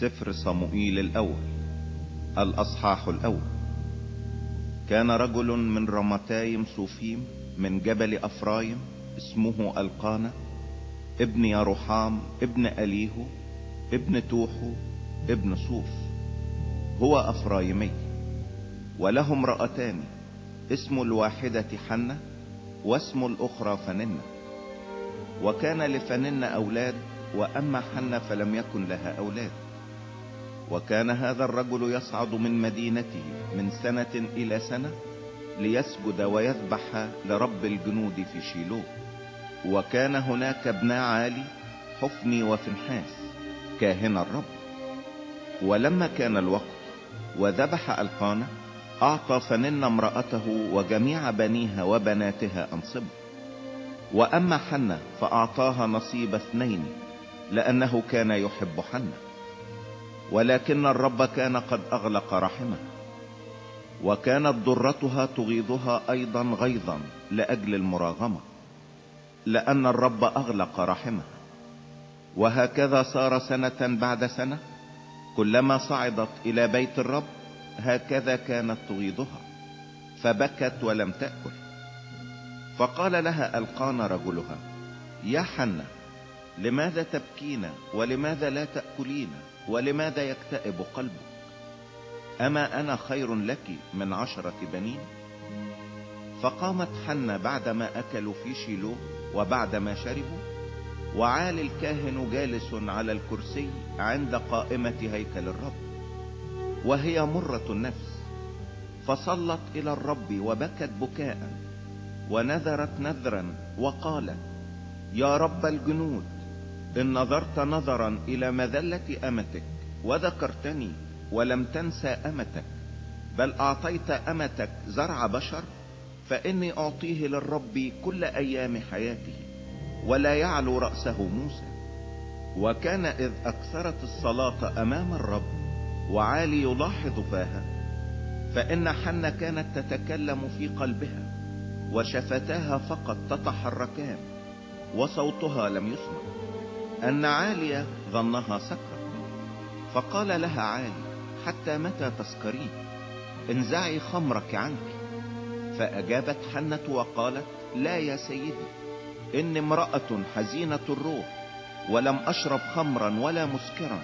سفر صموئيل الأول الأصحاح الأول. كان رجل من رمتايم صوفيم من جبل أفرايم اسمه القانا ابن يروحام ابن أليهو ابن توحو ابن صوف. هو أفرايمي وله امرأتان اسم الواحدة حنة واسم الأخرى فننة. وكان لفننة أولاد وأما حنة فلم يكن لها أولاد. وكان هذا الرجل يصعد من مدينته من سنة إلى سنة ليسجد ويذبح لرب الجنود في شيلو وكان هناك ابنا عالي حفني وفنحاس كاهن الرب. ولما كان الوقت وذبح القانا أعطى فنن امرأته وجميع بنيها وبناتها انصب وأما حنة فأعطاها نصيب اثنين لأنه كان يحب حنة. ولكن الرب كان قد أغلق رحمها وكانت ضرتها تغيظها أيضا غيظا لأجل المراغمة لأن الرب أغلق رحمها وهكذا صار سنة بعد سنة كلما صعدت إلى بيت الرب هكذا كانت تغيظها فبكت ولم تأكل. فقال لها ألقان رجلها يا حنة لماذا تبكين ولماذا لا تأكلين؟ ولماذا يكتئب قلبك؟ أما أنا خير لك من عشرة بنين؟ فقامت حنة بعدما أكلوا في شيلو وبعدما شربوا؟ وعالي الكاهن جالس على الكرسي عند قائمة هيكل الرب وهي مرة النفس. فصلت إلى الرب وبكت بكاء ونذرت نذرا وقالت يا رب الجنود إن نظرت نظرا إلى مذلة أمتك وذكرتني ولم تنسى أمتك بل أعطيت أمتك زرع بشر فإني أعطيه للرب كل أيام حياته ولا يعلو رأسه موسى. وكان إذ أكثرت الصلاة أمام الرب وعالي يلاحظ فاها فإن حنة كانت تتكلم في قلبها وشفتاها فقط تتحركان وصوتها لم يسمع. أن عالية ظنها سكرت فقال لها عالي حتى متى تسكرين؟ انزعي خمرك عنك. فأجابت حنة وقالت لا يا سيدي إني امرأة حزينة الروح ولم أشرب خمرا ولا مسكرا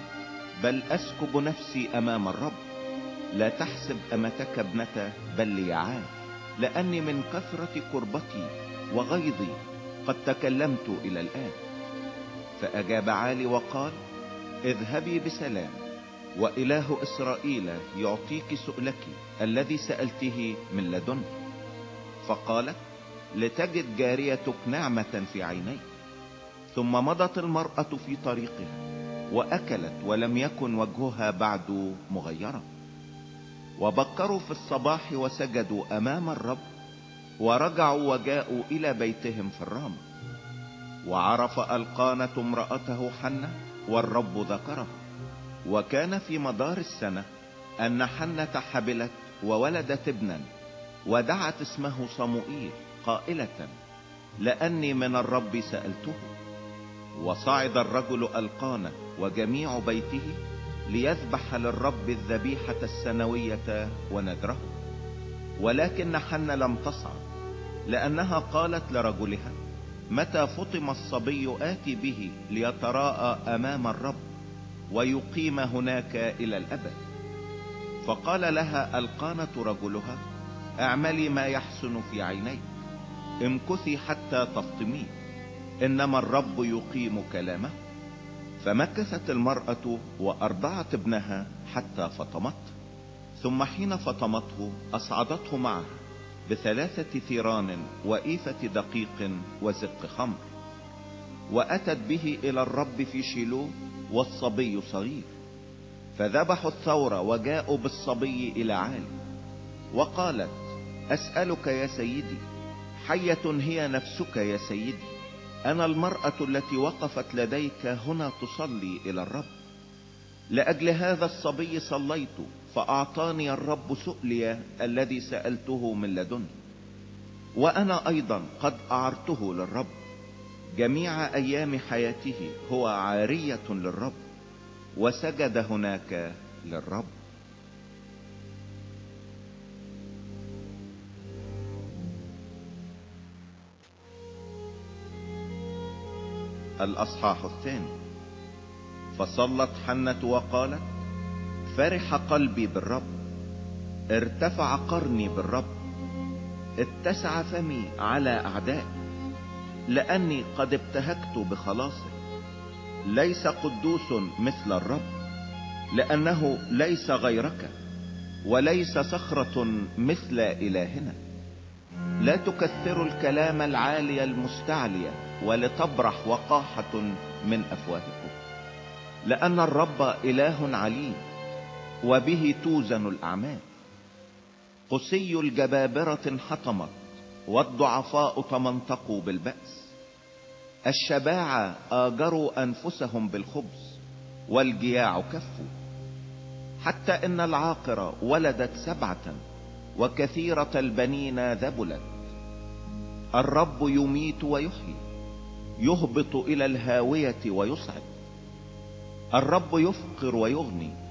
بل أسكب نفسي أمام الرب. لا تحسب أمتك ابنة بل ليعان. لأني من كثرة كربتي وغيظي قد تكلمت إلى الآن. فأجاب عالي وقال اذهبي بسلام وإله إسرائيل يعطيك سؤلك الذي سألته من لدن. فقالت لتجد جاريتك نعمة في عينيك. ثم مضت المرأة في طريقها وأكلت ولم يكن وجهها بعد مغيرا وبكروا في الصباح وسجدوا أمام الرب ورجعوا وجاءوا إلى بيتهم في الرام وعرف ألقانة امرأته حنة والرب ذكرها وكان في مدار السنة أن حنة حبلت وولدت ابنا ودعت اسمه صموئيل قائلة لأني من الرب سألته وصعد الرجل القانا وجميع بيته ليذبح للرب الذبيحة السنوية ونذره. ولكن حنة لم تصعد لأنها قالت لرجلها متى فطم الصبي آتي به ليتراءى أمام الرب ويقيم هناك إلى الأبد. فقال لها ألقانة رجلها أعملي ما يحسن في عينيك امكثي حتى تفطمي إنما الرب يقيم كلامه. فمكثت المرأة وأرضعت ابنها حتى فطمته ثم حين فطمته أصعدته معها. بثلاثة ثيران وإيفة دقيق وزق خمر وأتت به إلى الرب في شيلو والصبي صغير فذبحوا الثور وجاءوا بالصبي إلى عالي وقالت أسألك يا سيدي حية هي نفسك يا سيدي أنا المرأة التي وقفت لديك هنا تصلي إلى الرب لأجل هذا الصبي صليت فأعطاني الرب سؤلي الذي سألته من لدني وأنا أيضا قد أعرته للرب. جميع أيام حياته هو عارية للرب. وسجد هناك للرب. الأصحاح الثاني. فصلت حنة وقالت فرح قلبي بالرب. ارتفع قرني بالرب. اتسع فمي على أعدائي. لأني قد ابتهكت بخلاصه ليس قدوس مثل الرب. لأنه ليس غيرك. وليس صخرة مثل إلهنا. لا تكثروا الكلام العالي المستعلية ولتبرح وقاحة من أفواهكم. لأن الرب إله عليم. وبه توزن الأعمال. قسي الجبابرة انحطمت والضعفاء تمنطقوا بالبأس. الشباعة آجروا أنفسهم بالخبز والجياع كفوا. حتى إن العاقرة ولدت سبعة وكثيرة البنين ذبلت. الرب يميت ويحيي يهبط إلى الهاوية ويصعد. الرب يفقر ويغني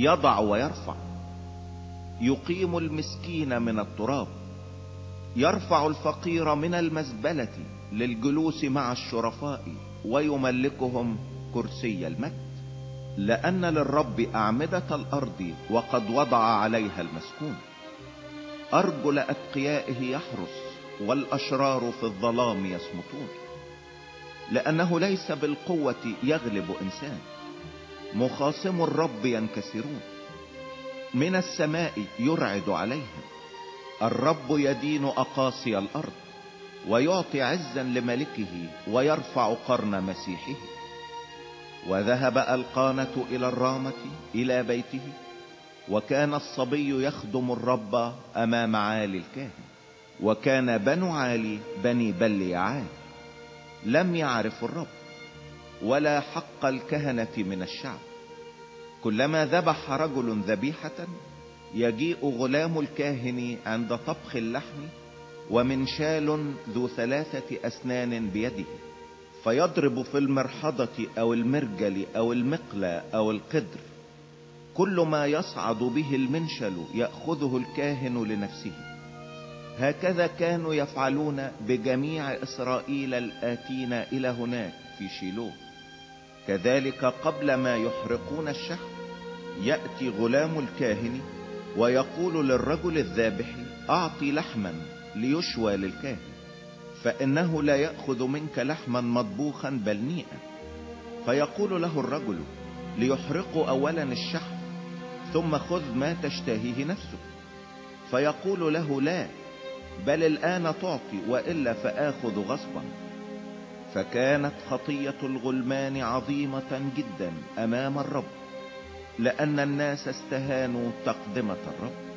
يضع ويرفع. يقيم المسكين من التراب. يرفع الفقير من المزبلة للجلوس مع الشرفاء ويملكهم كرسي المجد. لأن للرب أعمدة الأرض وقد وضع عليها المسكون. أرجل أتقيائه يحرس والأشرار في الظلام يصمتون لأنه ليس بالقوة يغلب إنسان. مخاصم الرب ينكسرون. من السماء يرعد عليهم. الرب يدين أقاصي الأرض ويعطي عزا لملكه ويرفع قرن مسيحه. وذهب ألقانة إلى الرامة إلى بيته. وكان الصبي يخدم الرب أمام عالي الكاهن. وكان بنو عالي بني بليعال لم يعرفوا الرب. ولا حق الكهنة من الشعب. كلما ذبح رجل ذبيحة يجيء غلام الكاهن عند طبخ اللحم ومنشال ذو ثلاثة أسنان بيده فيضرب في المرحضة أو المرجل أو المقلى أو القدر. كل ما يصعد به المنشل يأخذه الكاهن لنفسه. هكذا كانوا يفعلون بجميع إسرائيل الآتين إلى هناك في شيلوه. كذلك قبل ما يحرقون الشحم يأتي غلام الكاهن ويقول للرجل الذابح أعطي لحما ليشوى للكاهن فإنه لا يأخذ منك لحما مطبوخا بل نيئا فيقول له الرجل ليحرق اولا الشحم ثم خذ ما تشتهيه نفسك. فيقول له لا بل الآن تعطي وإلا فآخذ غصبا. فكانت خطية الغلمان عظيمة جدا أمام الرب لأن الناس استهانوا تقدمة الرب.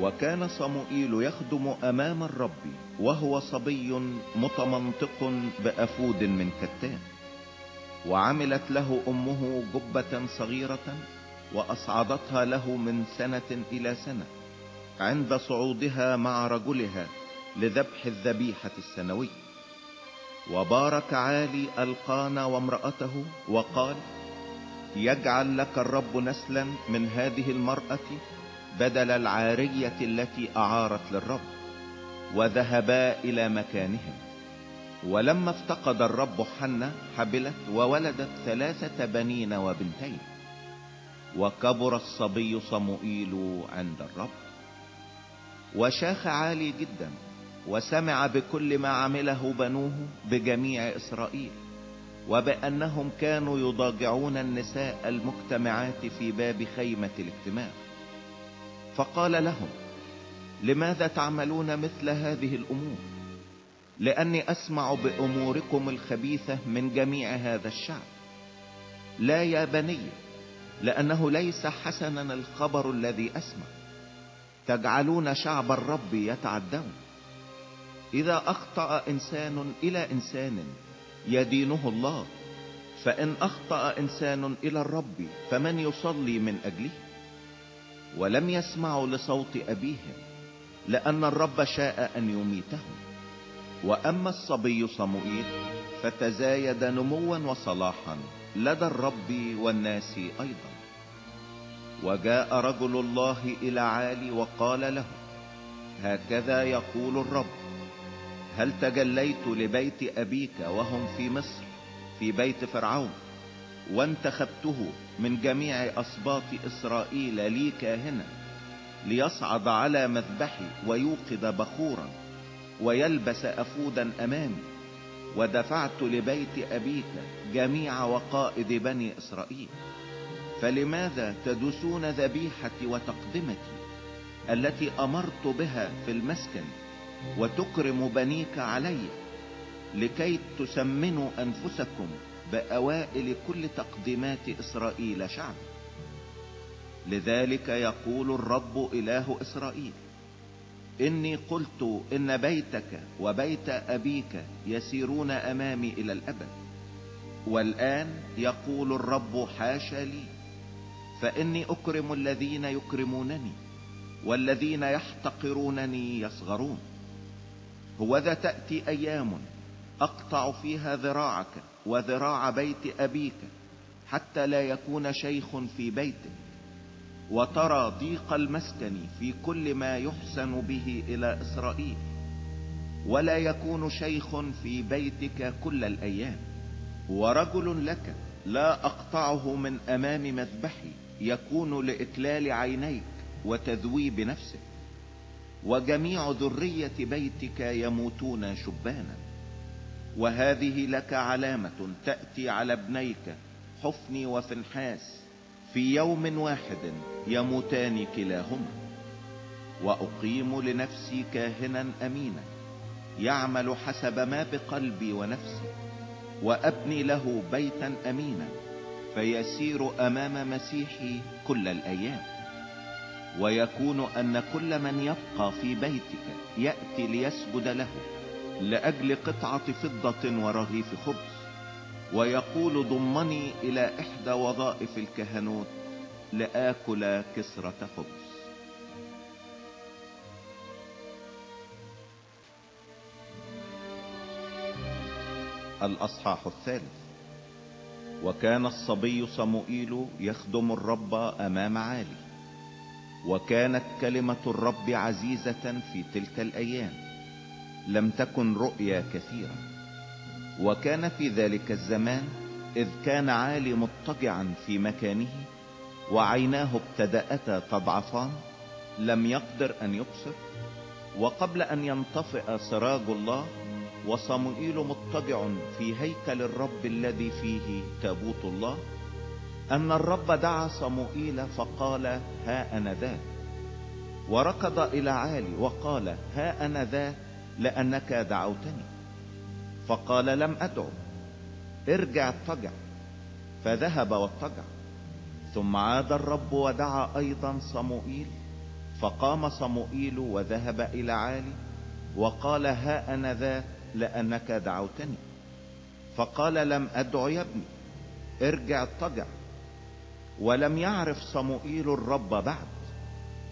وكان صموئيل يخدم أمام الرب وهو صبي متمنطق بأفود من كتان. وعملت له أمه جبة صغيرة وأصعدتها له من سنة إلى سنة عند صعودها مع رجلها لذبح الذبيحة السنوي وبارك عالي ألقانا وامرأته وقال يجعل لك الرب نسلا من هذه المرأة بدل العارية التي أعارت للرب وذهبا إلى مكانهم ولما افتقد الرب حنة حبلت وولدت ثلاثة بنين وبنتين وكبر الصبي صموئيل عند الرب. وشاخ عالي جدا وسمع بكل ما عمله بنوه بجميع إسرائيل وبأنهم كانوا يضاجعون النساء المجتمعات في باب خيمة الاجتماع. فقال لهم لماذا تعملون مثل هذه الأمور؟ لأني أسمع بأموركم الخبيثة من جميع هذا الشعب. لا يا بني لأنه ليس حسنا الخبر الذي أسمع. تجعلون شعب الرب يتعدون. إذا أخطأ إنسان إلى إنسان يدينه الله فإن أخطأ إنسان إلى الرب فمن يصلي من أجله؟ ولم يسمعوا لصوت ابيهم لأن الرب شاء أن يميتهم وأما الصبي صموئيل فتزايد نموا وصلاحا لدى الرب والناس أيضا. وجاء رجل الله إلى عالي وقال له هكذا يقول الرب. هل تجليت لبيت أبيك وهم في مصر في بيت فرعون وانتخبته من جميع اسباط إسرائيل لي كاهنا ليصعد على مذبحي ويوقد بخورا ويلبس أفودا أمامي ودفعت لبيت أبيك جميع وقائد بني إسرائيل؟ فلماذا تدسون ذبيحتي وتقدمتي التي أمرت بها في المسكن وتكرم بنيك علي لكي تسمنوا أنفسكم بأوائل كل تقديمات إسرائيل شعبي لذلك يقول الرب إله إسرائيل إني قلت إن بيتك وبيت أبيك يسيرون أمامي إلى الأبد. والآن يقول الرب حاشا لي فإني أكرم الذين يكرمونني والذين يحتقرونني يصغرون. هوذا تأتي أيام أقطع فيها ذراعك وذراع بيت أبيك حتى لا يكون شيخ في بيتك وترى ضيق المسكن في كل ما يحسن به إلى إسرائيل ولا يكون شيخ في بيتك كل الأيام ورجل لك لا أقطعه من أمام مذبحي يكون لإكلال عينيك وتذويب نفسك وجميع ذرية بيتك يموتون شبانا. وهذه لك علامة تأتي على ابنيك حفني وفنحاس في يوم واحد يموتان كلاهما. وأقيم لنفسي كاهنا أمينا. يعمل حسب ما بقلبي ونفسي. وأبني له بيتا أمينا. فيسير أمام مسيحي كل الأيام. ويكون أن كل من يبقى في بيتك يأتي ليسجد له لأجل قطعة فضة ورغيف خبز. ويقول ضمني إلى إحدى وظائف الكهنوت لآكل كسرة خبز. الأصحاح الثالث. وكان الصبي صموئيل يخدم الرب أمام عالي. وكانت كلمة الرب عزيزة في تلك الأيام. لم تكن رؤيا كثيرة. وكان في ذلك الزمان إذ كان عالي مضطجعا في مكانه وعيناه ابتدأتا تضعفان لم يقدر أن يبصر. وقبل أن ينطفئ سراج الله وصموئيل مضطجع في هيكل الرب الذي فيه تابوت الله أن الرب دعا صموئيل فقال ها أنا ذا. وركض إلى عالي وقال ها أنا ذا لأنك دعوتني. فقال لم أدعو. ارجع اضطجع. فذهب واضطجع. ثم عاد الرب ودعا أيضا صموئيل. فقام صموئيل وذهب إلى عالي وقال ها أنا ذا لأنك دعوتني. فقال لم أدع يا ابني. ارجع اضطجع. ولم يعرف صموئيل الرب بعد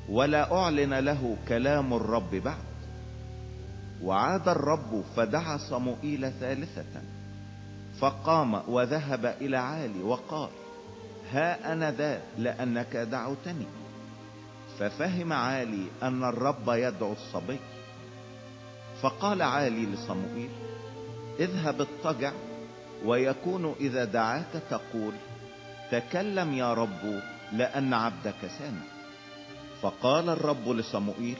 ولا أعلن له كلام الرب بعد. وعاد الرب فدعا صموئيل ثالثة فقام وذهب إلى عالي وقال ها أنا ذا لأنك دعوتني. ففهم عالي أن الرب يدعو الصبي. فقال عالي لصموئيل اذهب اضطجع ويكون إذا دعاك تقول تكلم يا رب لأن عبدك سامع فقال الرب لصموئيل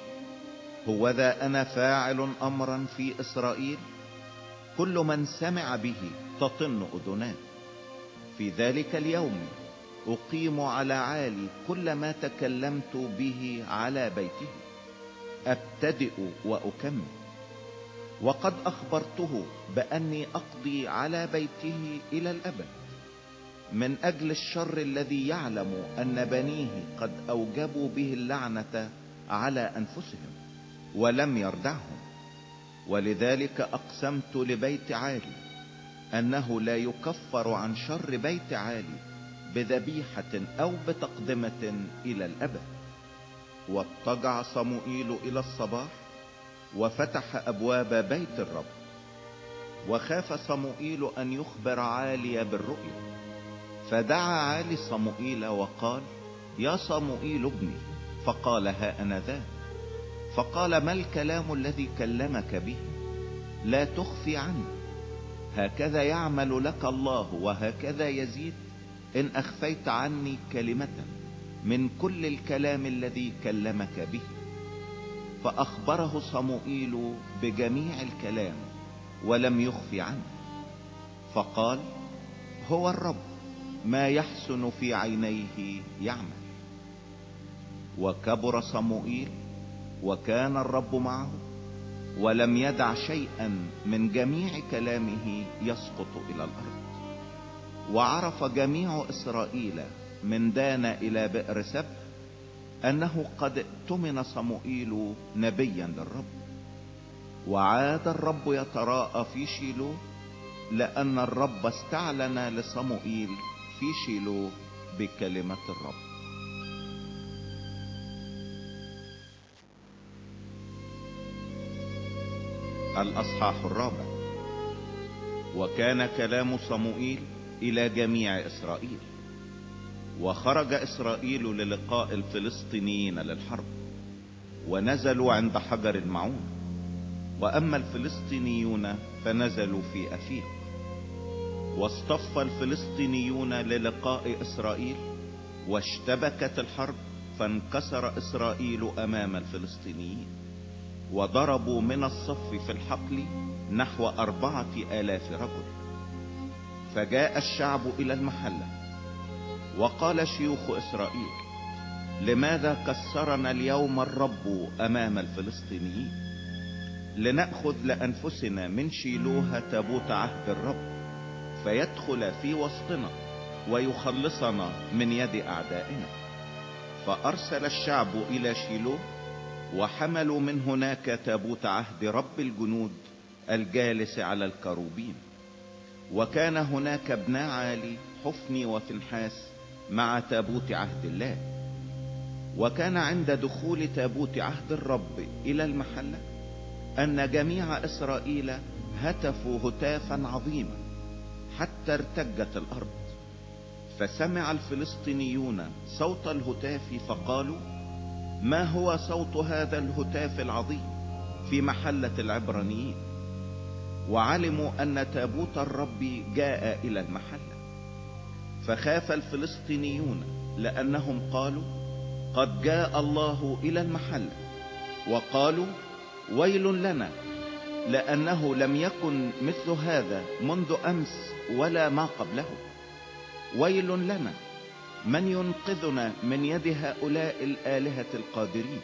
هو ذا أنا فاعل أمرا في إسرائيل؟ كل من سمع به تطن أذناه. في ذلك اليوم أقيم على عالي كل ما تكلمت به على بيته. أبتدئ وأكمل. وقد أخبرته بأني أقضي على بيته إلى الأبد. من أجل الشر الذي يعلم أن بنيه قد أوجبوا به اللعنة على أنفسهم ولم يردعهم. ولذلك أقسمت لبيت عالي أنه لا يكفر عن شر بيت عالي بذبيحة أو بتقدمة إلى الأبد. واضطجع صموئيل إلى الصباح وفتح أبواب بيت الرب وخاف صموئيل أن يخبر عالي بالرؤيا. فدعا عالي صموئيل وقال يا صموئيل ابني. فقال ها أنا ذا. فقال ما الكلام الذي كلمك به؟ لا تخفي عني هكذا يعمل لك الله وهكذا يزيد. إن أخفيت عني كلمة من كل الكلام الذي كلمك به. فأخبره صموئيل بجميع الكلام ولم يخفي عنه. فقال هو الرب. ما يحسن في عينيه يعمل. وكبر صموئيل وكان الرب معه ولم يدع شيئا من جميع كلامه يسقط إلى الأرض. وعرف جميع إسرائيل من دان إلى بئر سب أنه قد ائتمن صموئيل نبيا للرب. وعاد الرب يتراءى في شيلو لأن الرب استعلن لصموئيل في شيلو بكلمة الرب. الأصحاح الرابع. وكان كلام صموئيل إلى جميع إسرائيل. وخرج إسرائيل للقاء الفلسطينيين للحرب. ونزلوا عند حجر المعون. وأما الفلسطينيون فنزلوا في افيق واصطف الفلسطينيون للقاء إسرائيل واشتبكت الحرب فانكسر إسرائيل أمام الفلسطينيين وضربوا من الصف في الحقل نحو أربعة آلاف رجل. فجاء الشعب إلى المحلة وقال شيوخ إسرائيل لماذا كسرنا اليوم الرب أمام الفلسطينيين؟ لنأخذ لأنفسنا من شيلوها تابوت عهد الرب فيدخل في وسطنا ويخلصنا من يد أعدائنا. فأرسل الشعب إلى شيلوه وحملوا من هناك تابوت عهد رب الجنود الجالس على الكروبين. وكان هناك ابن عالي حفني وفنحاس مع تابوت عهد الله. وكان عند دخول تابوت عهد الرب إلى المحلة أن جميع إسرائيل هتفوا هتافا عظيما. حتى ارتجت الأرض. فسمع الفلسطينيون صوت الهتاف فقالوا ما هو صوت هذا الهتاف العظيم في محلة العبرانيين؟ وعلموا أن تابوت الرب جاء إلى المحلة. فخاف الفلسطينيون لأنهم قالوا قد جاء الله إلى المحلة. وقالوا ويل لنا لأنه لم يكن مثل هذا منذ أمس ولا ما قبله. ويل لنا من ينقذنا من يد هؤلاء الآلهة القادرين.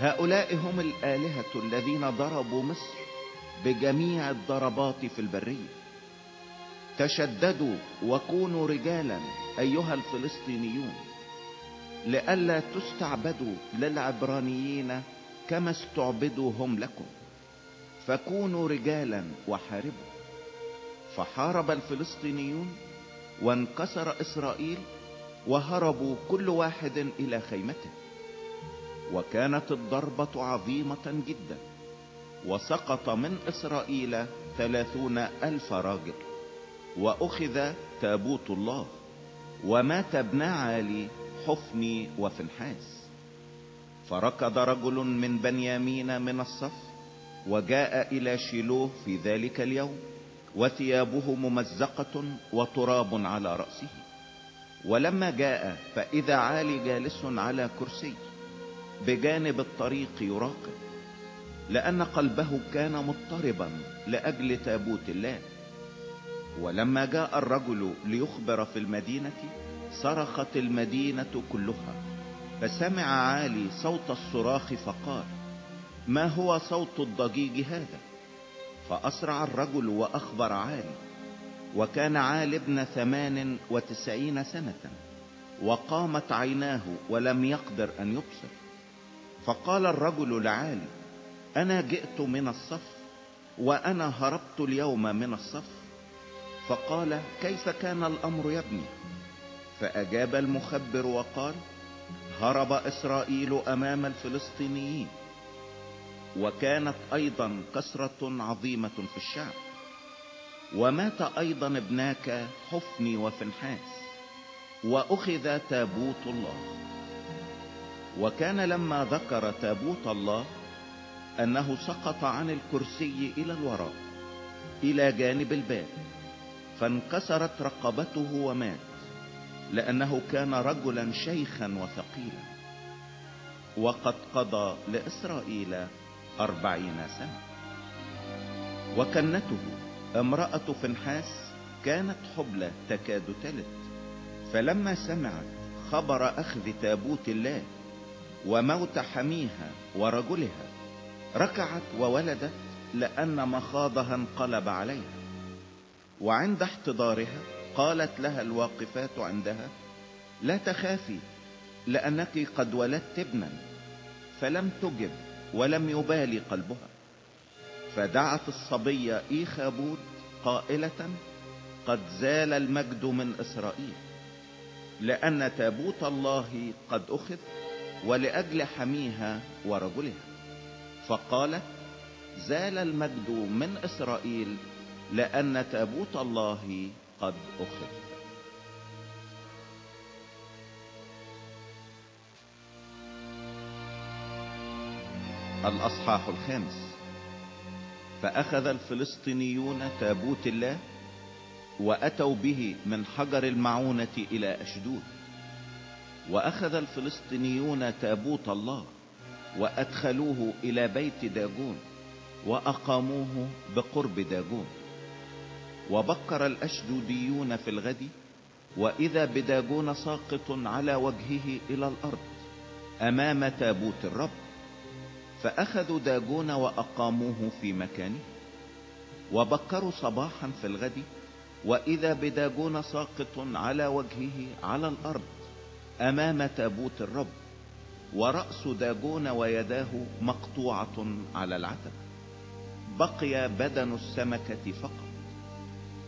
هؤلاء هم الآلهة الذين ضربوا مصر بجميع الضربات في البرية. تشددوا وكونوا رجالا أيها الفلسطينيون لئلا تستعبدوا للعبرانيين كما استعبدوا هم لكم. فكونوا رجالا وحاربوا. فحارب الفلسطينيون وانكسر إسرائيل وهربوا كل واحد إلى خيمته. وكانت الضربة عظيمة جدا. وسقط من إسرائيل ثلاثون ألف راجل. وأخذ تابوت الله. ومات ابن عالي حفني وفنحاس فركض رجل من بنيامين من الصف وجاء إلى شيلوه في ذلك اليوم وثيابه ممزقة وتراب على رأسه. ولما جاء فإذا عالي جالس على كرسي بجانب الطريق يراقب. لأن قلبه كان مضطربا لأجل تابوت الله. ولما جاء الرجل ليخبر في المدينة صرخت المدينة كلها فسمع عالي صوت الصراخ فقال ما هو صوت الضجيج هذا؟ فأسرع الرجل وأخبر عالي وكان عالي ابن ثمان وتسعين سنة وقامت عيناه ولم يقدر أن يبصر. فقال الرجل لعالي أنا جئت من الصف وأنا هربت اليوم من الصف. فقال كيف كان الأمر يا ابني؟ فأجاب المخبر وقال هرب إسرائيل أمام الفلسطينيين. وكانت أيضا كسرة عظيمة في الشعب ومات أيضا ابناك حفني وفنحاس وأخذ تابوت الله. وكان لما ذكر تابوت الله أنه سقط عن الكرسي إلى الوراء إلى جانب الباب فانكسرت رقبته ومات لأنه كان رجلا شيخا وثقيلا وقد قضى لإسرائيل أربعين سنة. وكنته امرأة فنحاس كانت حبلى تكاد تلد. فلما سمعت خبر أخذ تابوت الله وموت حميها ورجلها ركعت وولدت لأن مخاضها انقلب عليها. وعند احتضارها قالت لها الواقفات عندها لا تخافي لأنك قد ولدت ابنا. فلم تجب ولم يبالي قلبها. فدعت الصبي إيخابود قائلة قد زال المجد من إسرائيل لأن تابوت الله قد أخذ ولأجل حميها ورجلها. فقالت زال المجد من إسرائيل لأن تابوت الله قد أخذ. الأصحاح الخامس. فأخذ الفلسطينيون تابوت الله وأتوا به من حجر المعونة إلى أشدود. وأخذ الفلسطينيون تابوت الله وأدخلوه إلى بيت داجون وأقاموه بقرب داجون وبكر الأشدوديون في الغد وإذا بداجون ساقط على وجهه إلى الأرض أمام تابوت الرب. فأخذوا داجون وأقاموه في مكانه وبكروا صباحا في الغد وإذا بداجون ساقط على وجهه على الأرض أمام تابوت الرب ورأس داجون ويداه مقطوعة على العتب بقي بدن السمكة فقط.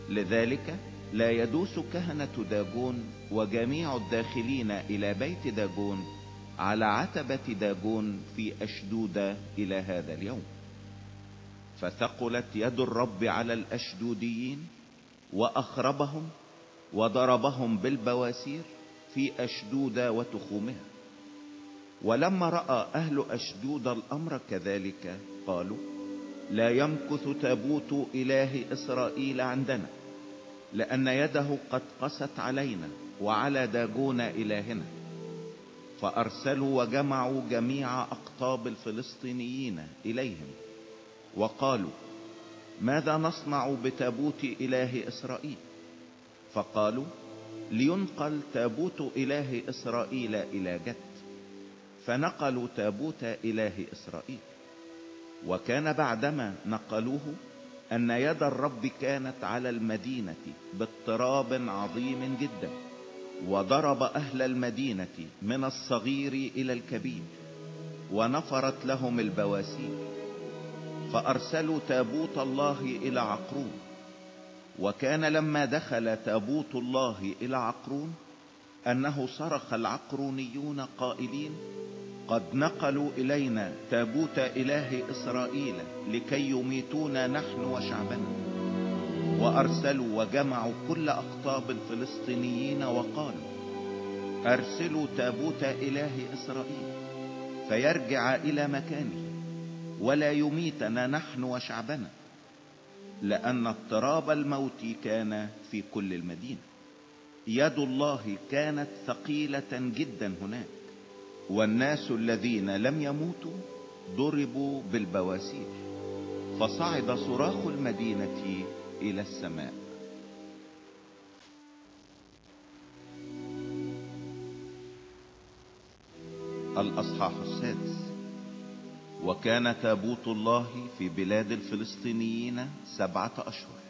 لذلك لا يدوس كهنة داجون وجميع الداخلين إلى بيت داجون على عتبة داجون في أشدود إلى هذا اليوم. فثقلت يد الرب على الأشدوديين وأخربهم وضربهم بالبواسير في أشدود وتخومها. ولما رأى أهل أشدود الأمر كذلك قالوا لا يمكث تابوت إله إسرائيل عندنا لأن يده قد قست علينا وعلى داجون إلهنا. فأرسلوا وجمعوا جميع أقطاب الفلسطينيين إليهم وقالوا ماذا نصنع بتابوت إله إسرائيل؟ فقالوا لينقل تابوت إله إسرائيل إلى جد فنقلوا تابوت إله إسرائيل. وكان بعدما نقلوه أن يد الرب كانت على المدينة باضطراب عظيم جدا. وضرب أهل المدينة من الصغير إلى الكبير ونفرت لهم البواسير فأرسلوا تابوت الله إلى عقرون. وكان لما دخل تابوت الله إلى عقرون أنه صرخ العقرونيون قائلين قد نقلوا إلينا تابوت إله إسرائيل لكي يميتونا نحن وشعبنا. وأرسلوا وجمعوا كل أقطاب الفلسطينيين وقالوا أرسلوا تابوت إله إسرائيل فيرجع إلى مكانه ولا يميتنا نحن وشعبنا لأن اضطراب الموت كان في كل المدينة. يد الله كانت ثقيلة جدا هناك والناس الذين لم يموتوا ضربوا بالبواسير فصعد صراخ المدينة إلى السماء. الأصحاح السادس. وكان تابوت الله في بلاد الفلسطينيين سبعة أشهر.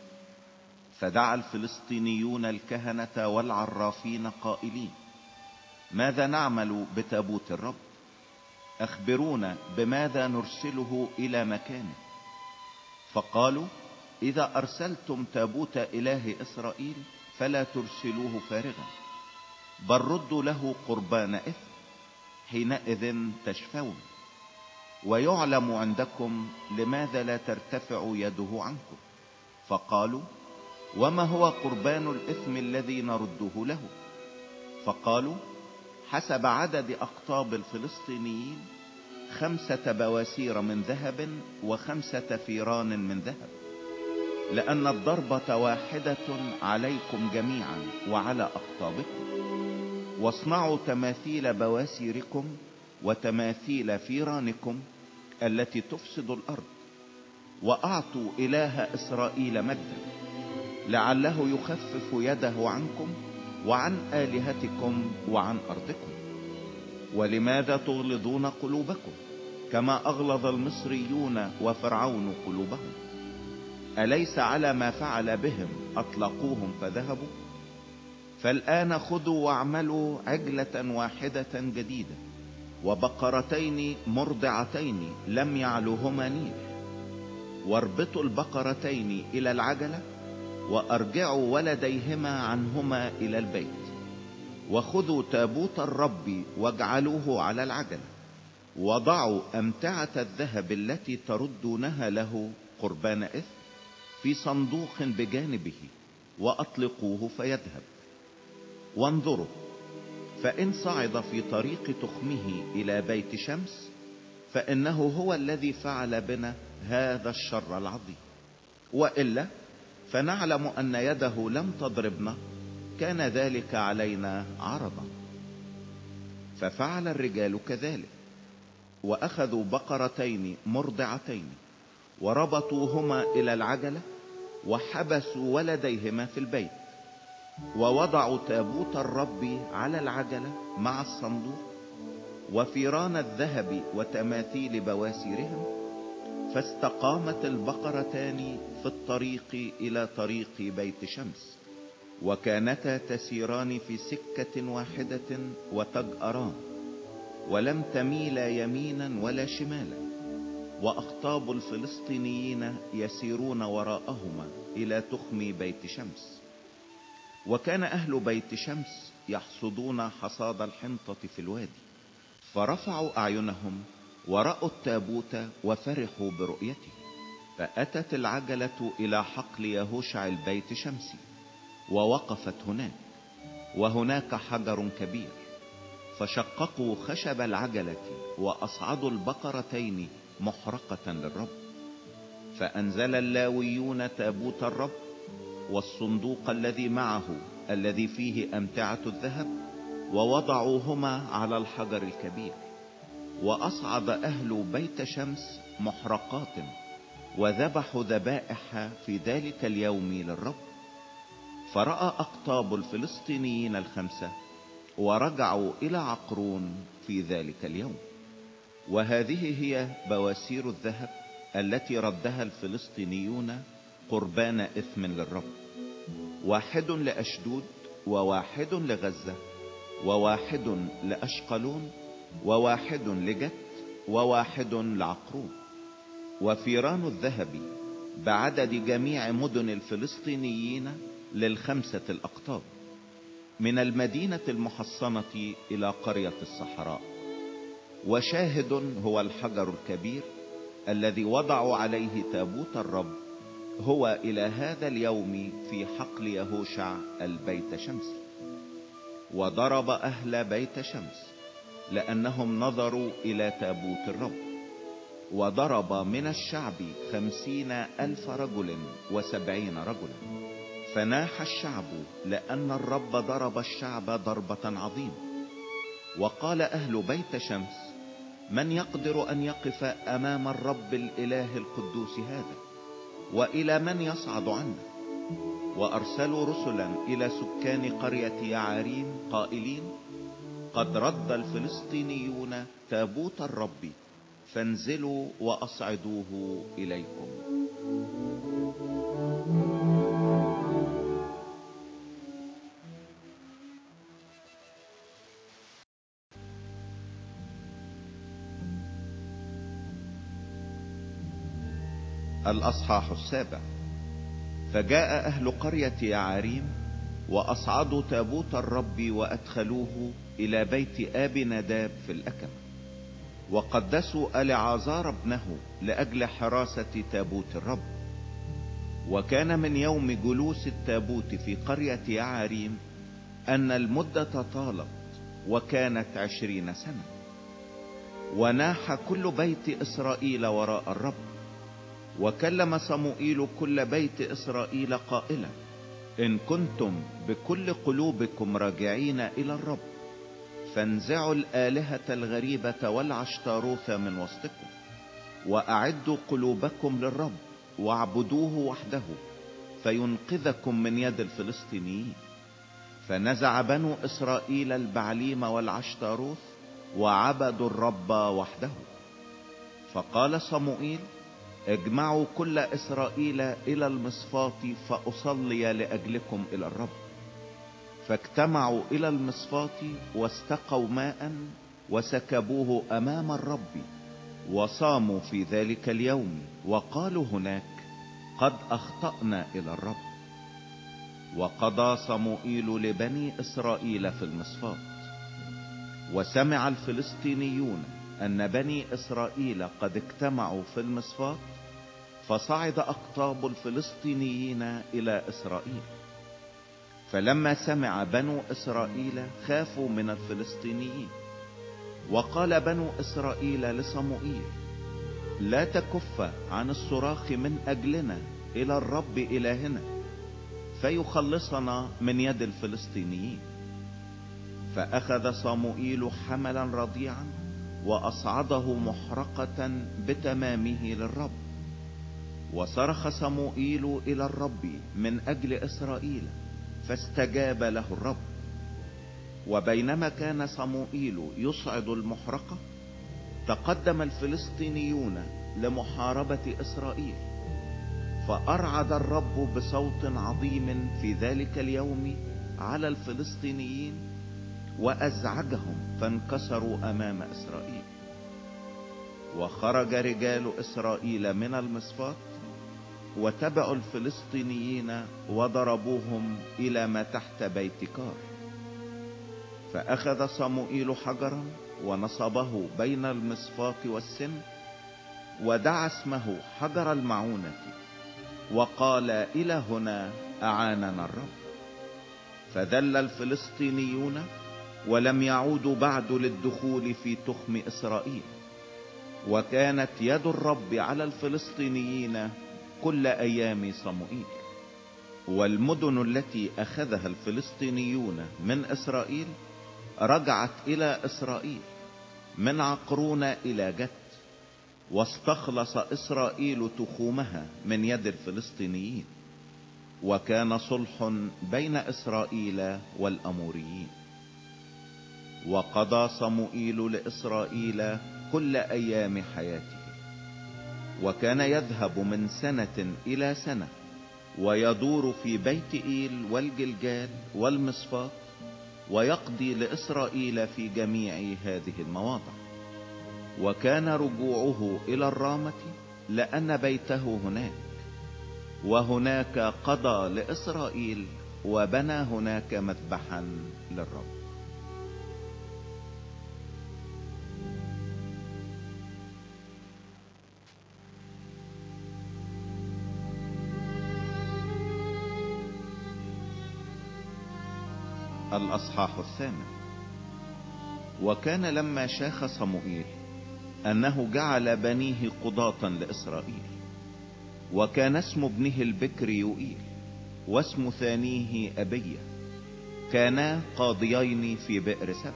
فدعا الفلسطينيون الكهنة والعرافين قائلين ماذا نعمل بتابوت الرب؟ أخبرونا بماذا نرسله إلى مكانه. فقالوا إذا أرسلتم تابوت إله إسرائيل فلا ترسلوه فارغا بل ردوا له قربان إثم حينئذ تشفون ويعلم عندكم لماذا لا ترتفع يده عنكم. فقالوا وما هو قربان الإثم الذي نرده له؟ فقالوا حسب عدد أقطاب الفلسطينيين خمسة بواسير من ذهب وخمسة فيران من ذهب. لأن الضربة واحدة عليكم جميعا وعلى أقطابكم واصنعوا تماثيل بواسيركم وتماثيل فيرانكم التي تفسد الأرض. وأعطوا إله إسرائيل مجدا لعله يخفف يده عنكم وعن آلهتكم وعن أرضكم. ولماذا تغلظون قلوبكم؟ كما أغلظ المصريون وفرعون قلوبهم. أليس على ما فعل بهم؟ أطلقوهم فذهبوا. فالآن خذوا واعملوا عجلة واحدة جديدة وبقرتين مرضعتين لم يعلوهما نيل. واربطوا البقرتين إلى العجلة وأرجعوا ولديهما عنهما إلى البيت. وخذوا تابوت الرب واجعلوه على العجلة. وضعوا أمتعة الذهب التي تردونها له قربان إثم. في صندوق بجانبه وأطلقوه فيذهب. وانظروا فإن صعد في طريق تخمه إلى بيت شمس فإنه هو الذي فعل بنا هذا الشر العظيم. وإلا فنعلم أن يده لم تضربنا كان ذلك علينا عرضا. ففعل الرجال كذلك وأخذوا بقرتين مرضعتين وربطوهما إلى العجلة وحبسوا ولديهما في البيت ووضعوا تابوت الرب على العجلة مع الصندوق وفيران الذهب وتماثيل بواسيرهم فاستقامت البقرتان في الطريق إلى طريق بيت شمس وكانتا تسيران في سكة واحدة وتجأران ولم تميلا يمينا ولا شمالا. وأخطاب الفلسطينيين يسيرون وراءهما إلى تخم بيت شمس. وكان أهل بيت شمس يحصدون حصاد الحنطة في الوادي فرفعوا أعينهم ورأوا التابوت وفرحوا برؤيته. فأتت العجلة إلى حقل يهوشع البيت شمسي ووقفت هناك وهناك حجر كبير. فشققوا خشب العجلة وأصعدوا البقرتين محرقة للرب. فأنزل اللاويون تابوت الرب والصندوق الذي معه الذي فيه أمتعة الذهب ووضعوهما على الحجر الكبير. وأصعد أهل بيت شمس محرقات وذبحوا ذبائح في ذلك اليوم للرب. فرأى أقطاب الفلسطينيين الخمسة ورجعوا إلى عقرون في ذلك اليوم. وهذه هي بواسير الذهب التي ردها الفلسطينيون قربان إثم للرب. واحد لأشدود وواحد لغزة وواحد لأشقلون وواحد لجت وواحد لعقرون وفيران الذهب بعدد جميع مدن الفلسطينيين للخمسة الأقطاب من المدينة المحصنة إلى قرية الصحراء. وشاهد هو الحجر الكبير الذي وضعوا عليه تابوت الرب هو إلى هذا اليوم في حقل يهوشع البيت شمس. وضرب أهل بيت شمس لأنهم نظروا إلى تابوت الرب. وضرب من الشعب خمسين ألف رجل وسبعين رجلا. فناح الشعب لأن الرب ضرب الشعب ضربة عظيمة. وقال أهل بيت شمس من يقدر أن يقف أمام الرب الإله القدوس هذا؟ وإلى من يصعد عنا وأرسلوا رسلا إلى سكان قرية يعاريم قائلين قد رد الفلسطينيون تابوت الرب فانزلوا وأصعدوه إليكم. الأصحاح السابع. فجاء أهل قرية يعاريم وأصعدوا تابوت الرب وأدخلوه إلى بيت آب نداب في الأكم وقدسوا ألعازار ابنه لأجل حراسة تابوت الرب. وكان من يوم جلوس التابوت في قرية يعريم أن المدة طالت وكانت عشرين سنة. وناح كل بيت إسرائيل وراء الرب. وكلم صموئيل كل بيت إسرائيل قائلا إن كنتم بكل قلوبكم راجعين إلى الرب فانزعوا الآلهة الغريبة والعشتاروث من وسطكم وأعدوا قلوبكم للرب واعبدوه وحده فينقذكم من يد الفلسطينيين. فنزع بنو إسرائيل البعليم والعشتاروث وعبدوا الرب وحده. فقال صموئيل اجمعوا كل إسرائيل إلى المصفات فأصلي لأجلكم إلى الرب. فاجتمعوا إلى المصفات واستقوا ماء وسكبوه أمام الرب وصاموا في ذلك اليوم وقالوا هناك قد أخطأنا إلى الرب. وقضى صموئيل لبني إسرائيل في المصفات وسمع الفلسطينيون أن بني إسرائيل قد اجتمعوا في المصفات فصعد أقطاب الفلسطينيين إلى إسرائيل. فلما سمع بنو إسرائيل خافوا من الفلسطينيين وقال بنو إسرائيل لصموئيل لا تكف عن الصراخ من أجلنا إلى الرب إلهنا فيخلصنا من يد الفلسطينيين. فأخذ صموئيل حملا رضيعا وأصعده محرقة بتمامه للرب. وصرخ صموئيل إلى الرب من أجل إسرائيل فاستجاب له الرب. وبينما كان صموئيل يصعد المحرقة تقدم الفلسطينيون لمحاربة إسرائيل. فأرعد الرب بصوت عظيم في ذلك اليوم على الفلسطينيين وأزعجهم فانكسروا أمام إسرائيل. وخرج رجال إسرائيل من المصفات وتبعوا الفلسطينيين وضربوهم إلى ما تحت بيت كار فأخذ صموئيل حجرا ونصبه بين المصفات والسن ودعا اسمه حجر المعونة وقال إلى هنا أعاننا الرب. فذل الفلسطينيون ولم يعودوا بعد للدخول في تخم إسرائيل. وكانت يد الرب على الفلسطينيين كل أيام صموئيل والمدن التي أخذها الفلسطينيون من إسرائيل رجعت إلى إسرائيل من عقرون إلى جت واستخلص إسرائيل تخومها من يد الفلسطينيين. وكان صلح بين إسرائيل والأموريين. وقضى صموئيل لإسرائيل كل أيام حياته. وكان يذهب من سنة إلى سنة ويدور في بيت إيل والجلجال والمصفات ويقضي لإسرائيل في جميع هذه المواضع. وكان رجوعه إلى الرامة لأن بيته هناك وهناك قضى لإسرائيل وبنى هناك مذبحا للرب. الأصحاح الثامن. وكان لما شاخ صموئيل أنه جعل بنيه قضاة لإسرائيل وكان اسم ابنه البكر يوئيل واسم ثانية ابيه كانا قاضيين في بئر سب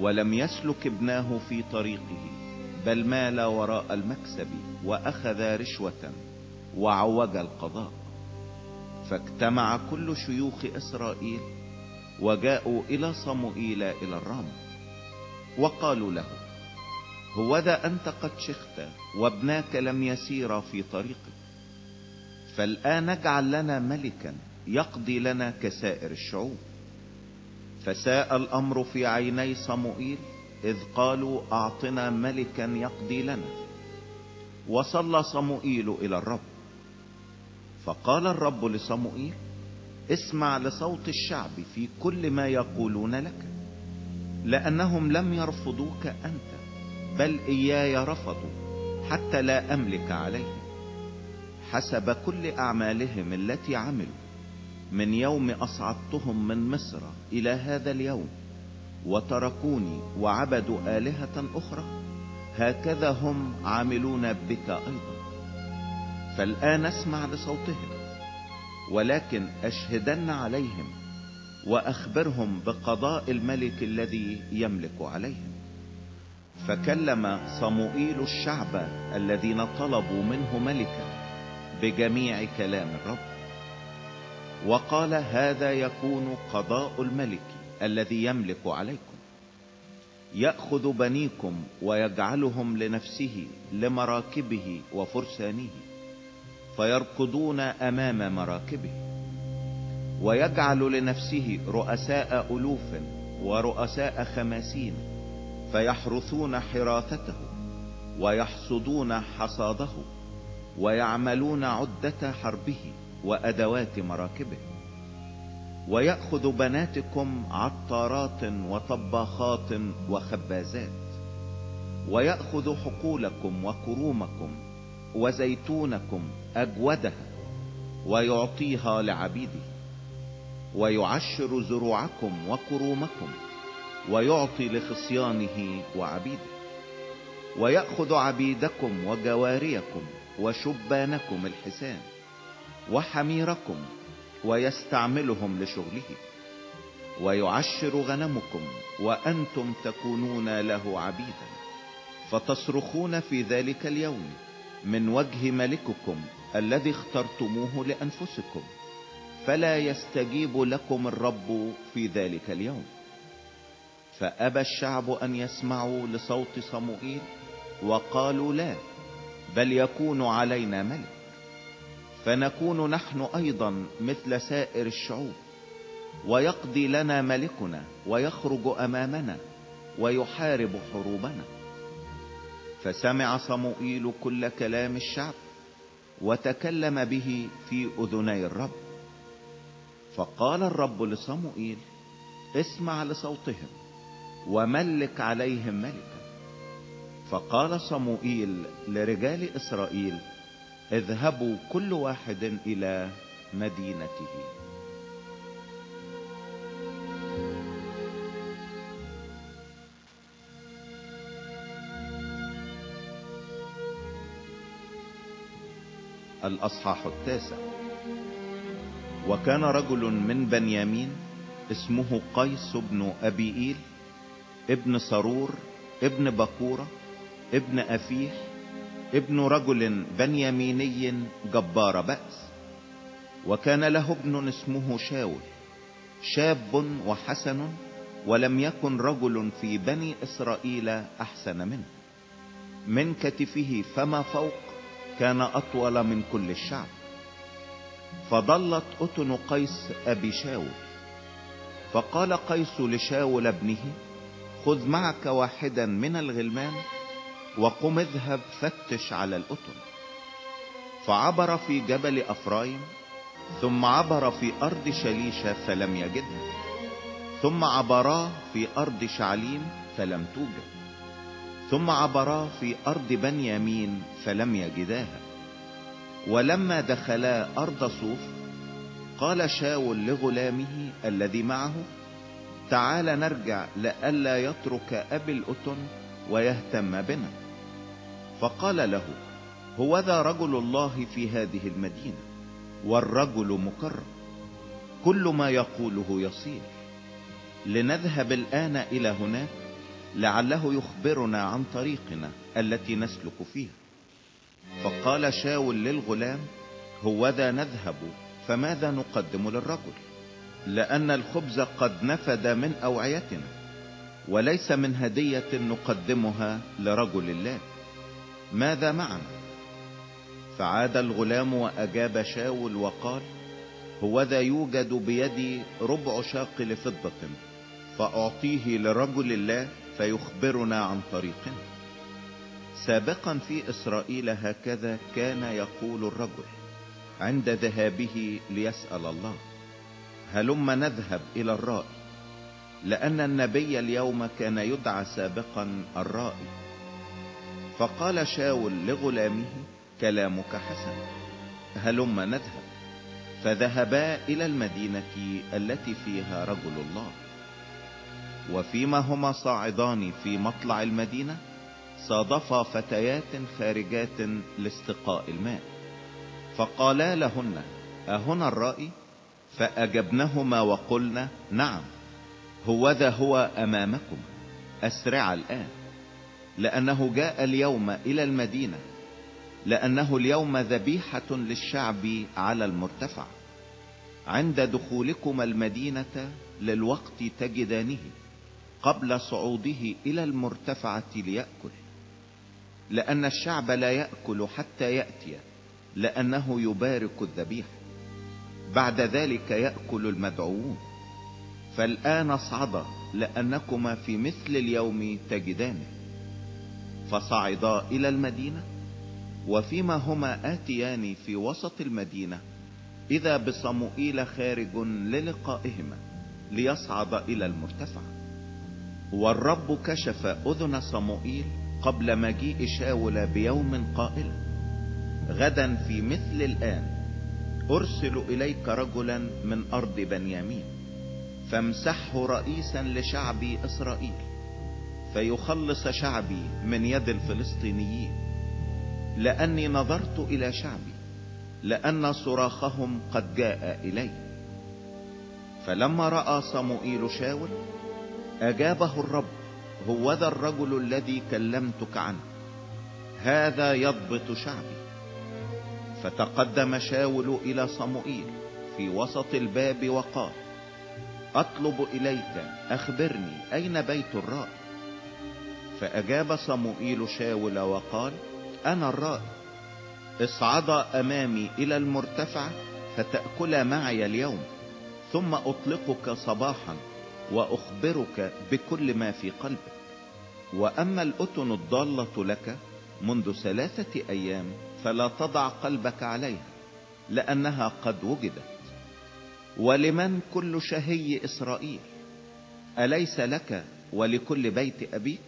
ولم يسلك ابناه في طريقه بل مال وراء المكسب وأخذ رشوة وعوج القضاء. فاجتمع كل شيوخ إسرائيل وجاءوا إلى صموئيل إلى الرام وقالوا له هوذا أنت قد شخت وابناك لم يسير في طريقك فالآن اجعل لنا ملكا يقضي لنا كسائر الشعوب. فساء الأمر في عيني صموئيل إذ قالوا أعطنا ملكا يقضي لنا. وصلى صموئيل إلى الرب. فقال الرب لصموئيل اسمع لصوت الشعب في كل ما يقولون لك لأنهم لم يرفضوك أنت بل إياي رفضوا حتى لا أملك عليهم. حسب كل أعمالهم التي عملوا من يوم أصعدتهم من مصر إلى هذا اليوم وتركوني وعبدوا آلهة أخرى هكذا هم عاملون بك أيضا. فالآن اسمع لصوتهم. ولكن أشهدن عليهم وأخبرهم بقضاء الملك الذي يملك عليهم. فكلم صموئيل الشعب الذين طلبوا منه ملكا بجميع كلام الرب وقال هذا يكون قضاء الملك الذي يملك عليكم. يأخذ بنيكم ويجعلهم لنفسه لمراكبه وفرسانه. فيركضون أمام مراكبه ويجعل لنفسه رؤساء ألوف ورؤساء خماسين فيحرثون حراثته ويحصدون حصاده ويعملون عدة حربه وأدوات مراكبه. ويأخذ بناتكم عطارات وطباخات وخبازات ويأخذ حقولكم وكرومكم وزيتونكم اجودها ويعطيها لعبيده ويعشر زروعكم وكرومكم ويعطي لخصيانه وعبيده ويأخذ عبيدكم وجواريكم وشبانكم الحسان وحميركم ويستعملهم لشغله ويعشر غنمكم وأنتم تكونون له عبيدا فتصرخون في ذلك اليوم من وجه ملككم الذي اخترتموه لأنفسكم فلا يستجيب لكم الرب في ذلك اليوم. فأبى الشعب أن يسمعوا لصوت صموئيل وقالوا لا بل يكون علينا ملك. فنكون نحن أيضا مثل سائر الشعوب ويقضي لنا ملكنا ويخرج أمامنا ويحارب حروبنا. فسمع صموئيل كل كلام الشعب وتكلم به في أذني الرب. فقال الرب لصموئيل اسمع لصوتهم وملك عليهم ملكا. فقال صموئيل لرجال إسرائيل اذهبوا كل واحد إلى مدينته. الأصحاح التاسع. وكان رجل من بنيامين اسمه قيس بن ابيئيل ابن سرور ابن بكورة ابن افيح ابن رجل بنياميني جبار بأس. وكان له ابن اسمه شاول شاب وحسن ولم يكن رجل في بني إسرائيل أحسن منه. من كتفه فما فوق كان أطول من كل الشعب. فضلت أتن قيس أبي شاول. فقال قيس لشاول ابنه خذ معك واحدا من الغلمان وقم اذهب فتش على الأتن. فعبر في جبل أفرايم ثم عبر في أرض شليشة فلم يجدها ثم عبرا في أرض شعليم فلم توجد. ثم عبرا في أرض بنيامين فلم يجداها. ولما دخلا أرض صوف قال شاول لغلامه الذي معه تعال نرجع لئلا يترك أبي الأتن ويهتم بنا. فقال له هو ذا رجل الله في هذه المدينة والرجل مكرم كل ما يقوله يصير. لنذهب الآن إلى هناك لعله يخبرنا عن طريقنا التي نسلك فيها. فقال شاول للغلام هو ذا نذهب فماذا نقدم للرجل؟ لأن الخبز قد نفد من أوعيتنا وليس من هدية نقدمها لرجل الله. ماذا معنا؟ فعاد الغلام وأجاب شاول وقال هو ذا يوجد بيدي ربع شاقل فضة فأعطيه لرجل الله فيخبرنا عن طريقنا سابقا في إسرائيل هكذا كان يقول الرجل عند ذهابه ليسأل الله هلم نذهب إلى الرائي لأن النبي اليوم كان يدعى سابقا الرائي فقال شاول لغلامه كلامك حسن هلم نذهب؟ فذهبا إلى المدينة التي فيها رجل الله. وفيما هما صاعدان في مطلع المدينة صادفا فتيات خارجات لاستقاء الماء. فقالا لهن أهنا الرائي فأجبنهما وقلنا نعم هوذا هو أمامكم أسرع الآن. لأنه جاء اليوم إلى المدينة لأنه اليوم ذبيحة للشعب على المرتفع. عند دخولكما المدينة للوقت تجدانه. قبل صعوده إلى المرتفعة ليأكل لأن الشعب لا يأكل حتى يأتي لأنه يبارك الذبيح. بعد ذلك يأكل المدعوون. فالآن اصعدا لأنكما في مثل اليوم تجدانه فصعدا إلى المدينة وفيما هما آتيان في وسط المدينة إذا بصموئيل خارج للقائهما ليصعد إلى المرتفع. والرب كشف أذن صموئيل قبل مجيء شاول بيوم قائلا غدا في مثل الآن أرسل إليك رجلا من أرض بنيامين فامسحه رئيسا لشعب إسرائيل فيخلص شعبي من يد الفلسطينيين. لأني نظرت إلى شعبي لأن صراخهم قد جاء إلي. فلما رأى صموئيل شاول أجابه الرب هو ذا الرجل الذي كلمتك عنه. هذا يضبط شعبي. فتقدم شاول إلى صموئيل في وسط الباب وقال أطلب إليك أخبرني أين بيت الرائي. فأجاب صموئيل شاول وقال أنا الرائي. اصعد أمامي إلى المرتفع فتأكل معي اليوم ثم أطلقك صباحا. وأخبرك بكل ما في قلبك. وأما الأتن الضالة لك منذ ثلاثة أيام فلا تضع قلبك عليها لأنها قد وجدت. ولمن كل شهي إسرائيل؟ أليس لك ولكل بيت أبيك؟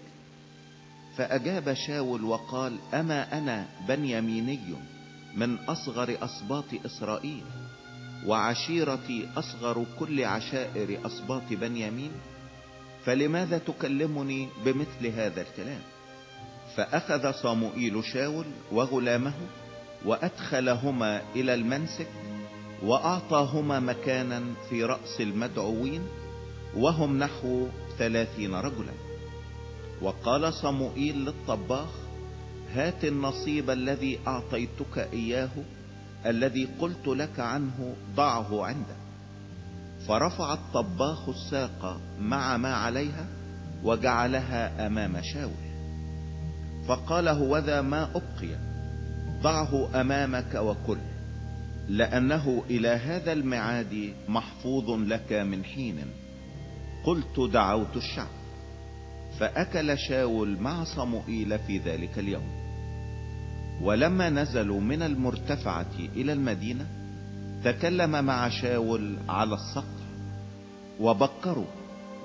فأجاب شاول وقال أما أنا بنياميني من أصغر أصباط إسرائيل؟ وعشيرتي أصغر كل عشائر أصباط بنيامين فلماذا تكلمني بمثل هذا الكلام؟ فأخذ صاموئيل شاول وغلامه وأدخلهما إلى المنسك وأعطاهما مكانا في رأس المدعوين وهم نحو ثلاثين رجلا. وقال صموئيل للطباخ هات النصيب الذي أعطيتك إياه الذي قلت لك عنه ضعه عندك فرفع الطباخ الساق مع ما عليها وجعلها أمام شاول فقال هوذا ما أبقي ضعه أمامك وكل لأنه إلى هذا المعاد محفوظ لك من حين. قلت دعوت الشعب فأكل شاول مع صموئيل في ذلك اليوم. ولما نزلوا من المرتفعة إلى المدينة تكلم مع شاول على السطح وبكروا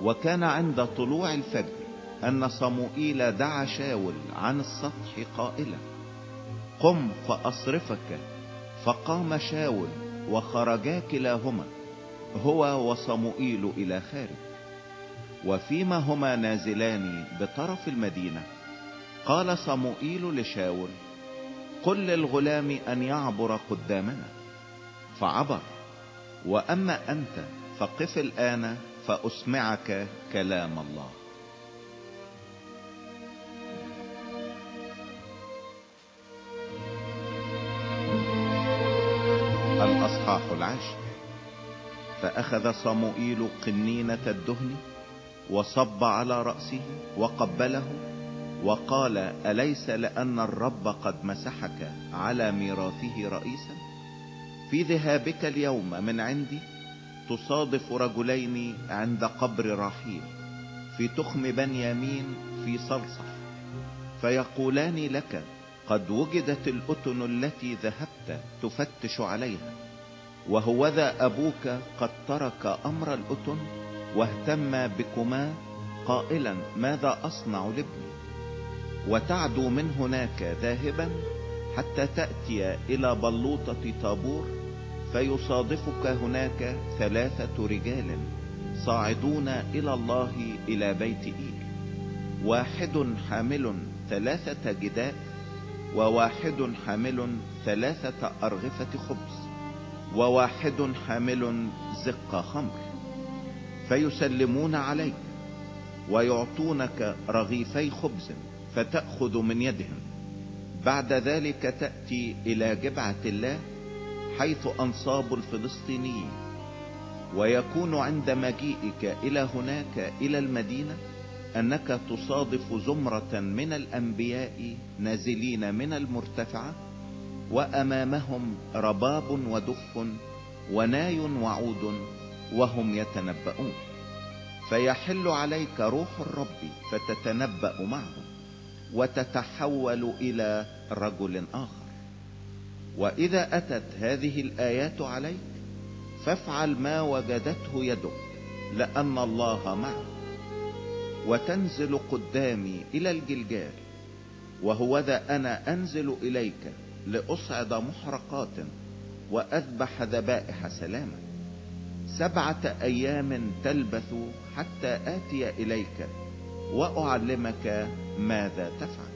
وكان عند طلوع الفجر أن صموئيل دعا شاول عن السطح قائلا قم فأصرفك. فقام شاول وخرجا كلاهما هو وصموئيل إلى خارج. وفيما هما نازلان بطرف المدينة قال صموئيل لشاول قل للغلام أن يعبر قدامنا. فعبر. وأما أنت فقف الآن فأسمعك كلام الله. الأصحاح العاشر. فأخذ صموئيل قنينة الدهن وصب على رأسه وقبله وقال أليس لأن الرب قد مسحك على ميراثه رئيسا؟ في ذهابك اليوم من عندي تصادف رجلين عند قبر راحيل في تخم بنيامين في صلصح فيقولان لك قد وجدت الأتن التي ذهبت تفتش عليها وهوذا أبوك قد ترك أمر الأتن واهتم بكما؟ قائلا ماذا أصنع لابني؟ وتعدو من هناك ذاهبا حتى تأتي إلى بلوطة طابور فيصادفك هناك ثلاثة رجال صاعدون إلى الله إلى بيت ايل واحد حامل ثلاثة جداء وواحد حامل ثلاثة أرغفة خبز وواحد حامل زق خمر. فيسلمون عليك ويعطونك رغيفي خبز. فتأخذ من يدهم. بعد ذلك تأتي إلى جبعة الله حيث أنصاب الفلسطينيين. ويكون عند مجيئك إلى هناك إلى المدينة أنك تصادف زمرة من الأنبياء نازلين من المرتفعة وأمامهم رباب ودف وناي وعود وهم يتنبؤون. فيحل عليك روح الرب فتتنبأ معهم. وتتحول إلى رجل آخر. وإذا أتت هذه الآيات عليك فافعل ما وجدته يدك لأن الله معك. وتنزل قدامي إلى الجلجال وهوذا أنا أنزل إليك لأصعد محرقات وأذبح ذبائح سلاما. سبعة أيام تلبث حتى آتي إليك وأعلمك ماذا تفعل.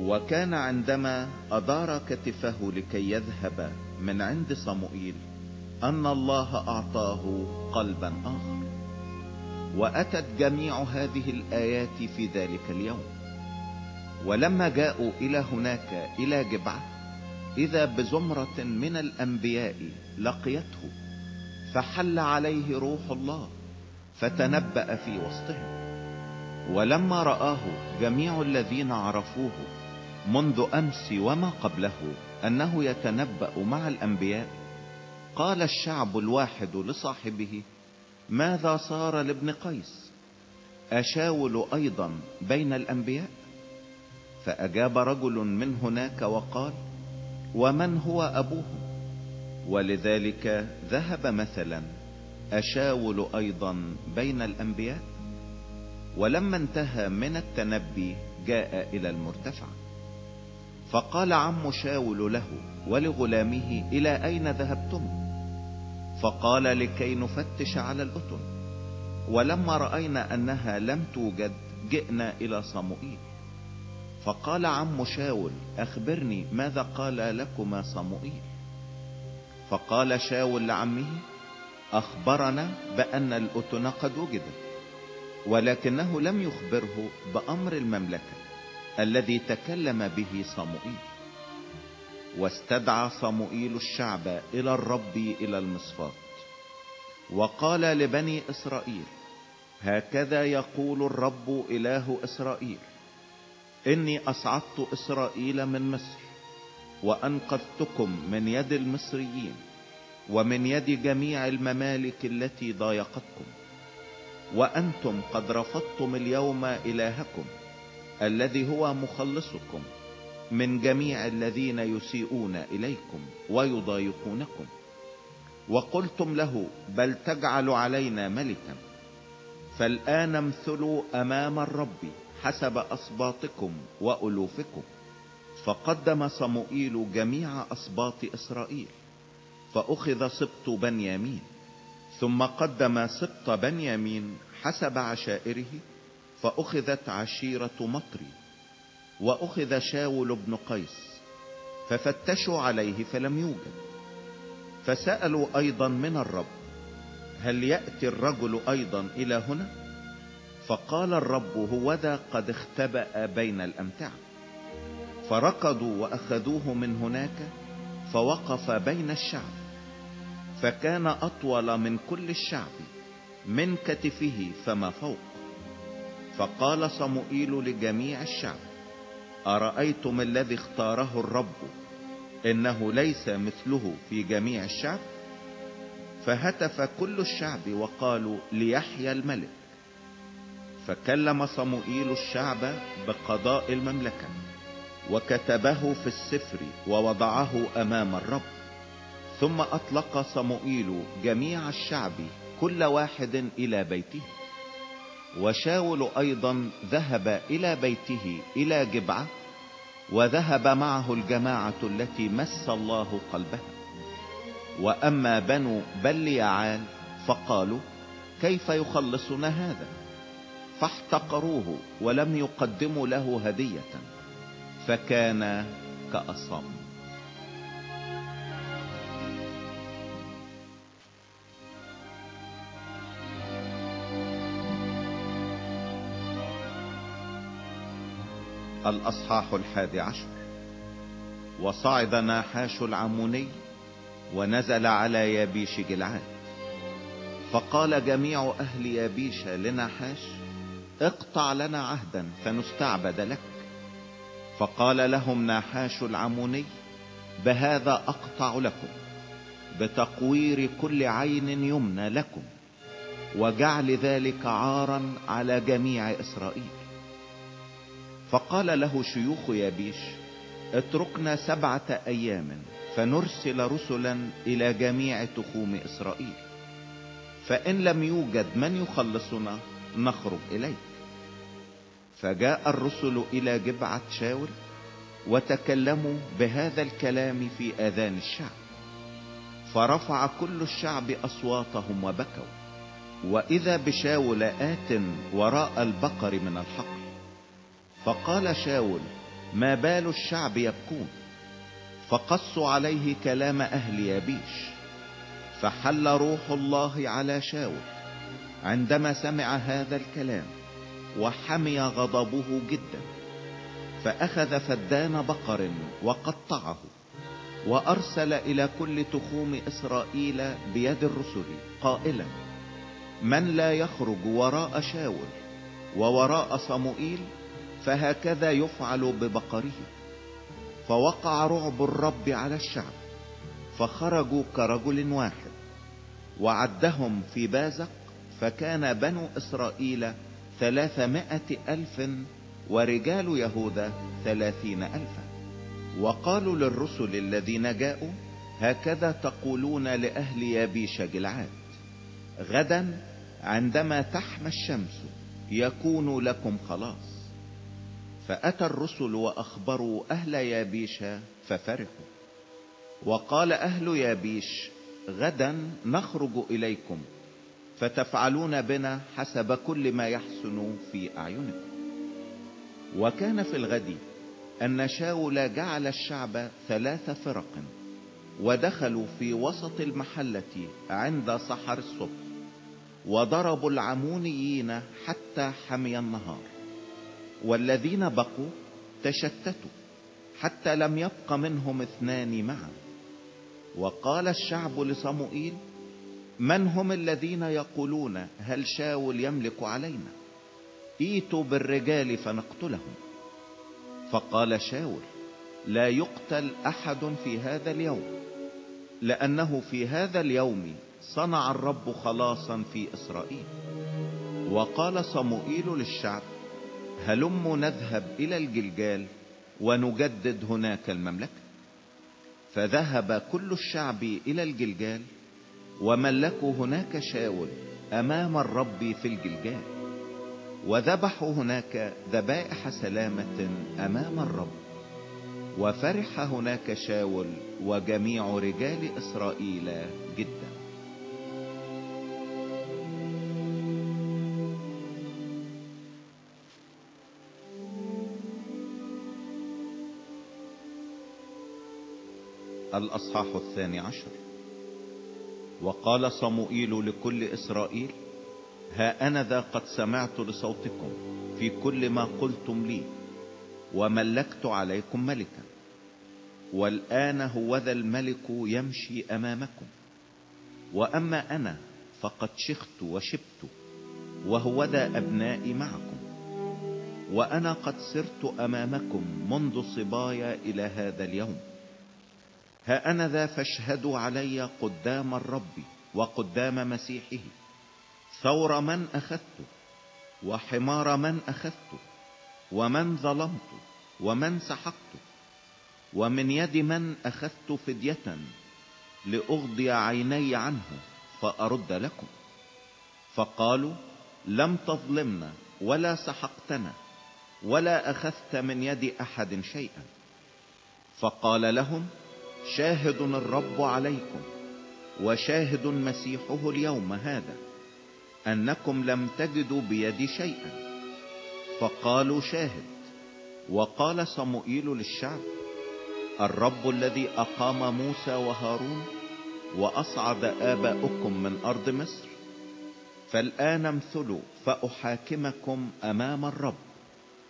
وكان عندما ادار كتفه لكي يذهب من عند صموئيل أن الله أعطاه قلبا آخر. وأتت جميع هذه الآيات في ذلك اليوم. ولما جاءوا إلى هناك إلى جبعة إذا بزمرة من الأنبياء لقيته فحل عليه روح الله فتنبأ في وسطهم. ولما رآه جميع الذين عرفوه منذ أمس وما قبله أنه يتنبأ مع الأنبياء قال الشعب الواحد لصاحبه ماذا صار لابن قيس؟ أشاول أيضا بين الأنبياء؟ فأجاب رجل من هناك وقال ومن هو ابوهم ولذلك ذهب مثلا أشاول أيضا بين الأنبياء؟ ولما انتهى من التنبي جاء إلى المرتفع. فقال عم شاول له ولغلامه إلى أين ذهبتم؟ فقال لكي نفتش على الأتن. ولما رأينا أنها لم توجد جئنا إلى صموئيل. فقال عم شاول أخبرني ماذا قال لكما صموئيل. فقال شاول لعمه أخبرنا بأن الأتن قد وجدت. ولكنه لم يخبره بأمر المملكة الذي تكلم به صموئيل واستدعى صموئيل الشعب إلى الرب إلى المصفات وقال لبني إسرائيل هكذا يقول الرب إله إسرائيل إني أصعدت إسرائيل من مصر وأنقذتكم من يد المصريين ومن يد جميع الممالك التي ضايقتكم. وأنتم قد رفضتم اليوم إلهكم الذي هو مخلصكم من جميع الذين يسيئون إليكم ويضايقونكم. وقلتم له بل تجعل علينا ملكا. فالآن امثلوا أمام الرب حسب اسباطكم وألوفكم. فقدم صموئيل جميع اسباط إسرائيل فأخذ سبط بنيامين. ثم قدم سبط بنيامين حسب عشائره فأخذت عشيرة مطري وأخذ شاول بن قيس ففتشوا عليه فلم يوجد. فسألوا أيضا من الرب هل يأتي الرجل أيضا إلى هنا؟ فقال الرب هوذا قد اختبأ بين الأمتعة. فركضوا وأخذوه من هناك فوقف بين الشعب. فكان أطول من كل الشعب من كتفه فما فوق. فقال صموئيل لجميع الشعب أرأيتم الذي اختاره الرب إنه ليس مثله في جميع الشعب؟ فهتف كل الشعب وقالوا ليحيى الملك. فكلم صموئيل الشعب بقضاء المملكة وكتبه في السفر ووضعه أمام الرب. ثم أطلق صموئيل جميع الشعب كل واحد إلى بيته. وشاول أيضا ذهب إلى بيته إلى جبعة وذهب معه الجماعة التي مس الله قلبها. وأما بنو بليعال فقالوا كيف يخلصنا هذا؟ فاحتقروه ولم يقدموا له هدية. فكان كأصم. الأصحاح الحادي عشر. وصعد ناحاش العموني ونزل على يابيش جلعاد فقال جميع أهل يابيش لناحاش اقطع لنا عهدا فنستعبد لك. فقال لهم ناحاش العموني بهذا أقطع لكم بتقوير كل عين يمنى لكم وجعل ذلك عارا على جميع إسرائيل. فقال له شيوخ يابيش اتركنا سبعة أيام فنرسل رسلا إلى جميع تخوم إسرائيل. فإن لم يوجد من يخلصنا نخرج إليك. فجاء الرسل إلى جبعة شاول وتكلموا بهذا الكلام في آذان الشعب. فرفع كل الشعب أصواتهم وبكوا. وإذا بشاول آت وراء البقر من الحقل فقال شاول ما بال الشعب يبكون؟ فقصوا عليه كلام أهل يابيش فحل روح الله على شاول عندما سمع هذا الكلام وحمي غضبه جدا فأخذ فدان بقر وقطعه وأرسل إلى كل تخوم إسرائيل بيد الرسل قائلا من لا يخرج وراء شاول ووراء صموئيل فهكذا يفعل ببقره. فوقع رعب الرب على الشعب فخرجوا كرجل واحد. وعدهم في بازق فكان بنو إسرائيل ثلاثمائة ألف ورجال يهوذا ثلاثين ألفا. وقالوا للرسل الذين جاءوا هكذا تقولون لأهل يابيش جلعاد. غدا عندما تحمى الشمس يكون لكم خلاص. فأتى الرسل وأخبروا أهل يابيش ففرحوا. وقال أهل يابيش غدا نخرج إليكم فتفعلون بنا حسب كل ما يحسن في أعينكم. وكان في الغد أن شاول جعل الشعب ثلاث فرق ودخلوا في وسط المحلة عند سحر الصبح وضربوا العمونيين حتى حمي النهار. والذين بقوا تشتتوا حتى لم يبق منهم اثنان معا. وقال الشعب لصموئيل من هم الذين يقولون هل شاول يملك علينا؟ إيتوا بالرجال فنقتلهم. فقال شاول لا يقتل أحد في هذا اليوم لأنه في هذا اليوم صنع الرب خلاصا في إسرائيل. وقال صموئيل للشعب هلم نذهب إلى الجلجال ونجدد هناك المملكة. فذهب كل الشعب إلى الجلجال وملكوا هناك شاول أمام الرب في الجلجال وذبحوا هناك ذبائح سلامة أمام الرب وفرح هناك شاول وجميع رجال إسرائيل جدا. الأصحاح الثاني عشر. وقال صموئيل لكل إسرائيل ها أنا ذا قد سمعت لصوتكم في كل ما قلتم لي وملكت عليكم ملكا والآن هو ذا الملك يمشي أمامكم. وأما أنا فقد شخت وشبت وهو ذا أبنائي معكم. وأنا قد سرت أمامكم منذ صبايا إلى هذا اليوم. ها أنا ذا فاشهدوا علي قدام الرب وقدام مسيحه. ثور من أخذته وحمار من أخذته ومن ظلمت ومن سحقت ومن يد من أخذت فدية لأغضي عيني عنه فأرد لكم. فقالوا لم تظلمنا ولا سحقتنا ولا أخذت من يد أحد شيئا. فقال لهم شاهد الرب عليكم وشاهد مسيحه اليوم هذا أنكم لم تجدوا بيدي شيئا. فقالوا شاهد وقال صموئيل للشعب الرب الذي أقام موسى وهارون وأصعد آباؤكم من أرض مصر فالآن امثلوا فأحاكمكم أمام الرب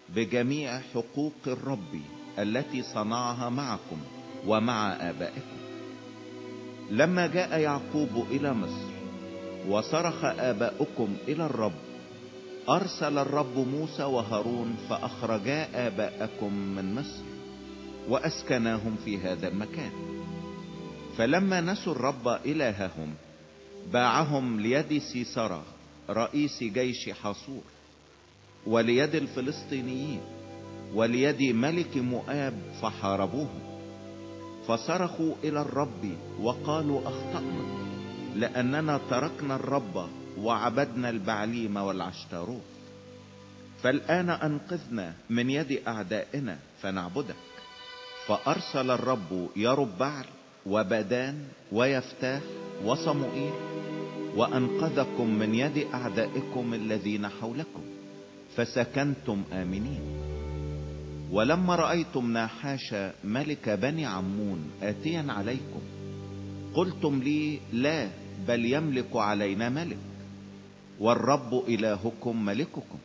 بجميع حقوق الرب التي صنعها معكم. ومع آبائكم. لما جاء يعقوب إلى مصر وصرخ آباؤكم إلى الرب أرسل الرب موسى وهارون فأخرجا آباءكم من مصر وأسكناهم في هذا المكان. فلما نسوا الرب إلههم باعهم ليد سيسرى رئيس جيش حصور وليد الفلسطينيين وليد ملك مؤاب فحاربوهم. فصرخوا إلى الرب وقالوا أخطأنا لأننا تركنا الرب وعبدنا البعليم والعشتاروت. فالآن أنقذنا من يد أعدائنا فنعبدك. فأرسل الرب يرب بعل وبدان ويفتاح وصموئيل وأنقذكم من يد أعدائكم الذين حولكم فسكنتم آمنين. ولما رأيتم ناحاش ملك بني عمون آتيا عليكم قلتم لي لا بل يملك علينا ملك والرب إلهكم ملككم.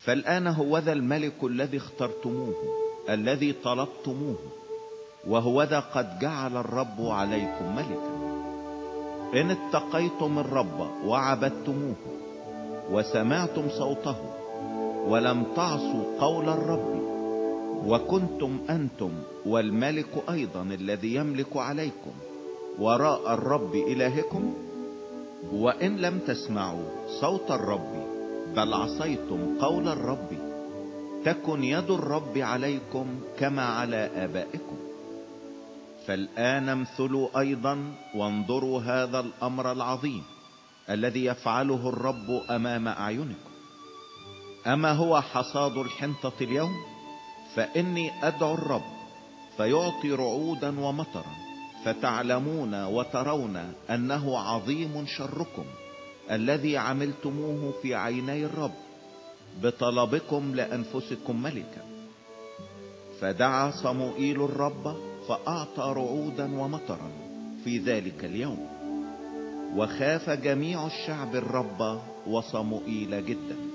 فالآن هو ذا الملك الذي اخترتموه الذي طلبتموه وهو ذا قد جعل الرب عليكم ملكا. إن اتقيتم الرب وعبدتموه وسمعتم صوته ولم تعصوا قول الرب. وكنتم أنتم والملك أيضا الذي يملك عليكم وراء الرب إلهكم؟ وإن لم تسمعوا صوت الرب بل عصيتم قول الرب. تكن يد الرب عليكم كما على آبائكم. فالآن امثلوا أيضا وانظروا هذا الأمر العظيم الذي يفعله الرب أمام أعينكم. أما هو حصاد الحنطة اليوم؟ فإني أدعو الرب فيعطي رعودا ومطرا فتعلمون وترون أنه عظيم شركم الذي عملتموه في عيني الرب بطلبكم لأنفسكم ملكا. فدعا صموئيل الرب فأعطى رعودا ومطرا في ذلك اليوم. وخاف جميع الشعب الرب وصموئيل جدا.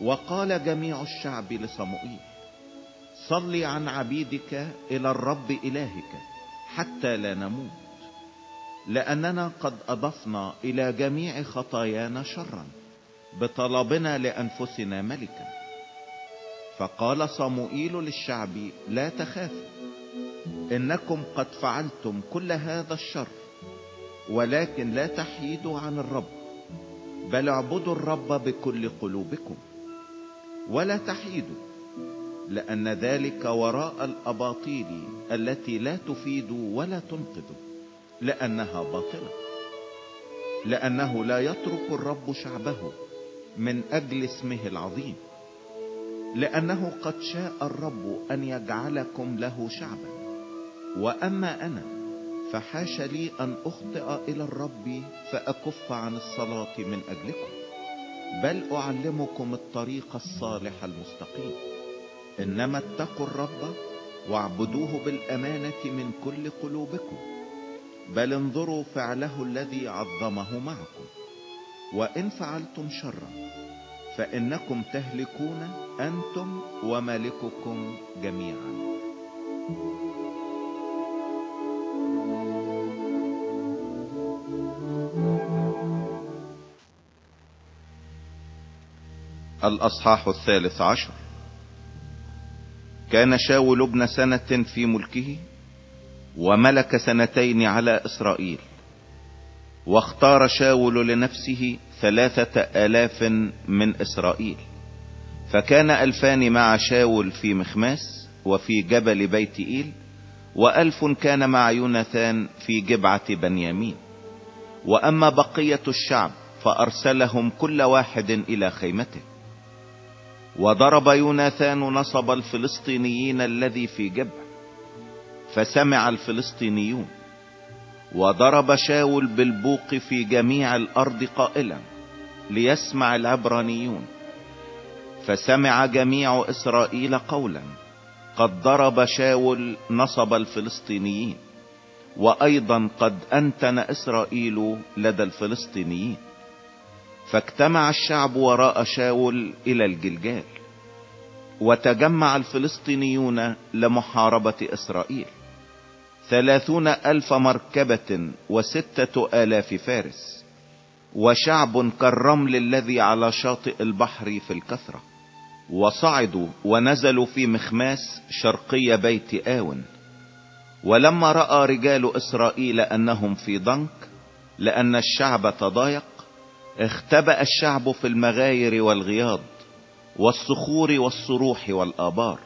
وقال جميع الشعب لصموئيل صل عن عبيدك إلى الرب إلهك حتى لا نموت لأننا قد أضفنا إلى جميع خطايانا شرا بطلبنا لأنفسنا ملكا. فقال صموئيل للشعب لا تخافوا إنكم قد فعلتم كل هذا الشر ولكن لا تحيدوا عن الرب بل اعبدوا الرب بكل قلوبكم. ولا تحيدوا لأن ذلك وراء الأباطيل التي لا تفيد ولا تنقذ لأنها باطلة لأنه لا يترك الرب شعبه من أجل اسمه العظيم لأنه قد شاء الرب أن يجعلكم له شعبا. وأما أنا فحاش لي أن أخطئ إلى الرب فأكف عن الصلاة من أجلكم. بل أعلمكم الطريق الصالح المستقيم. إنما اتقوا الرب واعبدوه بالأمانة من كل قلوبكم بل انظروا فعله الذي عظمه معكم. وإن فعلتم شرا فإنكم تهلكون أنتم ومالككم جميعا. الأصحاح الثالث عشر. كان شاول ابن سنة في ملكه وملك سنتين على إسرائيل واختار شاول لنفسه ثلاثة آلاف من إسرائيل. فكان ألفان مع شاول في مخماس وفي جبل بيت إيل وألف كان مع يوناثان في جبعة بنيامين. وأما بقية الشعب فأرسلهم كل واحد إلى خيمته. وضرب يوناثان نصب الفلسطينيين الذي في جبع فسمع الفلسطينيون وضرب شاول بالبوق في جميع الأرض قائلا ليسمع العبرانيون فسمع جميع إسرائيل قولا قد ضرب شاول نصب الفلسطينيين وأيضا قد أنتن إسرائيل لدى الفلسطينيين. فاجتمع الشعب وراء شاول إلى الجلجال وتجمع الفلسطينيون لمحاربة إسرائيل. ثلاثون ألف مركبة وستة آلاف فارس وشعب كالرمل الذي على شاطئ البحر في الكثرة. وصعدوا ونزلوا في مخماس شرقي بيت آون. ولما رأى رجال إسرائيل أنهم في ضنك لأن الشعب تضايق اختبأ الشعب في المغاير والغياض والصخور والصروح والآبار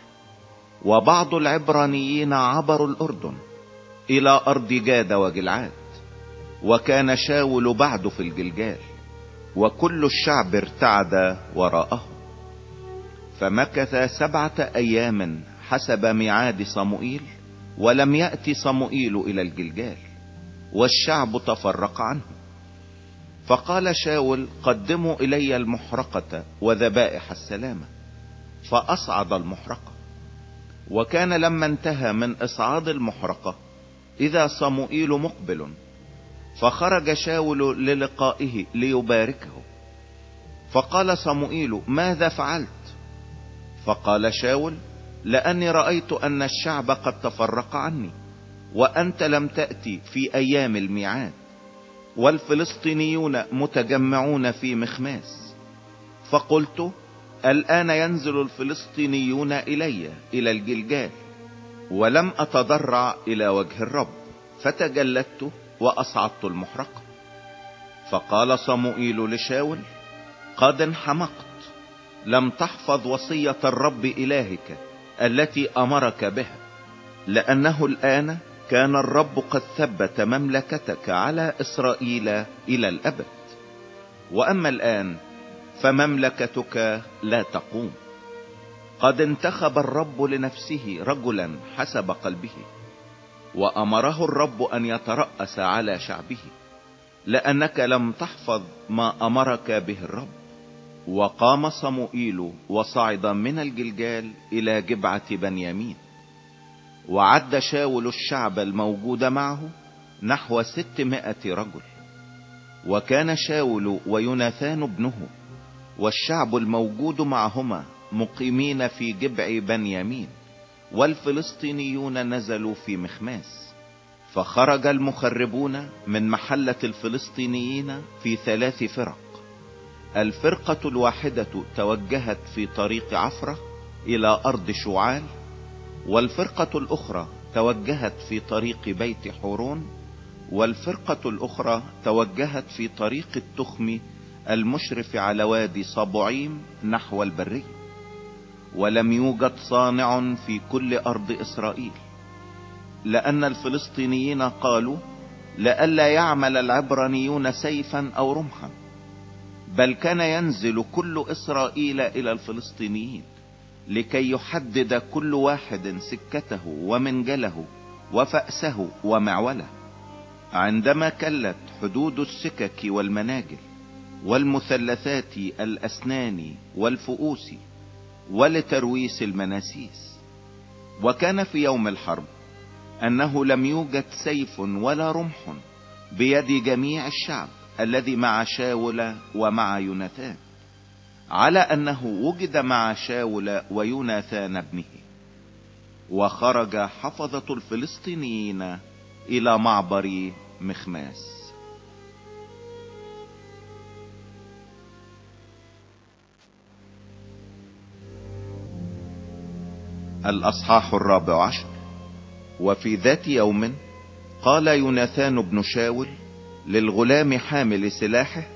وبعض العبرانيين عبروا الأردن إلى أرض جاد وجلعاد وكان شاول بعد في الجلجال وكل الشعب ارتعد وراءه. فمكث سبعة أيام حسب ميعاد صموئيل ولم يأتي صموئيل إلى الجلجال والشعب تفرق عنه. فقال شاول قدموا إلي المحرقة وذبائح السلامة فأصعد المحرقة. وكان لما انتهى من إصعاد المحرقة إذا صموئيل مقبل فخرج شاول للقائه ليباركه. فقال صموئيل ماذا فعلت؟ فقال شاول لأني رأيت أن الشعب قد تفرق عني وأنت لم تأتي في أيام الميعاد. والفلسطينيون متجمعون في مخماس. فقلت الآن ينزل الفلسطينيون إلي إلى الجلجال ولم أتضرع إلى وجه الرب فتجلدت وأصعدت المحرقة. فقال صموئيل لشاول قد انحمقت لم تحفظ وصية الرب إلهك التي أمرك بها لأنه الآن كان الرب قد ثبت مملكتك على إسرائيل إلى الأبد. وأما الآن فمملكتك لا تقوم. قد انتخب الرب لنفسه رجلا حسب قلبه وأمره الرب أن يترأس على شعبه لأنك لم تحفظ ما أمرك به الرب. وقام صموئيل وصعد من الجلجال إلى جبعة بنيامين. وعد شاول الشعب الموجود معه نحو ستمائة رجل. وكان شاول ويوناثان ابنه والشعب الموجود معهما مقيمين في جبع بنيامين والفلسطينيون نزلوا في مخماس. فخرج المخربون من محلة الفلسطينيين في ثلاث فرق. الفرقة الواحدة توجهت في طريق عفرة إلى أرض شعال والفرقة الأخرى توجهت في طريق بيت حورون والفرقة الأخرى توجهت في طريق التخم المشرف على وادي صبعيم نحو البرية ولم يوجد صانع في كل أرض إسرائيل. لأن الفلسطينيين قالوا لئلا يعمل العبرانيون سيفا أو رمحا. بل كان ينزل كل إسرائيل إلى الفلسطينيين. لكي يحدد كل واحد سكته ومنجله وفأسه ومعوله. عندما كلت حدود السكك والمناجل والمثلثات الأسنان والفؤوس ولترويس المناسيس. وكان في يوم الحرب أنه لم يوجد سيف ولا رمح بيد جميع الشعب الذي مع شاول ومع يونتان على أنه وجد مع شاول ويوناثان ابنه وخرج حفظة الفلسطينيين إلى معبر مخماس. الأصحاح الرابع عشر. وفي ذات يوم قال يوناثان بن شاول للغلام حامل سلاحه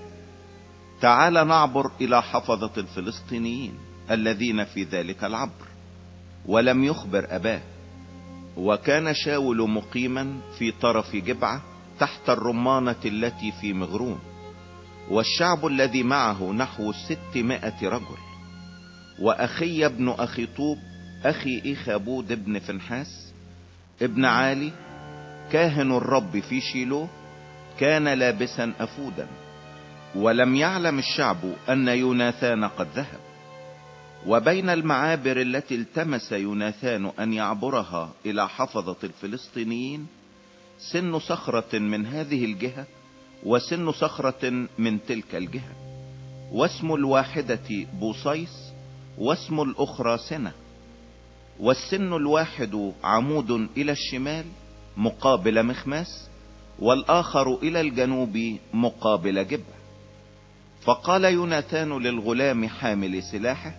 تعال نعبر إلى حفظة الفلسطينيين الذين في ذلك العبر. ولم يخبر أباه. وكان شاول مقيما في طرف جبعة تحت الرمانة التي في مغروم والشعب الذي معه نحو ستمائة رجل. وأخي ابن أخي طوب أخي ايخابود ابن فنحاس ابن عالي كاهن الرب في شيلو كان لابسا أفودا. ولم يعلم الشعب أن يوناثان قد ذهب. وبين المعابر التي التمس يوناثان أن يعبرها إلى حفظة الفلسطينيين سن صخرة من هذه الجهة وسن صخرة من تلك الجهة. واسم الواحدة بوصيس واسم الأخرى سنة. والسن الواحد عمود إلى الشمال مقابل مخماس والآخر إلى الجنوب مقابل جبة. فقال يوناتان للغلام حامل سلاحه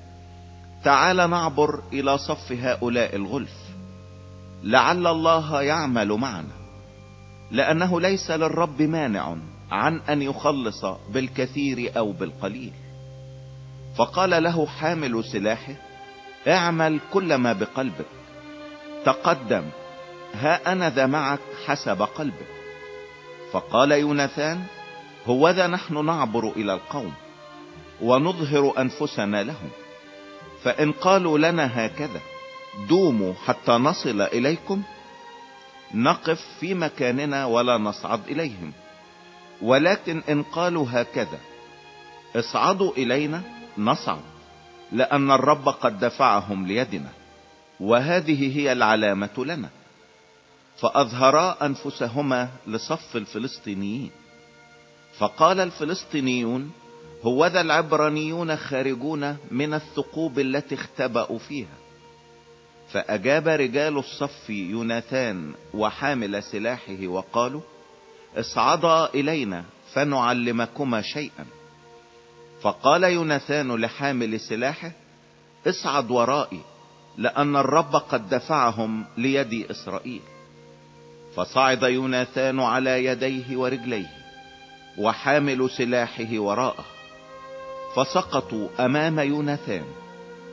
تعال نعبر إلى صف هؤلاء الغلف لعل الله يعمل معنا لأنه ليس للرب مانع عن أن يخلص بالكثير أو بالقليل. فقال له حامل سلاحه اعمل كل ما بقلبك تقدم ها أنا ذا معك حسب قلبك. فقال يوناثان هوذا نحن نعبر إلى القوم ونظهر أنفسنا لهم. فإن قالوا لنا هكذا دوموا حتى نصل إليكم نقف في مكاننا ولا نصعد إليهم. ولكن إن قالوا هكذا اصعدوا إلينا نصعد لأن الرب قد دفعهم ليدنا وهذه هي العلامة لنا. فأظهرا أنفسهما لصف الفلسطينيين. فقال الفلسطينيون هوذا العبرانيون خارجون من الثقوب التي اختبأوا فيها. فأجاب رجال الصف يوناثان وحامل سلاحه وقالوا اصعدا إلينا فنعلمكما شيئا. فقال يوناثان لحامل سلاحه اصعد ورائي لأن الرب قد دفعهم ليد إسرائيل. فصعد يوناثان على يديه ورجليه. وحامل سلاحه وراءه فسقطوا أمام يوناثان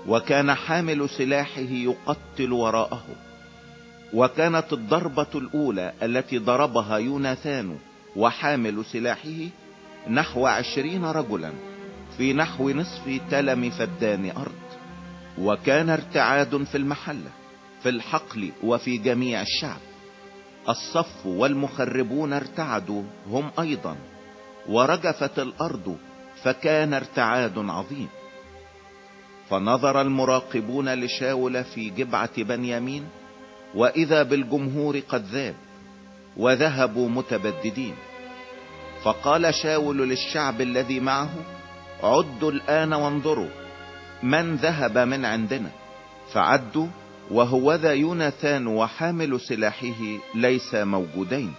وكان حامل سلاحه يقتل وراءه. وكانت الضربة الأولى التي ضربها يوناثان وحامل سلاحه نحو عشرين رجلا في نحو نصف تلم فدان أرض. وكان ارتعاد في المحلة في الحقل وفي جميع الشعب. الصف والمخربون ارتعدوا هم أيضا. ورجفت الأرض فكان ارتعاد عظيم. فنظر المراقبون لشاول في جبعة بنيامين وإذا بالجمهور قد ذاب وذهبوا متبددين. فقال شاول للشعب الذي معه عدوا الآن وانظروا من ذهب من عندنا. فعدوا وهوذا يوناثان وحامل سلاحه ليس موجودين.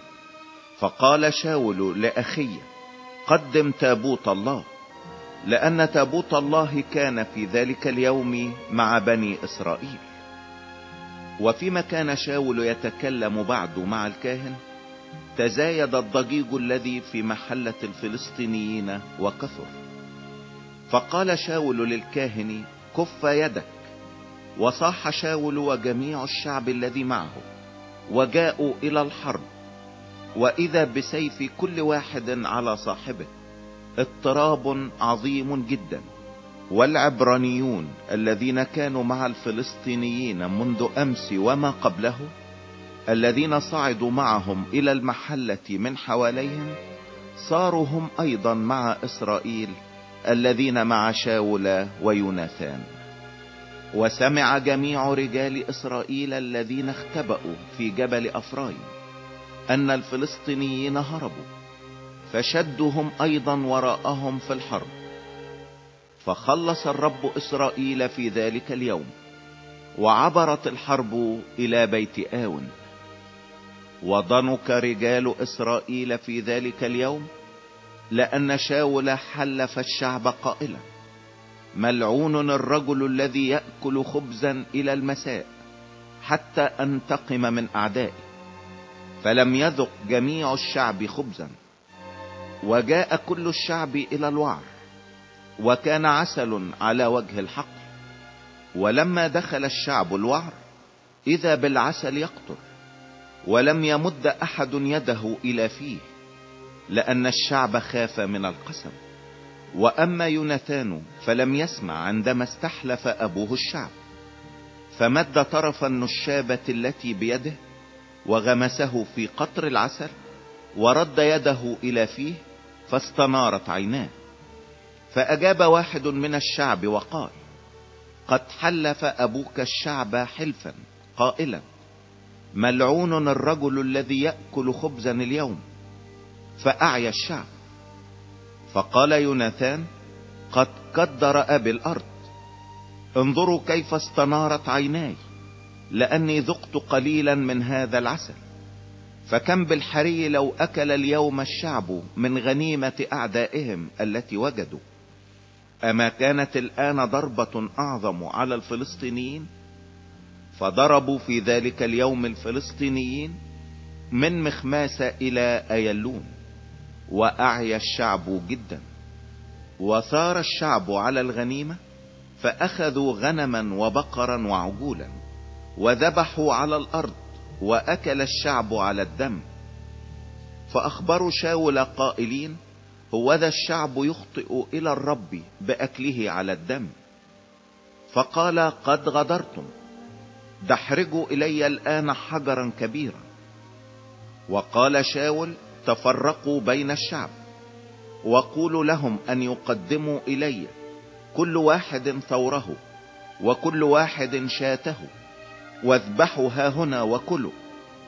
فقال شاول لأخيه قدم تابوت الله لأن تابوت الله كان في ذلك اليوم مع بني إسرائيل. وفيما كان شاول يتكلم بعد مع الكاهن تزايد الضجيج الذي في محلة الفلسطينيين وكثر. فقال شاول للكاهن كف يدك. وصاح شاول وجميع الشعب الذي معه وجاءوا إلى الحرب. وإذا بسيف كل واحد على صاحبه اضطراب عظيم جدا. والعبرانيون الذين كانوا مع الفلسطينيين منذ أمس وما قبله الذين صعدوا معهم إلى المحلة من حواليهم صاروا هم أيضا مع إسرائيل الذين مع شاول ويوناثان. وسمع جميع رجال إسرائيل الذين اختبأوا في جبل أفرايم. أن الفلسطينيين هربوا فشدهم أيضا وراءهم في الحرب. فخلص الرب إسرائيل في ذلك اليوم وعبرت الحرب إلى بيت آون. وضنك رجال إسرائيل في ذلك اليوم لأن شاول حلف الشعب قائلا ملعون الرجل الذي يأكل خبزا إلى المساء حتى انتقم من اعدائي فلم يذق جميع الشعب خبزا. وجاء كل الشعب إلى الوعر وكان عسل على وجه الحقل ولما دخل الشعب الوعر إذا بالعسل يقطر ولم يمد أحد يده إلى فيه لأن الشعب خاف من القسم. وأما يوناثان فلم يسمع عندما استحلف أبوه الشعب. فمد طرف النشابة التي بيده وغمسه في قطر العسل ورد يده إلى فيه فاستنارت عيناه. فأجاب واحد من الشعب وقال قد حلف أبوك الشعب حلفا قائلا. ملعون الرجل الذي يأكل خبزا اليوم. فأعيا الشعب. فقال يوناثان قد قدر أبي الأرض. انظروا كيف استنارت عيناي. لأني ذقت قليلا من هذا العسل. فكم بالحري لو أكل اليوم الشعب من غنيمة أعدائهم التي وجدوا. أما كانت الآن ضربة أعظم على الفلسطينيين؟ فضربوا في ذلك اليوم الفلسطينيين من مخماس إلى أيلون. وأعيا الشعب جدا. وثار الشعب على الغنيمة فأخذوا غنما وبقرا وعجولا. وذبحوا على الأرض وأكل الشعب على الدم. فأخبروا شاول قائلين هو ذا الشعب يخطئ إلى الرب بأكله على الدم. فقال قد غدرتم. دحرجوا إلي الآن حجرا كبيرا. وقال شاول تفرقوا بين الشعب. وقولوا لهم أن يقدموا إلي كل واحد ثوره وكل واحد شاته. واذبحوا ها هنا وكلوا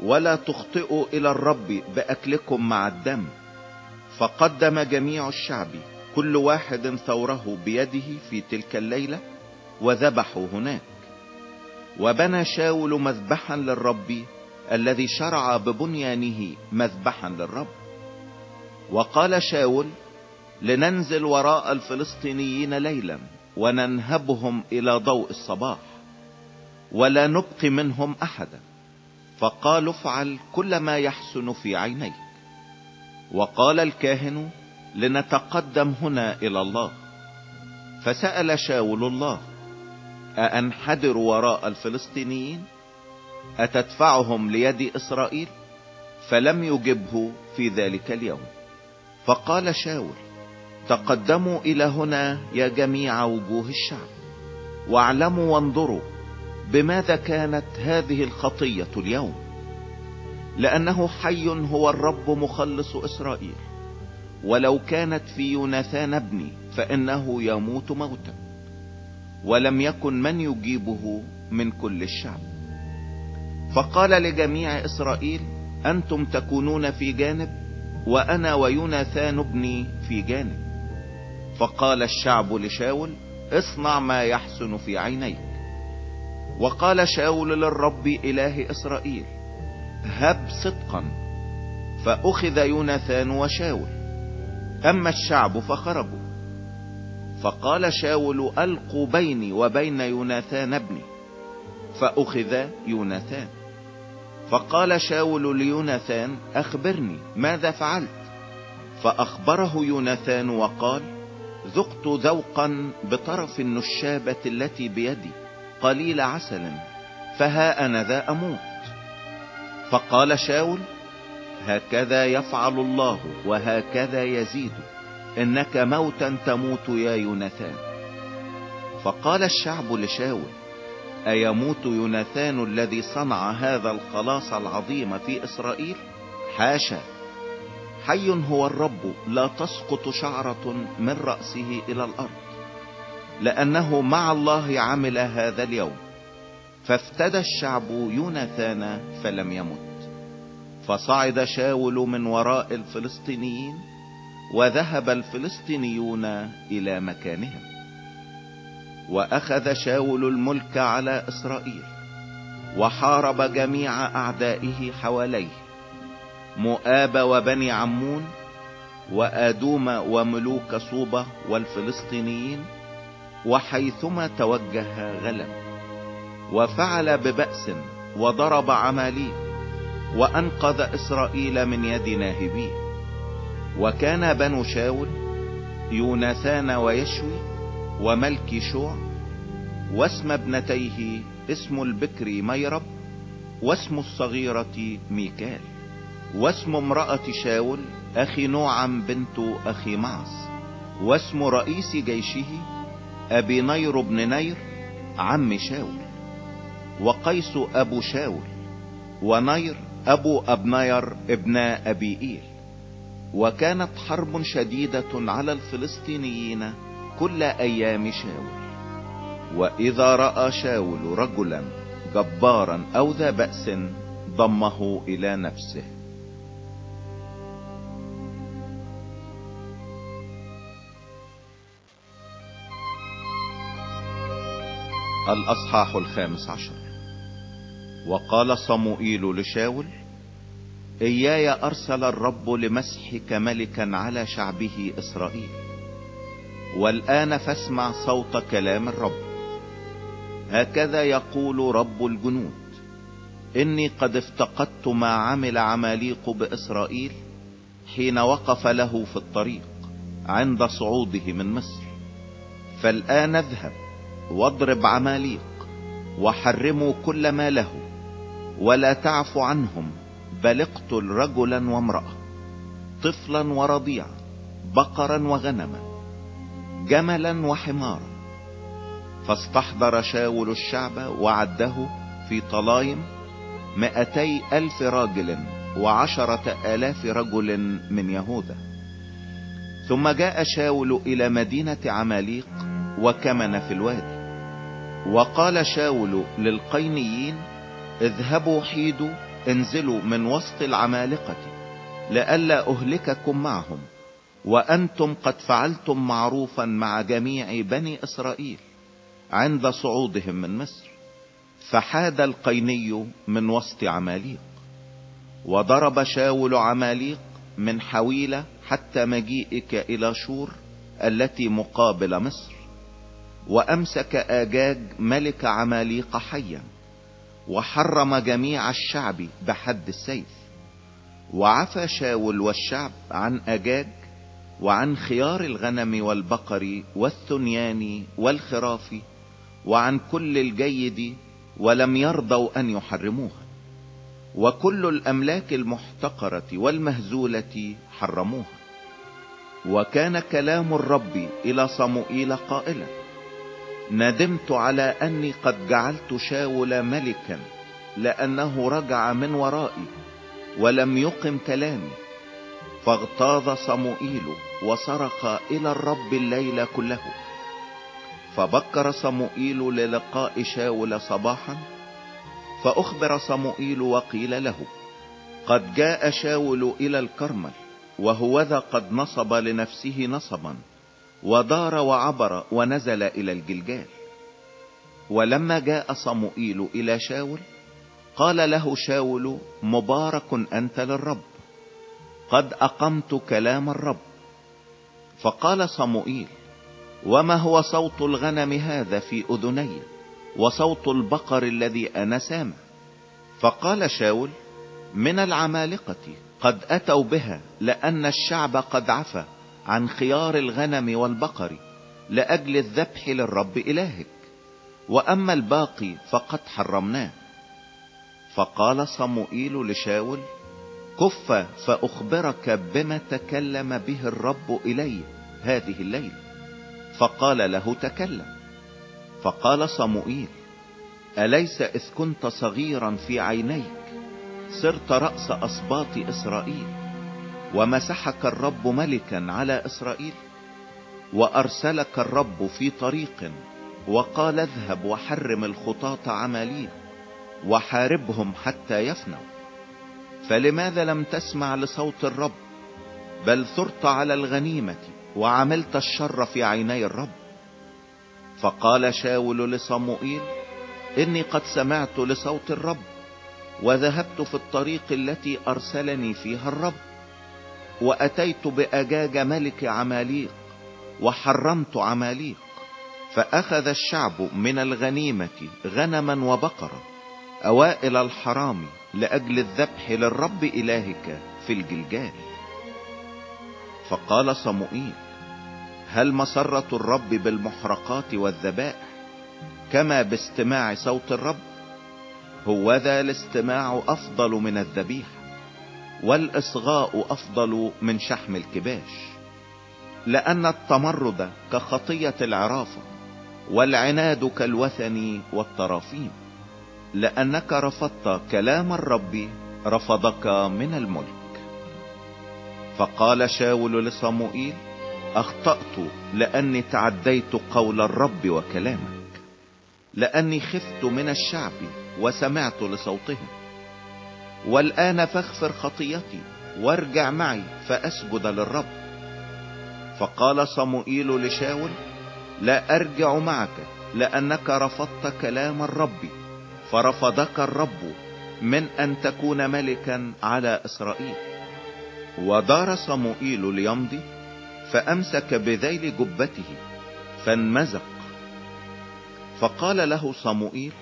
ولا تخطئوا إلى الرب بأكلكم مع الدم. فقدم جميع الشعب كل واحد ثوره بيده في تلك الليلة وذبحوا هناك. وبنى شاول مذبحا للرب الذي شرع ببنيانه مذبحا للرب. وقال شاول لننزل وراء الفلسطينيين ليلا وننهبهم إلى ضوء الصباح. ولا نبقي منهم أحدا. فقال افعل كل ما يحسن في عينيك. وقال الكاهن لنتقدم هنا إلى الله. فسأل شاول الله أأنحدر وراء الفلسطينيين؟ أتدفعهم ليد إسرائيل؟ فلم يجبه في ذلك اليوم. فقال شاول تقدموا إلى هنا يا جميع وجوه الشعب. واعلموا وانظروا بماذا كانت هذه الخطية اليوم؟ لأنه حي هو الرب مخلص إسرائيل. ولو كانت في يوناثان ابني فإنه يموت موتا. ولم يكن من يجيبه من كل الشعب. فقال لجميع إسرائيل أنتم تكونون في جانب وأنا ويوناثان ابني في جانب. فقال الشعب لشاول اصنع ما يحسن في عينيك. وقال شاول للرب إله إسرائيل هب صدقا. فأخذ يوناثان وشاول أما الشعب فخرجوا فقال شاول ألقوا بيني وبين يوناثان ابني. فأخذ يوناثان. فقال شاول ليوناثان أخبرني ماذا فعلت. فأخبره يوناثان وقال ذقت ذوقا بطرف النشابة التي بيدي. قليل عسل فها أنا ذا أموت. فقال شاول هكذا يفعل الله وهكذا يزيد إنك موتا تموت يا يوناثان. فقال الشعب لشاول أيموت يوناثان الذي صنع هذا الخلاص العظيم في إسرائيل؟ حاشا. حي هو الرب لا تسقط شعرة من رأسه إلى الأرض. لأنه مع الله عمل هذا اليوم. فافتدى الشعب يوناثان فلم يمت. فصعد شاول من وراء الفلسطينيين وذهب الفلسطينيون إلى مكانهم. وأخذ شاول الملك على إسرائيل وحارب جميع أعدائه حواليه مؤاب وبني عمون وآدوم وملوك صوبة والفلسطينيين وحيثما توجه غلب وفعل ببأس وضرب عماليق وأنقذ إسرائيل من يد ناهبيه وكان بنو شاول يوناثان ويشوي وملكي شوع واسم ابنتيه اسم البكر ميرب واسم الصغيرة ميكال واسم امرأة شاول أخي نوعا بنت أخي معص واسم رئيس جيشه أبي نير بن نير عم شاول وقيس أبو شاول ونير أبو أبنير ابن أبي إيل. وكانت حرب شديدة على الفلسطينيين كل أيام شاول. وإذا رأى شاول رجلا جبارا أو ذا بأس ضمه إلى نفسه. الأصحاح الخامس عشر. وقال صموئيل لشاول إياي أرسل الرب لمسحك ملكا على شعبه إسرائيل والآن فاسمع صوت كلام الرب. هكذا يقول رب الجنود إني قد افتقدت ما عمل عماليق بإسرائيل حين وقف له في الطريق عند صعوده من مصر. فالآن اذهب. واضرب عماليق وحرموا كل ما له ولا تعف عنهم بل اقتل رجلا وامرأة طفلا ورضيعا بقرا وغنما جملا وحمارا. فاستحضر شاول الشعب وعده في طلايم مئتي ألف راجل وعشرة آلاف رجل من يهوذا. ثم جاء شاول إلى مدينة عماليق وكمن في الوادي. وقال شاول للقينيين اذهبوا حيدوا انزلوا من وسط العمالقة لئلا أهلككم معهم وأنتم قد فعلتم معروفا مع جميع بني إسرائيل عند صعودهم من مصر فحاد القيني من وسط عماليق وضرب شاول عماليق من حويلة حتى مجيئك إلى شور التي مقابل مصر. وأمسك آجاج ملك عماليق حيا وحرم جميع الشعب بحد السيف. وعفى شاول والشعب عن آجاج وعن خيار الغنم والبقر والثنيان والخراف وعن كل الجيد ولم يرضوا أن يحرموها وكل الأملاك المحتقرة والمهزولة حرموها وكان كلام الرب إلى صموئيل قائلا ندمت على أني قد جعلت شاول ملكا لأنه رجع من ورائي ولم يقم كلامي. فاغتاظ صموئيل وصرخ إلى الرب الليل كله. فبكر صموئيل للقاء شاول صباحا فأخبر صموئيل وقيل له قد جاء شاول إلى الكرمل وهوذا قد نصب لنفسه نصبا. ودار وعبر ونزل إلى الجلجال. ولما جاء صموئيل إلى شاول قال له شاول مبارك أنت للرب. قد أقمت كلام الرب. فقال صموئيل وما هو صوت الغنم هذا في أذني وصوت البقر الذي أنا سامع؟ فقال شاول من العمالقة قد أتوا بها لأن الشعب قد عفى عن خيار الغنم والبقر لأجل الذبح للرب إلهك. وأما الباقي فقد حرمناه. فقال صموئيل لشاول كف فأخبرك بما تكلم به الرب إلي هذه الليلة. فقال له تكلم. فقال صموئيل أليس إذ كنت صغيرا في عينيك؟ صرت رأس أصباط إسرائيل. ومسحك الرب ملكا على إسرائيل وأرسلك الرب في طريق وقال اذهب وحرم الخطاة عماليق وحاربهم حتى يفنوا. فلماذا لم تسمع لصوت الرب؟ بل ثرت على الغنيمة وعملت الشر في عيني الرب. فقال شاول لصموئيل إني قد سمعت لصوت الرب وذهبت في الطريق التي أرسلني فيها الرب. وأتيت بأجاج ملك عماليق وحرمت عماليق فأخذ الشعب من الغنيمة غنما وبقرا أوائل الحرام لأجل الذبح للرب إلهك في الجلجال. فقال صموئيل هل مسرة الرب بالمحرقات والذبائح كما باستماع صوت الرب؟ هو ذا الاستماع أفضل من الذبيحة. والإصغاء أفضل من شحم الكباش لأن التمرد كخطية العرافة والعناد كالوثن والطرافين لأنك رفضت كلام الرب رفضك من الملك. فقال شاول لصموئيل أخطأت لأني تعديت قول الرب وكلامك لأني خفت من الشعب وسمعت لصوتهم. والآن فاغفر خطيتي وارجع معي فأسجد للرب. فقال صموئيل لشاول لا أرجع معك لأنك رفضت كلام الرب. فرفضك الرب من أن تكون ملكا على إسرائيل. ودار صموئيل ليمضي فأمسك بذيل جبته فانمزق. فقال له صموئيل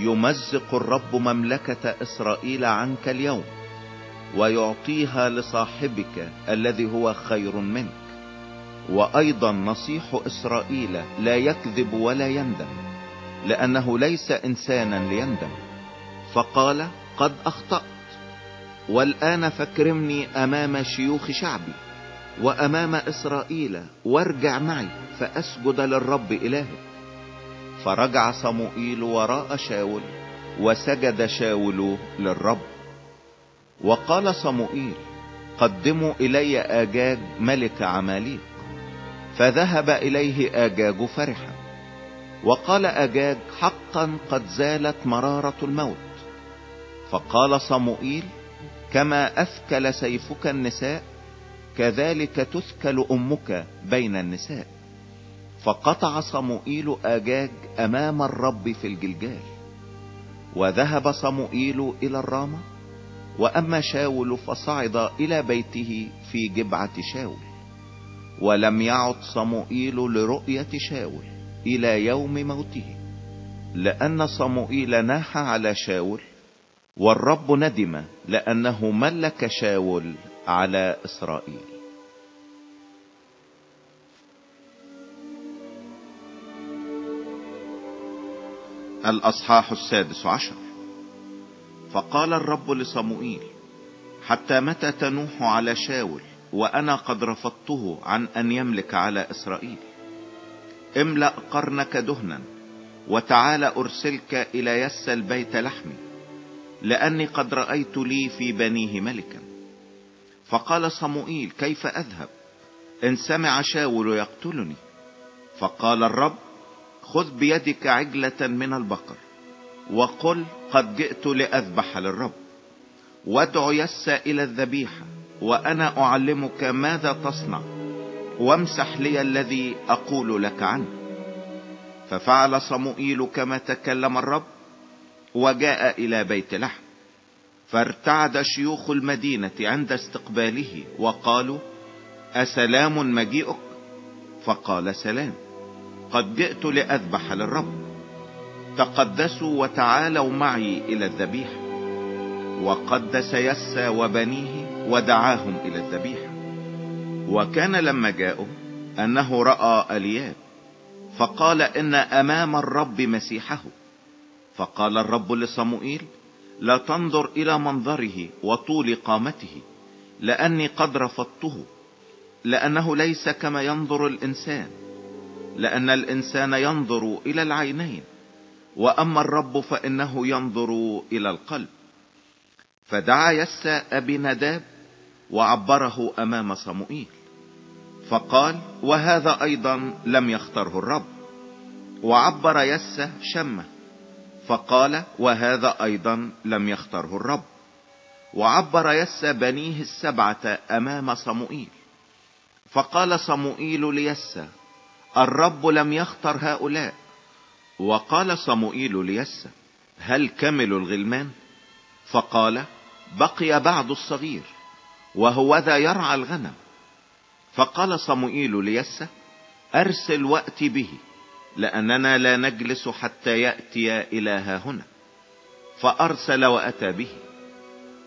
يمزق الرب مملكة إسرائيل عنك اليوم ويعطيها لصاحبك الذي هو خير منك. وأيضا نصيح إسرائيل لا يكذب ولا يندم لأنه ليس انسانا ليندم. فقال قد أخطأت. والآن فاكرمني أمام شيوخ شعبي وأمام إسرائيل وارجع معي فأسجد للرب الهك فرجع صموئيل وراء شاول وسجد شاول للرب. وقال صموئيل قدموا إلي آجاج ملك عماليق. فذهب إليه آجاج فرحا. وقال آجاج حقا قد زالت مرارة الموت. فقال صموئيل كما أثكل سيفك النساء كذلك تثكل أمك بين النساء. فقطع صموئيل آجاج أمام الرب في الجلجال وذهب صموئيل إلى الرامة وأما شاول فصعد إلى بيته في جبعة شاول ولم يعد صموئيل لرؤية شاول إلى يوم موته لأن صموئيل ناح على شاول والرب ندم لأنه ملك شاول على إسرائيل. الأصحاح السادس عشر. فقال الرب لصموئيل حتى متى تنوح على شاول وأنا قد رفضته عن أن يملك على إسرائيل؟ املأ قرنك دهنا وتعال أرسلك إلى يس البيت لحمي لأني قد رأيت لي في بنيه ملكا. فقال صموئيل كيف أذهب؟ إن سمع شاول يقتلني. فقال الرب خذ بيدك عجلة من البقر وقل قد جئت لأذبح للرب. وادع يس إلى الذبيحة وأنا أعلمك ماذا تصنع وامسح لي الذي أقول لك عنه. ففعل صموئيل كما تكلم الرب وجاء إلى بيت لحم. فارتعد شيوخ المدينة عند استقباله وقالوا أسلام مجيئك؟ فقال سلام. قد جئت لأذبح للرب. تقدسوا وتعالوا معي إلى الذبيحة. وقدس يسى وبنيه ودعاهم إلى الذبيحة. وكان لما جاءوا أنه رأى ألياب فقال إن أمام الرب مسيحه. فقال الرب لصموئيل لا تنظر إلى منظره وطول قامته لأني قد رفضته لأنه ليس كما ينظر الإنسان. لأن الإنسان ينظر إلى العينين وأما الرب فإنه ينظر إلى القلب. فدعا يسى نداب وعبره أمام صموئيل فقال وهذا أيضا لم يختره الرب. وعبر يسى شمه فقال وهذا أيضا لم يختره الرب. وعبر يسى بنيه السبعة أمام صموئيل فقال صموئيل ليسى الرب لم يختر هؤلاء. وقال صموئيل ليسى هل كملوا الغلمان؟ فقال بقي بعض الصغير وهو ذا يرعى الغنم. فقال صموئيل ليسى أرسل وأتي به لأننا لا نجلس حتى يأتي إلى ها هنا. فأرسل وأتى به.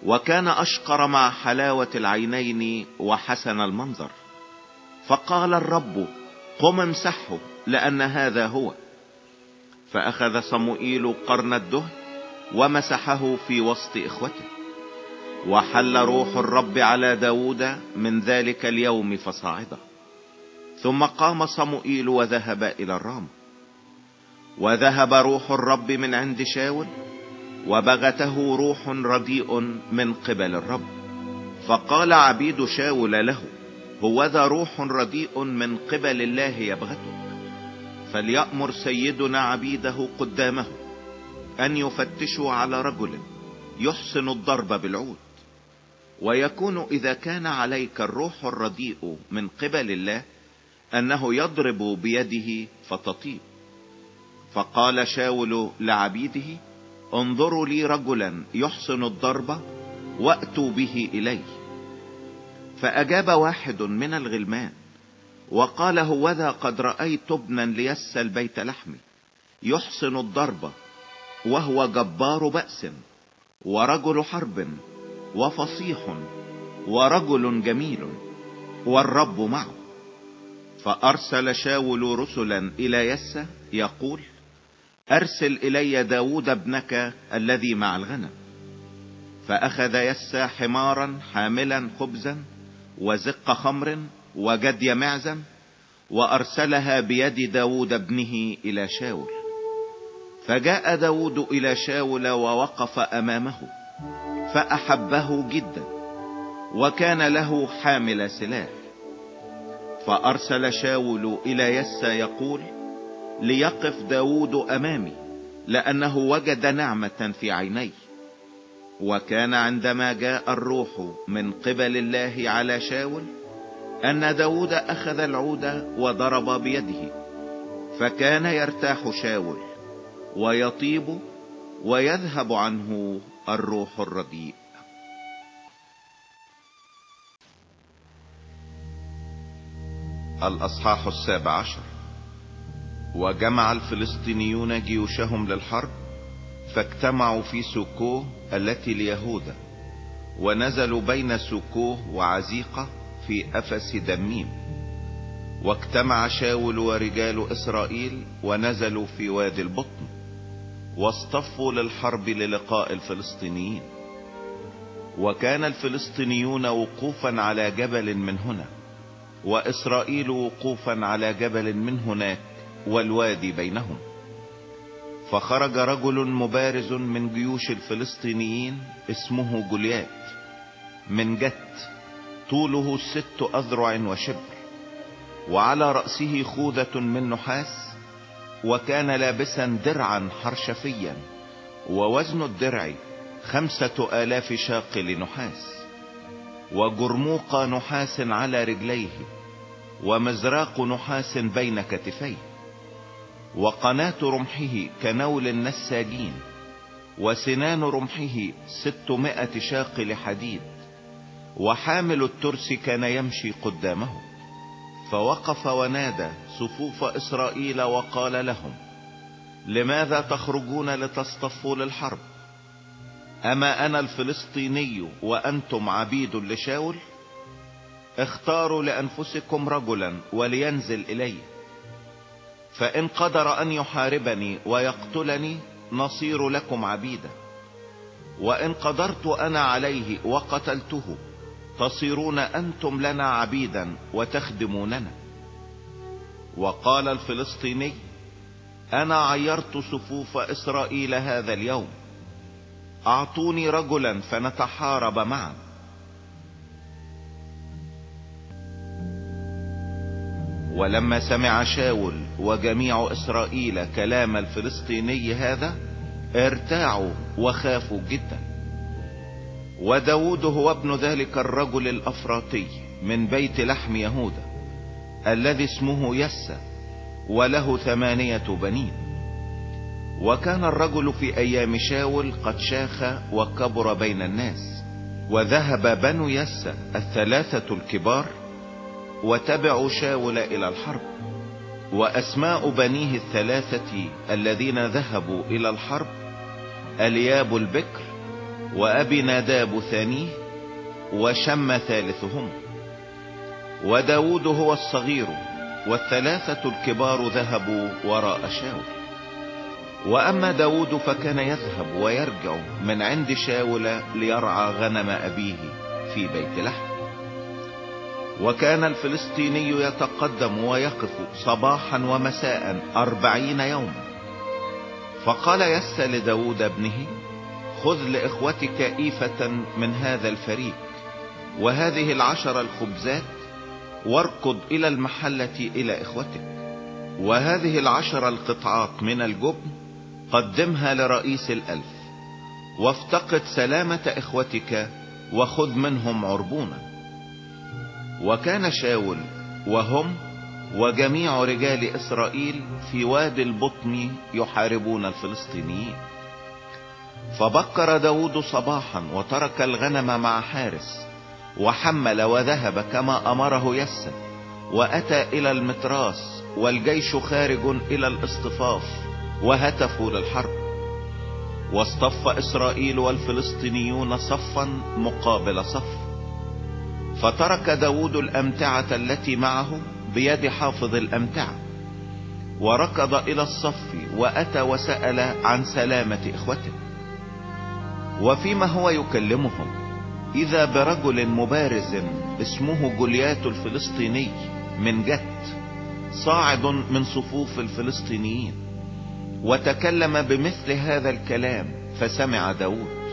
وكان أشقر مع حلاوة العينين وحسن المنظر. فقال الرب قم امسحه لأن هذا هو. فأخذ صموئيل قرن الدهن ومسحه في وسط إخوته. وحل روح الرب على داود من ذلك اليوم فصاعده ثم قام صموئيل وذهب إلى الرام. وذهب روح الرب من عند شاول وبغته روح رديء من قبل الرب. فقال عبيد شاول له هوذا روح رديء من قبل الله يبغتك فليأمر سيدنا عبيده قدامه أن يفتشوا على رجل يحسن الضرب بالعود. ويكون إذا كان عليك الروح الرديء من قبل الله أنه يضرب بيده فتطيب. فقال شاول لعبيده انظروا لي رجلا يحسن الضرب وأتوا به الي فأجاب واحد من الغلمان وقال هوذا قد رأيت ابنا ليس البيت لحمي يحسن الضرب وهو جبار بأس ورجل حرب وفصيح ورجل جميل والرب معه. فأرسل شاول رسلا إلى يسى يقول أرسل إلي داود ابنك الذي مع الغنم. فأخذ يسى حمارا حاملا خبزا وزق خمر وجدي معزم وأرسلها بيد داود ابنه إلى شاول. فجاء داود إلى شاول ووقف أمامه فأحبه جدا وكان له حامل سلاح. فأرسل شاول إلى يسى يقول ليقف داود أمامي لأنه وجد نعمة في عيني وكان عندما جاء الروح من قبل الله على شاول أن داود أخذ العود وضرب بيده فكان يرتاح شاول ويطيب ويذهب عنه الروح الرديء. الأصحاح السابع عشر. وجمع الفلسطينيون جيوشهم للحرب فاجتمعوا في سوكوه التي ليهوذا ونزلوا بين سوكوه وعزيقة في أفس دميم. واجتمع شاول ورجال إسرائيل ونزلوا في وادي البطن واصطفوا للحرب للقاء الفلسطينيين. وكان الفلسطينيون وقوفا على جبل من هنا وإسرائيل وقوفا على جبل من هناك والوادي بينهم. فخرج رجل مبارز من جيوش الفلسطينيين اسمه جوليات من جت طوله ست أذرع وشبر وعلى رأسه خوذة من نحاس وكان لابسا درعا حرشفيا ووزن الدرع خمسة آلاف شاقل نحاس وجرموق نحاس على رجليه ومزراق نحاس بين كتفيه. وقناة رمحه كنول النساجين وسنان رمحه ستمائة شاقل حديد وحامل الترس كان يمشي قدامه. فوقف ونادى صفوف إسرائيل وقال لهم لماذا تخرجون لتصطفوا للحرب؟ أما أنا الفلسطيني وأنتم عبيد لشاول؟ اختاروا لأنفسكم رجلا ولينزل إلي. فإن قدر أن يحاربني ويقتلني نصير لكم عبيدا. وإن قدرت أنا عليه وقتلته تصيرون أنتم لنا عبيدا وتخدموننا. وقال الفلسطيني أنا عيرت صفوف إسرائيل هذا اليوم. أعطوني رجلا فنتحارب معا. ولما سمع شاول وجميع إسرائيل كلام الفلسطيني هذا ارتاعوا وخافوا جدا. وداود هو ابن ذلك الرجل الأفراطي من بيت لحم يهوذا الذي اسمه يسى وله ثمانية بنين. وكان الرجل في أيام شاول قد شاخ وكبر بين الناس وذهب بنو يسى الثلاثة الكبار وتبعوا شاول إلى الحرب. وأسماء بنيه الثلاثة الذين ذهبوا إلى الحرب ألياب البكر وأبي ناداب ثانية وشم ثالثهم. وداود هو الصغير والثلاثة الكبار ذهبوا وراء شاول. وأما داود فكان يذهب ويرجع من عند شاول ليرعى غنم أبيه في بيت لحم. وكان الفلسطيني يتقدم ويقف صباحا ومساء أربعين يوما. فقال يس لداود ابنه خذ لإخوتك إيفة من هذا الفريق وهذه العشر الخبزات واركض إلى المحلة إلى إخوتك. وهذه العشر القطعات من الجبن قدمها لرئيس الألف وافتقد سلامة إخوتك وخذ منهم عربونا. وكان شاول وهم وجميع رجال إسرائيل في وادي البطن يحاربون الفلسطينيين. فبكر داود صباحا وترك الغنم مع حارس وحمل وذهب كما أمره يسا وأتى إلى المتراس والجيش خارج إلى الاصطفاف وهتفوا للحرب. واصطف إسرائيل والفلسطينيون صفا مقابل صف. فترك داود الأمتعة التي معه بيد حافظ الأمتعة وركض إلى الصف وأتى وسأل عن سلامة إخوته. وفيما هو يكلمهم إذا برجل مبارز اسمه جوليات الفلسطيني من جت صاعد من صفوف الفلسطينيين وتكلم بمثل هذا الكلام فسمع داود.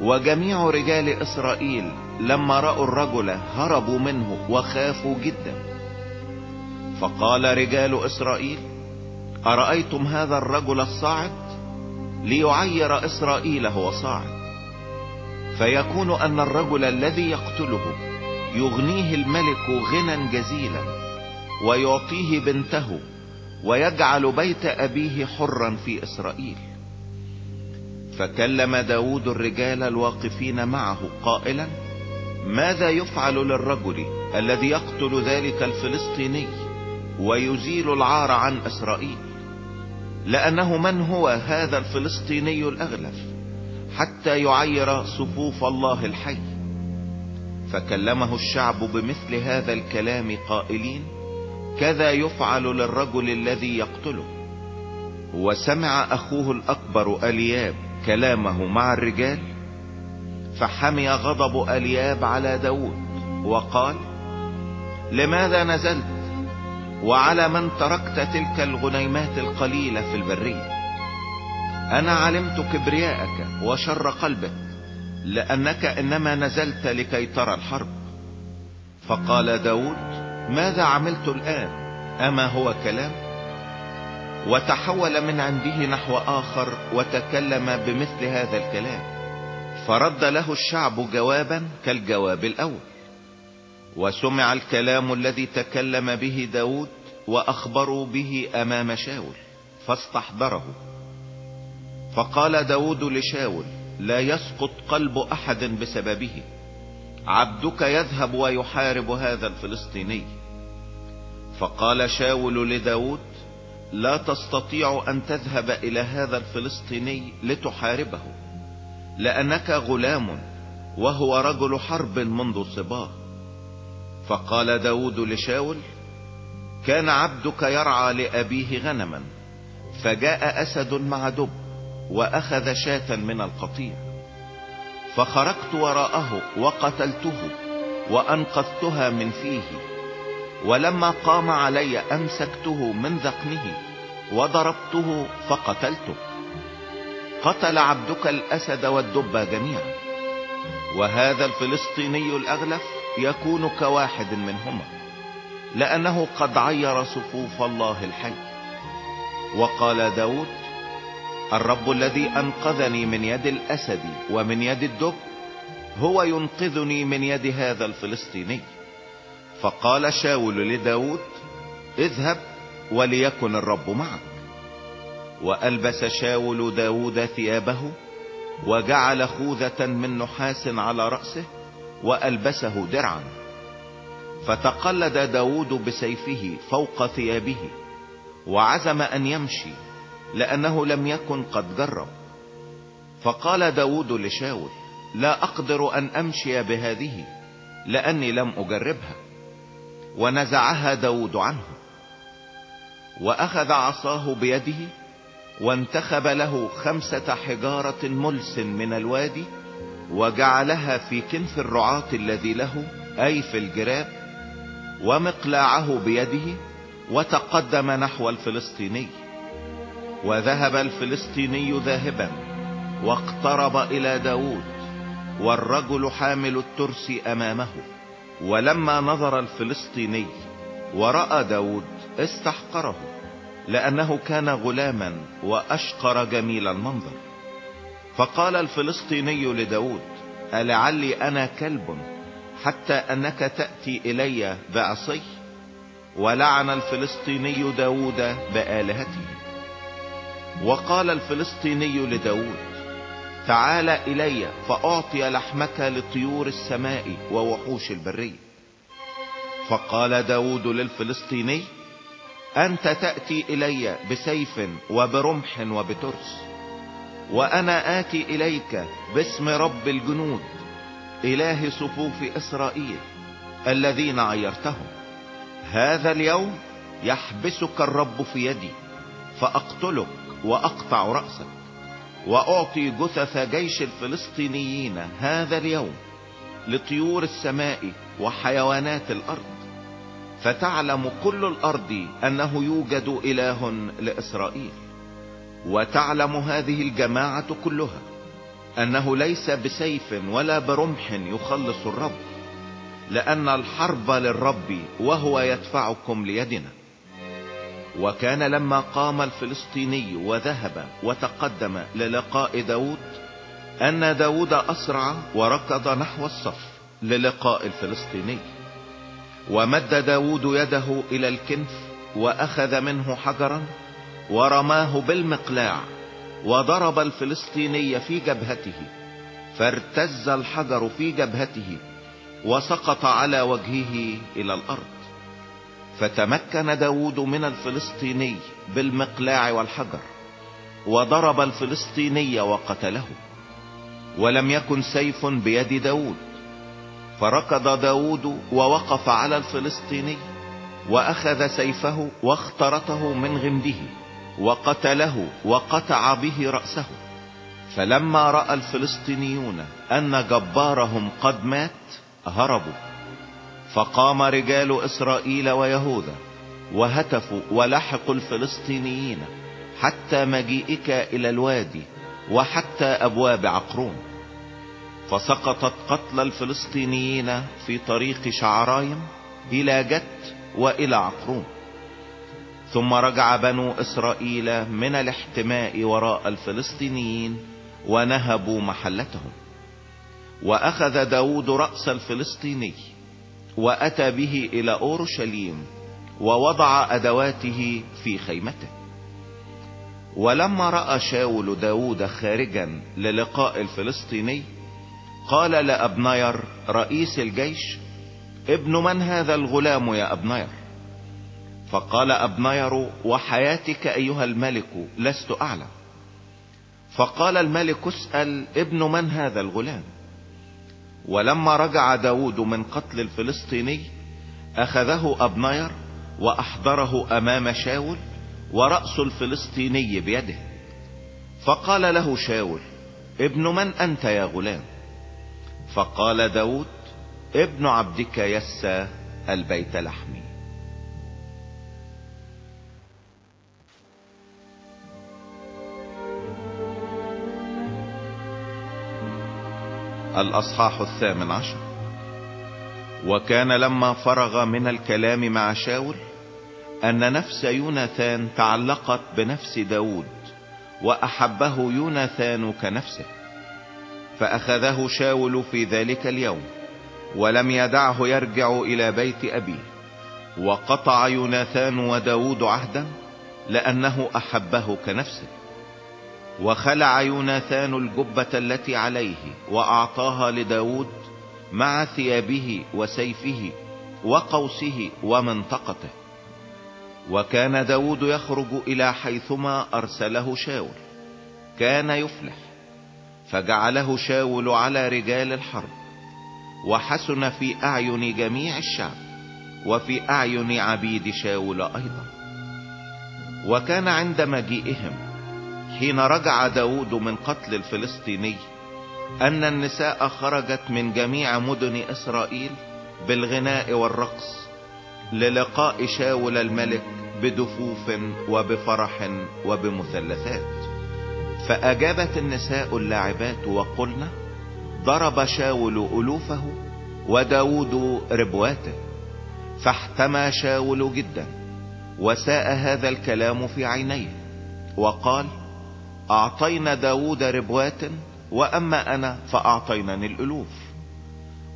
وجميع رجال إسرائيل لما رأوا الرجل هربوا منه وخافوا جدا. فقال رجال إسرائيل أرأيتم هذا الرجل الصاعد؟ ليعير إسرائيل هو صاعد. فيكون أن الرجل الذي يقتله يغنيه الملك غنى جزيلا ويعطيه بنته ويجعل بيت أبيه حرا في إسرائيل. فكلم داود الرجال الواقفين معه قائلا ماذا يفعل للرجل الذي يقتل ذلك الفلسطيني ويزيل العار عن إسرائيل؟ لأنه من هو هذا الفلسطيني الأغلف حتى يعير صفوف الله الحي؟ فكلمه الشعب بمثل هذا الكلام قائلين كذا يفعل للرجل الذي يقتله؟ وسمع أخوه الأكبر ألياب كلامه مع الرجال؟ فحمي غضب ألياب على داود وقال لماذا نزلت؟ وعلى من تركت تلك الغنيمات القليلة في البرية؟ أنا علمت كبرياءك وشر قلبك لأنك إنما نزلت لكي ترى الحرب. فقال داود ماذا عملت الآن؟ أما هو كلام؟ وتحول من عنده نحو آخر وتكلم بمثل هذا الكلام. فرد له الشعب جوابا كالجواب الأول. وسمع الكلام الذي تكلم به داود وأخبروا به أمام شاول فاستحضره. فقال داود لشاول لا يسقط قلب أحد بسببه. عبدك يذهب ويحارب هذا الفلسطيني. فقال شاول لداود لا تستطيع أن تذهب إلى هذا الفلسطيني لتحاربه. لأنك غلام وهو رجل حرب منذ صباه فقال داود لشاول كان عبدك يرعى لأبيه غنما فجاء أسد مع دب وأخذ شاة من القطيع. فخرجت وراءه وقتلته وأنقذتها من فيه. ولما قام علي أمسكته من ذقنه وضربته فقتلته. قتل عبدك الأسد والدب جميعا. وهذا الفلسطيني الأغلف يكون كواحد منهما لأنه قد عير صفوف الله الحي. وقال داود الرب الذي أنقذني من يد الأسد ومن يد الدب هو ينقذني من يد هذا الفلسطيني. فقال شاول لداود اذهب وليكن الرب معك. وألبس شاول داود ثيابه وجعل خوذة من نحاس على رأسه وألبسه درعا. فتقلد داود بسيفه فوق ثيابه وعزم أن يمشي لأنه لم يكن قد جرب فقال داود لشاول لا أقدر أن أمشي بهذه لأني لم أجربها. ونزعها داود عنه. وأخذ عصاه بيده وانتخب له خمسة حجارة ملس من الوادي وجعلها في كنف الرعاة الذي له أي في الجراب ومقلاعه بيده وتقدم نحو الفلسطيني. وذهب الفلسطيني ذاهبا واقترب إلى داود والرجل حامل الترس أمامه. ولما نظر الفلسطيني ورأى داود استحقره. لأنه كان غلاما وأشقر جميل المنظر. فقال الفلسطيني لداود ألعلي أنا كلب حتى أنك تأتي إلي بعصي ولعن الفلسطيني داود بآلهته. وقال الفلسطيني لداود تعال إلي فأعطي لحمك لطيور السماء ووحوش البرية. فقال داود للفلسطيني أنت تأتي إلي بسيف وبرمح وبترس وأنا آتي إليك باسم رب الجنود إله صفوف إسرائيل الذين عيرتهم. هذا اليوم يحبسك الرب في يدي فأقتلك وأقطع رأسك وأعطي جثث جيش الفلسطينيين هذا اليوم لطيور السماء وحيوانات الأرض. فتعلم كل الأرض أنه يوجد إله لإسرائيل. وتعلم هذه الجماعة كلها أنه ليس بسيف ولا برمح يخلص الرب لأن الحرب للرب وهو يدفعكم ليدنا. وكان لما قام الفلسطيني وذهب وتقدم للقاء داود أن داود أسرع وركض نحو الصف للقاء الفلسطيني. ومد داود يده إلى الكنف وأخذ منه حجرا ورماه بالمقلاع وضرب الفلسطيني في جبهته فارتز الحجر في جبهته وسقط على وجهه إلى الأرض. فتمكن داود من الفلسطيني بالمقلاع والحجر وضرب الفلسطيني وقتله ولم يكن سيف بيد داود. فركض داود ووقف على الفلسطيني وأخذ سيفه واخترته من غمده وقتله وقطع به رأسه. فلما رأى الفلسطينيون أن جبارهم قد مات هربوا. فقام رجال إسرائيل ويهوذا وهتفوا ولحقوا الفلسطينيين حتى مجيئك إلى الوادي وحتى أبواب عقرون. فسقطت قتل الفلسطينيين في طريق شعرايم إلى جت وإلى عقرون ثم رجع بنو إسرائيل من الاحتماء وراء الفلسطينيين ونهبوا محلتهم. وأخذ داود رأس الفلسطيني وأتى به إلى أورشليم ووضع أدواته في خيمته. ولما رأى شاول داود خارجا للقاء الفلسطيني قال لأبنير رئيس الجيش ابن من هذا الغلام يا أبنير فقال أبنير وحياتك أيها الملك لست أعلم. فقال الملك اسأل ابن من هذا الغلام. ولما رجع داود من قتل الفلسطيني أخذه أبنير وأحضره أمام شاول ورأس الفلسطيني بيده. فقال له شاول ابن من أنت يا غلام؟ فقال داود ابن عبدك يسى البيت لحمي. الأصحاح الثامن عشر. وكان لما فرغ من الكلام مع شاول أن نفس يوناثان تعلقت بنفس داود وأحبه يوناثان كنفسه. فأخذه شاول في ذلك اليوم ولم يدعه يرجع إلى بيت أبيه وقطع يوناثان وداود عهدا لأنه أحبه كنفسه وخلع يوناثان الجبة التي عليه وأعطاها لداود مع ثيابه وسيفه وقوسه ومنطقته. وكان داود يخرج إلى حيثما أرسله شاول كان يفلح. فجعله شاول على رجال الحرب وحسن في أعين جميع الشعب وفي أعين عبيد شاول أيضا. وكان عند مجيئهم حين رجع داود من قتل الفلسطيني أن النساء خرجت من جميع مدن إسرائيل بالغناء والرقص للقاء شاول الملك بدفوف وبفرح وبمثلثات. فأجابت النساء اللاعبات وقلنا ضرب شاول ألوفه وداود ربواته فاحتمى شاول جدا وساء هذا الكلام في عينيه وقال أعطينا داود ربوات وأما أنا فأعطينني الألوف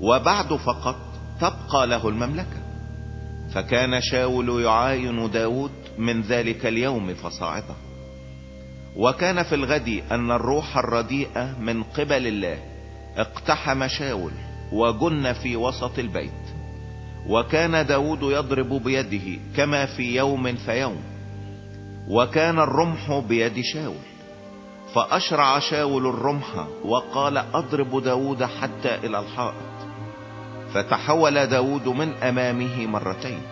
وبعد فقط تبقى له المملكة. فكان شاول يعاين داود من ذلك اليوم فصاعدا. وكان في الغد أن الروح الرديئة من قبل الله اقتحم شاول وجن في وسط البيت. وكان داود يضرب بيده كما في يوم فيوم. وكان الرمح بيد شاول. فأشرع شاول الرمح وقال أضرب داود حتى إلى الحائط. فتحول داود من أمامه مرتين.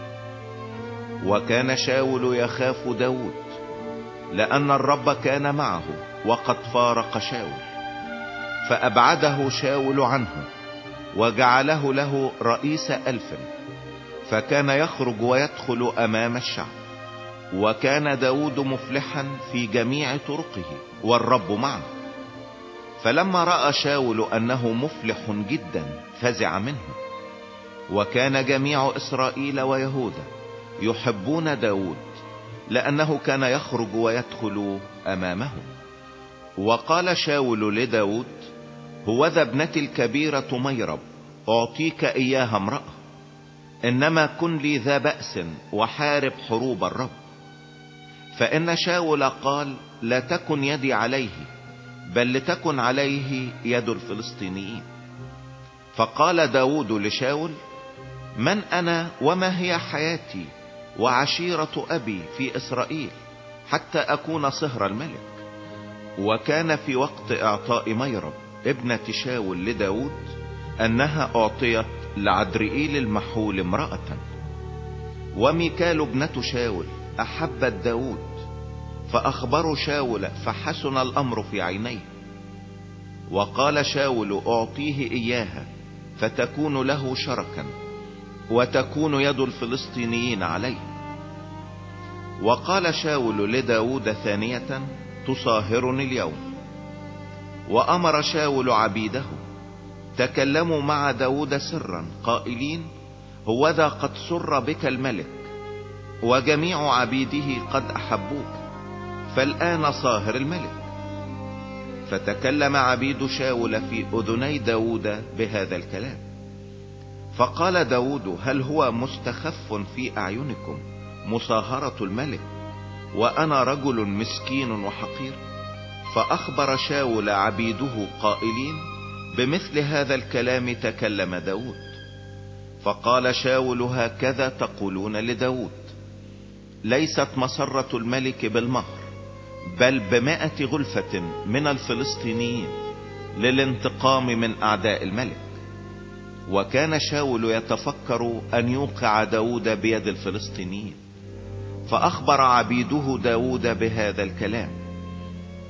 وكان شاول يخاف داود. لأن الرب كان معه وقد فارق شاول فأبعده شاول عنه وجعله له رئيس ألف فكان يخرج ويدخل أمام الشعب وكان داود مفلحا في جميع طرقه والرب معه. فلما رأى شاول أنه مفلح جدا فزع منه. وكان جميع إسرائيل ويهوذا يحبون داود لأنه كان يخرج ويدخل امامهم وقال شاول لداود هوذا ابنتي الكبيرة ميرب أعطيك إياها امرأة. إنما كن لي ذا بأس وحارب حروب الرب. فإن شاول قال لا تكن يدي عليه بل لتكن عليه يد الفلسطينيين. فقال داود لشاول من أنا وما هي حياتي وعشيرة أبي في إسرائيل حتى أكون صهر الملك. وكان في وقت إعطاء ميرب ابنة شاول لداود أنها أعطيت لعدرئيل المحول امرأة. وميكال ابنة شاول احبت داود فاخبروا شاول فحسن الأمر في عينيه. وقال شاول أعطيه إياها فتكون له شركا. وتكون يد الفلسطينيين عليه. وقال شاول لداود ثانية تصاهرني اليوم وأمر شاول عبيده تكلموا مع داود سرا قائلين هوذا قد سر بك الملك وجميع عبيده قد أحبوك فالآن صاهر الملك فتكلم عبيد شاول في أذني داود بهذا الكلام. فقال داود هل هو مستخف في أعينكم؟ مصاهرة الملك وأنا رجل مسكين وحقير. فأخبر شاول عبيده قائلين بمثل هذا الكلام تكلم داود. فقال شاول هكذا تقولون لداود. ليست مسرة الملك بالمهر بل بمائة غلفة من الفلسطينيين للانتقام من أعداء الملك. وكان شاول يتفكر أن يوقع داود بيد الفلسطينيين فأخبر عبيده داود بهذا الكلام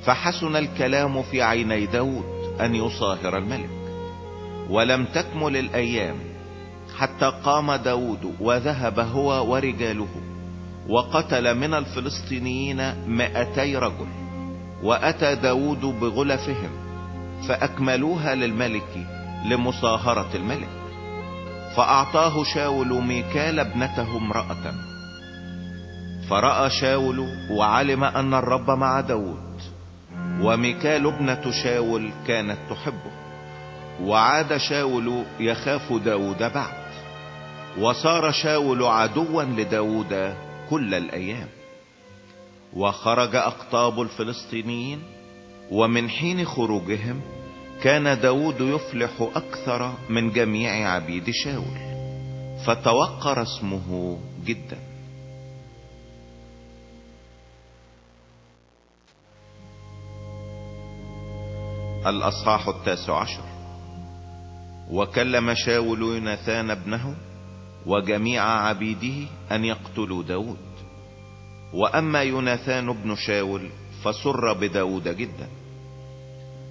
فحسن الكلام في عيني داود أن يصاهر الملك. ولم تكمل الأيام حتى قام داود وذهب هو ورجاله وقتل من الفلسطينيين مائتي رجل وأتى داود بغلفهم فأكملوها للملك لمصاهرة الملك. فأعطاه شاول ميكال ابنته امرأة. فرأى شاول وعلم أن الرب مع داود. وميكال ابنة شاول كانت تحبه. وعاد شاول يخاف داود بعد. وصار شاول عدوا لداود كل الأيام. وخرج أقطاب الفلسطينيين. ومن حين خروجهم كان داود يفلح أكثر من جميع عبيد شاول فتوقر اسمه جدا. الأصحاح التاسع عشر. وكلم شاول يوناثان ابنه وجميع عبيده أن يقتلوا داود. وأما يوناثان ابن شاول فسر بداود جدا.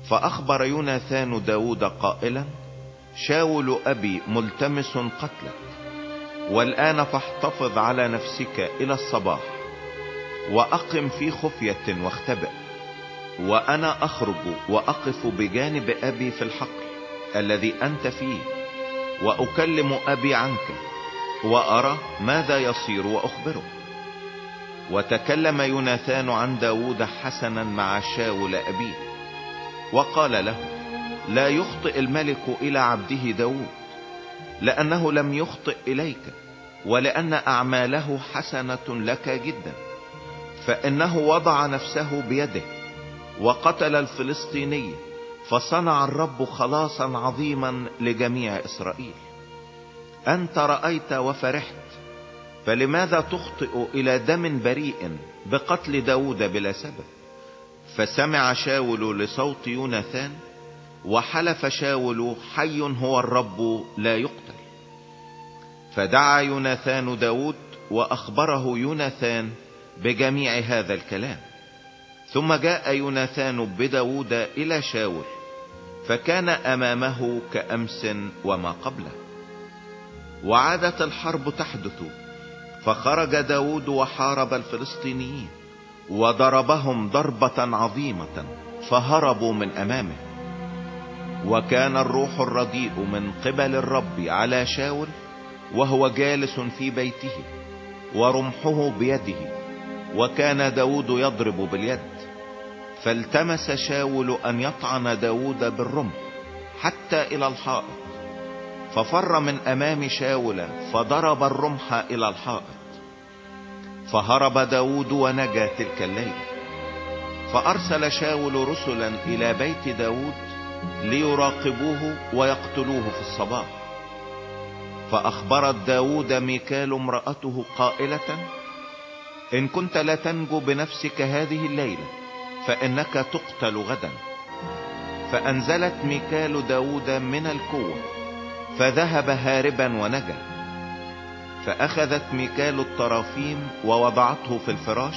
فأخبر يوناثان داود قائلا شاول أبي ملتمس قتلك والآن فاحتفظ على نفسك إلى الصباح وأقم في خفية واختبئ وأنا أخرج وأقف بجانب أبي في الحقل الذي أنت فيه وأكلم أبي عنك وأرى ماذا يصير وأخبره. وتكلم يوناثان عن داود حسنا مع شاول أبيه. وقال له لا يخطئ الملك إلى عبده داود لأنه لم يخطئ إليك ولأن أعماله حسنة لك جدا فإنه وضع نفسه بيده وقتل الفلسطيني فصنع الرب خلاصا عظيما لجميع إسرائيل. أنت رأيت وفرحت فلماذا تخطئ إلى دم بريء بقتل داود بلا سبب؟ فسمع شاول لصوت يوناثان وحلف شاول حي هو الرب لا يقتل. فدعا يوناثان داود وأخبره يوناثان بجميع هذا الكلام. ثم جاء يوناثان بداود إلى شاول فكان أمامه كأمس وما قبله. وعادت الحرب تحدث فخرج داود وحارب الفلسطينيين. وضربهم ضربة عظيمة فهربوا من أمامه. وكان الروح الرديء من قبل الرب على شاول وهو جالس في بيته ورمحه بيده وكان داود يضرب باليد. فالتمس شاول أن يطعن داود بالرمح حتى إلى الحائط ففر من أمام شاول فضرب الرمح إلى الحائط. فهرب داود ونجا تلك الليلة. فأرسل شاول رسلا إلى بيت داود ليراقبوه ويقتلوه في الصباح. فاخبرت داود ميكال امرأته قائلة إن كنت لا تنجو بنفسك هذه الليلة فإنك تقتل غدا. فأنزلت ميكال داود من الكوة فذهب هاربا ونجا. فأخذت ميكال الطرافيم ووضعته في الفراش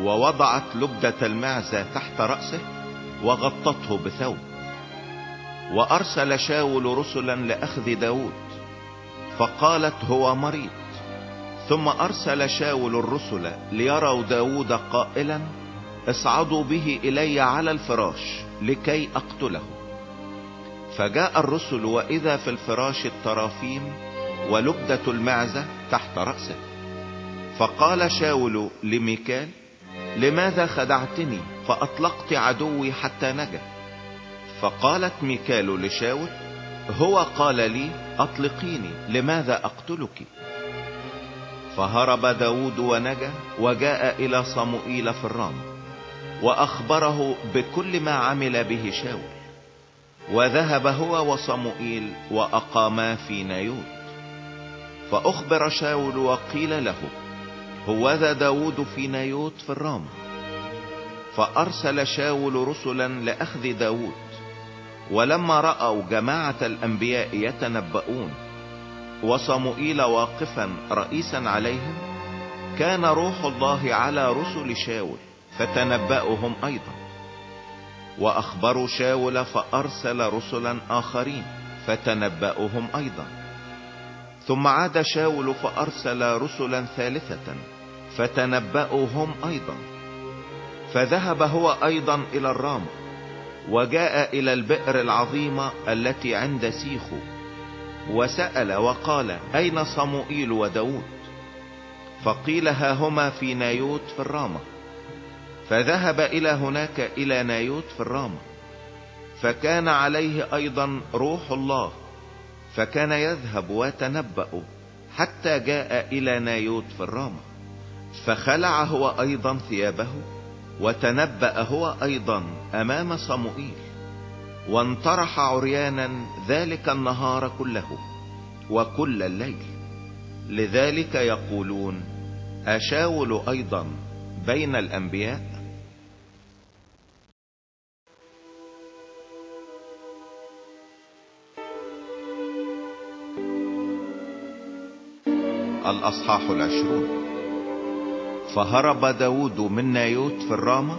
ووضعت لبدة المعزة تحت رأسه وغطته بثوب. وأرسل شاول رسلا لأخذ داود فقالت هو مريض. ثم أرسل شاول الرسل ليروا داود قائلا اصعدوا به إلي على الفراش لكي أقتله. فجاء الرسل وإذا في الفراش الترافيم ولبدة المعزة تحت رأسه. فقال شاول لميكال لماذا خدعتني؟ فأطلقت عدوي حتى نجا فقالت ميكال لشاول هو قال لي أطلقيني لماذا أقتلك؟ فهرب داود ونجا وجاء إلى صموئيل في الرام وأخبره بكل ما عمل به شاول. وذهب هو وصموئيل وأقاما في نايوت فأخبر شاول وقيل له هوذا داود في نايوت في الرام. فأرسل شاول رسلا لأخذ داود ولما رأوا جماعة الأنبياء يتنبؤون وصموئيل واقفا رئيسا عليهم كان روح الله على رسل شاول فتنبأهم أيضا. وأخبروا شاول فأرسل رسلا آخرين فتنبأهم أيضا. ثم عاد شاول فأرسل رسلا ثالثة فتنبأهم أيضا. فذهب هو أيضا إلى الرام وجاء إلى البئر العظيمة التي عند سيخو وسأل وقال أين صموئيل وداود؟ فقيل ها هما في نايوت في الرامة فذهب إلى هناك إلى نايوت في الرامة فكان عليه أيضا روح الله. فكان يذهب ويتنبأ حتى جاء إلى نايوت في الرامة فخلع هو أيضا ثيابه وتنبأ هو أيضا أمام صموئيل وانطرح عريانا ذلك النهار كله وكل الليل. لذلك يقولون أشاول أيضا بين الأنبياء الأصحاح العشرون. فهرب داود من نايوت في الرامة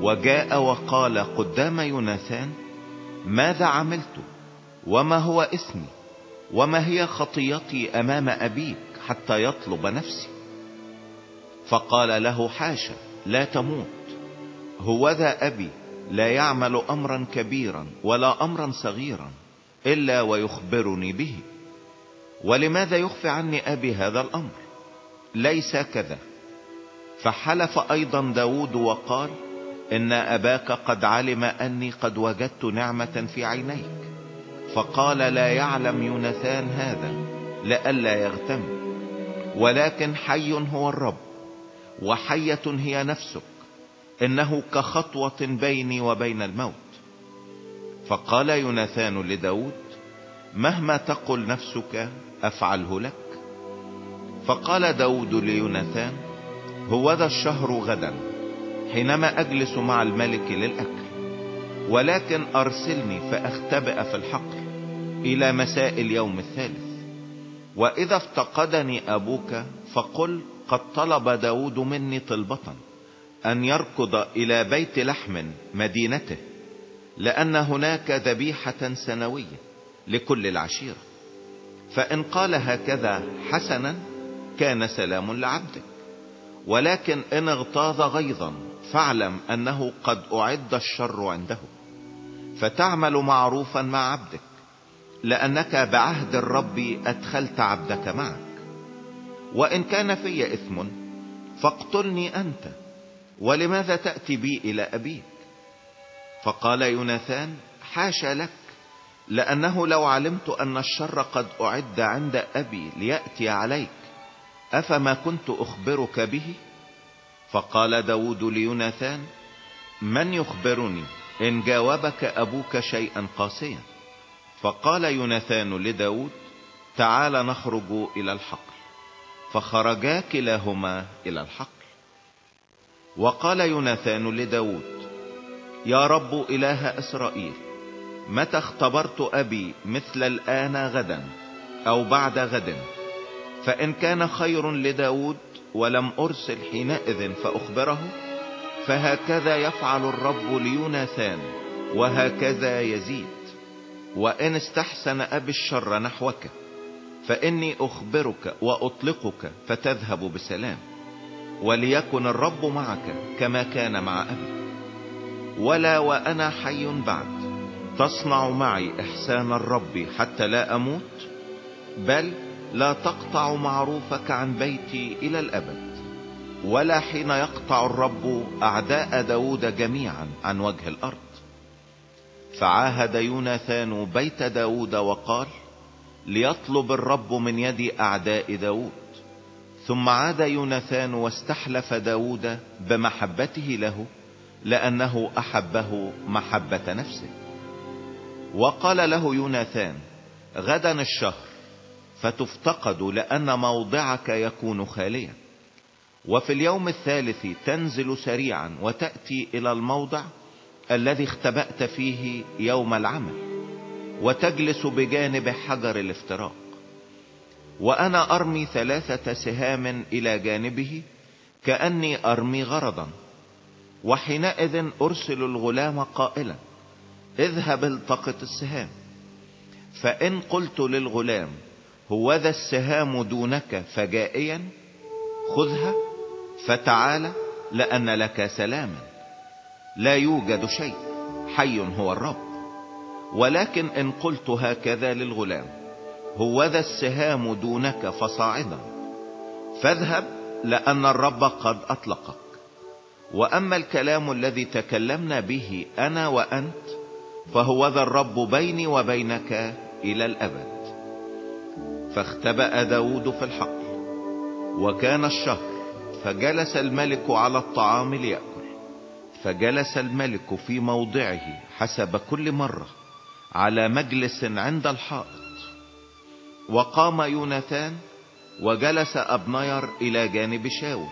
وجاء وقال قدام يوناثان ماذا عملت؟ وما هو اسمي؟ وما هي خطيتي أمام أبيك حتى يطلب نفسي؟ فقال له حاشا لا تموت. هوذا أبي لا يعمل أمرا كبيرا ولا أمرا صغيرا إلا ويخبرني به. ولماذا يخفي عني أبي هذا الأمر؟ ليس كذا. فحلف أيضا داود وقال إن أباك قد علم أني قد وجدت نعمة في عينيك. فقال لا يعلم يوناثان هذا لئلا يغتم. ولكن حي هو الرب وحية هي نفسك إنه كخطوة بيني وبين الموت. فقال يوناثان لداود مهما تقل نفسك أفعله لك. فقال داود ليوناثان هو ذا الشهر غدا حينما أجلس مع الملك للأكل ولكن أرسلني فأختبئ في الحقل إلى مساء اليوم الثالث. وإذا افتقدني أبوك فقل قد طلب داود مني طلبة أن يركض إلى بيت لحم مدينته لأن هناك ذبيحة سنوية. لكل العشيرة. فإن قال هكذا حسنا كان سلام لعبدك. ولكن إن اغتاظ غيظا فاعلم أنه قد أعد الشر عنده. فتعمل معروفا مع عبدك لأنك بعهد الرب أدخلت عبدك معك. وإن كان في إثم فاقتلني أنت ولماذا تأتي بي إلى أبيك؟ فقال يوناثان حاشا لك. لأنه لو علمت أن الشر قد أعد عند أبي ليأتي عليك أفما كنت أخبرك به؟ فقال داود ليوناثان من يخبرني إن جاوبك أبوك شيئا قاسيا؟ فقال يوناثان لداود تعال نخرج إلى الحقل. فخرجا كلاهما إلى الحقل. وقال يوناثان لداود يا رب إله إسرائيل متى اختبرت أبي مثل الآن غدا أو بعد غد؟ فإن كان خير لداود ولم أرسل حينئذ فأخبره؟ فهكذا يفعل الرب ليوناثان وهكذا يزيد. وإن استحسن أبي الشر نحوك فإني أخبرك وأطلقك فتذهب بسلام. وليكن الرب معك كما كان مع أبي. ولا وأنا حي بعد. تصنع معي إحسان الرب حتى لا أموت؟ بل لا تقطع معروفك عن بيتي إلى الأبد ولا حين يقطع الرب أعداء داود جميعا عن وجه الأرض. فعاهد يوناثان بيت داود وقال ليطلب الرب من يد أعداء داود. ثم عاد يوناثان واستحلف داود بمحبته له لأنه أحبه محبة نفسه. وقال له يوناثان غدا الشهر فتفتقد لأن موضعك يكون خاليا. وفي اليوم الثالث تنزل سريعا وتأتي إلى الموضع الذي اختبأت فيه يوم العمل وتجلس بجانب حجر الافتراق. وأنا أرمي ثلاثة سهام إلى جانبه كأني أرمي غرضا وحينئذ أرسل الغلام قائلا اذهب التقط السهام. فإن قلت للغلام هو ذا السهام دونك فجائيا؟ خذها. فتعال لأن لك سلاما لا يوجد شيء. حي هو الرب. ولكن إن قلت هكذا للغلام هو ذا السهام دونك فصاعدا. فاذهب لأن الرب قد أطلقك. وأما الكلام الذي تكلمنا به أنا وأنت فهو ذا الرب بيني وبينك إلى الأبد. فاختبأ داود في الحقل وكان الشهر فجلس الملك على الطعام ليأكل. فجلس الملك في موضعه حسب كل مرة على مجلس عند الحائط. وقام يوناثان وجلس أبنير إلى جانب شاول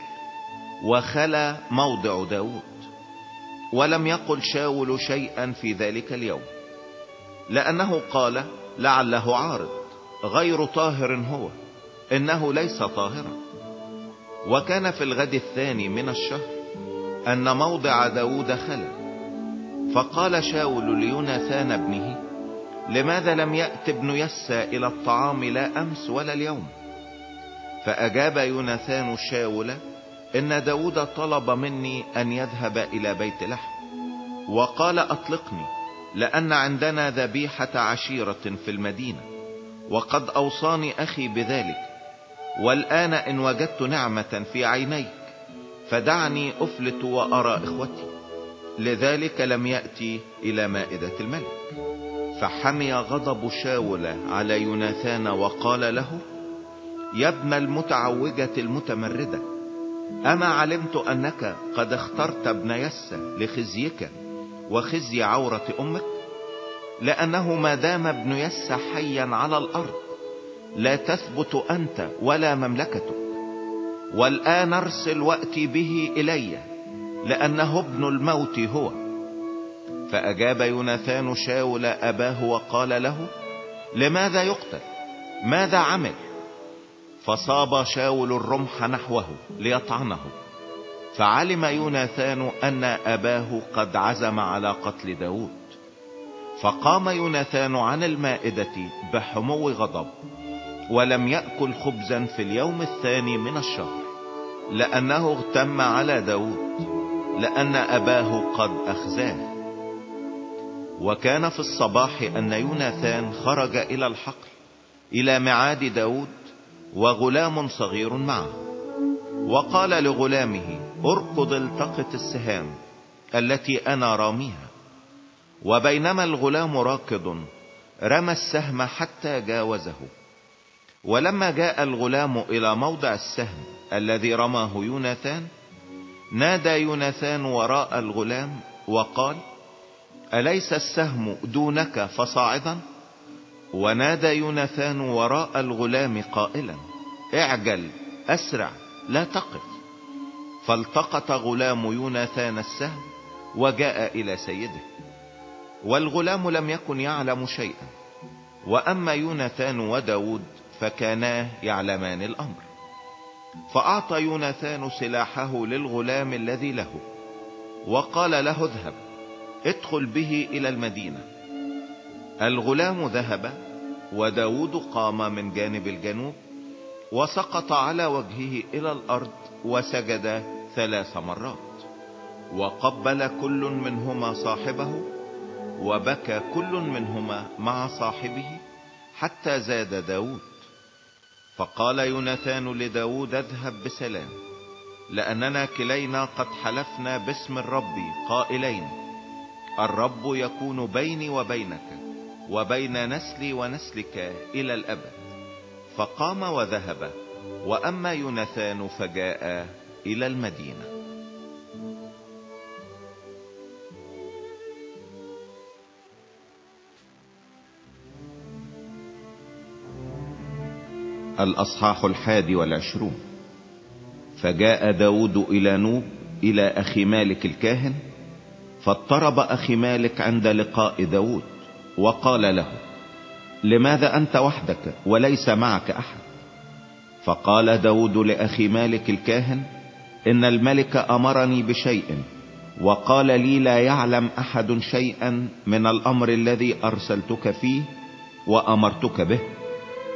وخلى موضع داود. ولم يقل شاول شيئا في ذلك اليوم. لأنه قال لعله عارض غير طاهر هو إنه ليس طاهرا. وكان في الغد الثاني من الشهر أن موضع داود خلا فقال شاول ليوناثان ابنه لماذا لم يأت ابن يسى إلى الطعام لا أمس ولا اليوم؟ فأجاب يوناثان شاول إن داود طلب مني أن يذهب إلى بيت لحم. وقال أطلقني لأن عندنا ذبيحة عشيرة في المدينة وقد أوصاني أخي بذلك. والآن إن وجدت نعمة في عينيك فدعني أفلت وأرى إخوتي. لذلك لم يأتي إلى مائدة الملك. فحمي غضب شاول على يوناثان وقال له يا ابن المتعوجة المتمردة أما علمت أنك قد اخترت ابن يسى لخزيك وخزي عورة أمك؟ لأنه ما دام ابن يسى حيا على الأرض لا تثبت أنت ولا مملكتك. والآن أرسل وأتي به إلي لأنه ابن الموت هو. فأجاب يوناثان شاول أباه وقال له لماذا يقتل؟ ماذا عمل؟ فصاب شاول الرمح نحوه ليطعنه. فعلم يوناثان أن أباه قد عزم على قتل داود. فقام يوناثان عن المائدة بحمو غضب ولم يأكل خبزا في اليوم الثاني من الشهر لأنه اغتم على داود لأن أباه قد أخزاه. وكان في الصباح أن يوناثان خرج إلى الحقل إلى معاد داود وغلام صغير معه. وقال لغلامه اركض التقط السهام التي أنا راميها. وبينما الغلام راكض رمى السهم حتى جاوزه. ولما جاء الغلام إلى موضع السهم الذي رماه يوناثان نادى يوناثان وراء الغلام وقال أليس السهم دونك فصاعدا؟ ونادى يوناثان وراء الغلام قائلا اعجل أسرع لا تقف. فالتقط غلام يوناثان السهم وجاء إلى سيده. والغلام لم يكن يعلم شيئا. وأما يوناثان وداود فكانا يعلمان الأمر. فأعطى يوناثان سلاحه للغلام الذي له وقال له اذهب ادخل به إلى المدينة. الغلام ذهب وداود قام من جانب الجنوب وسقط على وجهه إلى الأرض وسجد ثلاث مرات. وقبل كل منهما صاحبه وبكى كل منهما مع صاحبه حتى زاد داود. فقال يوناثان لداود اذهب بسلام لأننا كلينا قد حلفنا باسم الرب قائلين الرب يكون بيني وبينك. وبين نسلي ونسلك إلى الأبد. فقام وذهب وأما يوناثان فجاء إلى المدينة. الأصحاح الحادي والعشرون. فجاء داود إلى نوب إلى أخي مالك الكاهن فاضطرب أخي مالك عند لقاء داود. وقال له لماذا أنت وحدك وليس معك أحد؟ فقال داود لأخي مالك الكاهن إن الملك أمرني بشيء وقال لي لا يعلم أحد شيئا من الأمر الذي أرسلتك فيه وأمرتك به.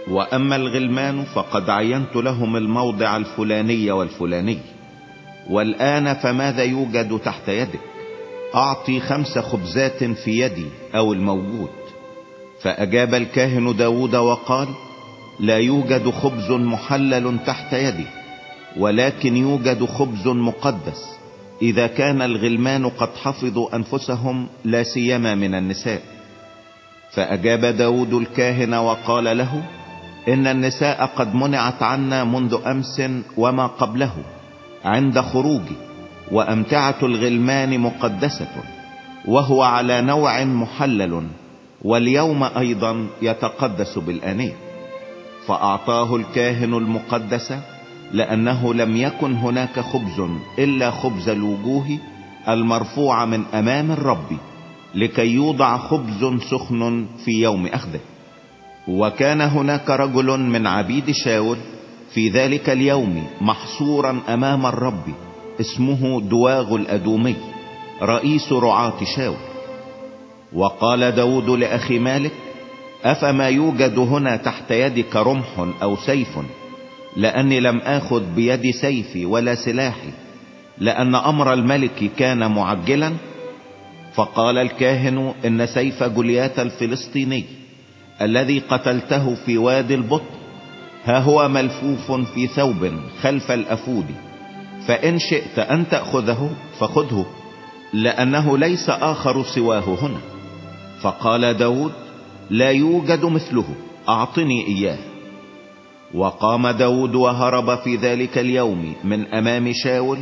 وأما الغلمان فقد عينت لهم الموضع الفلاني والفلاني والآن فماذا يوجد تحت يدك؟ أعطي خمس خبزات في يدي أو الموجود. فأجاب الكاهن داود وقال لا يوجد خبز محلل تحت يدي ولكن يوجد خبز مقدس. إذا كان الغلمان قد حفظوا أنفسهم لا سيما من النساء. فأجاب داود الكاهن وقال له إن النساء قد منعت عنا منذ أمس وما قبله عند خروجي. وأمتعة الغلمان مقدسة وهو على نوع محلل واليوم أيضا يتقدس بالانيه فأعطاه الكاهن المقدس لأنه لم يكن هناك خبز إلا خبز الوجوه المرفوع من أمام الرب لكي يوضع خبز سخن في يوم أخذه. وكان هناك رجل من عبيد شاول في ذلك اليوم محصورا أمام الرب اسمه دواغ الأدومي رئيس رعاة شاول وقال داود لأخي مالك أفما يوجد هنا تحت يدك رمح أو سيف؟ لأني لم آخذ بيد سيفي ولا سلاحي لأن أمر الملك كان معجلا. فقال الكاهن إن سيف جليات الفلسطيني الذي قتلته في وادي البطن ها هو ملفوف في ثوب خلف الأفود. فإن شئت أن تأخذه فخذه لأنه ليس آخر سواه هنا. فقال داود لا يوجد مثله أعطني إياه. وقام داود وهرب في ذلك اليوم من أمام شاول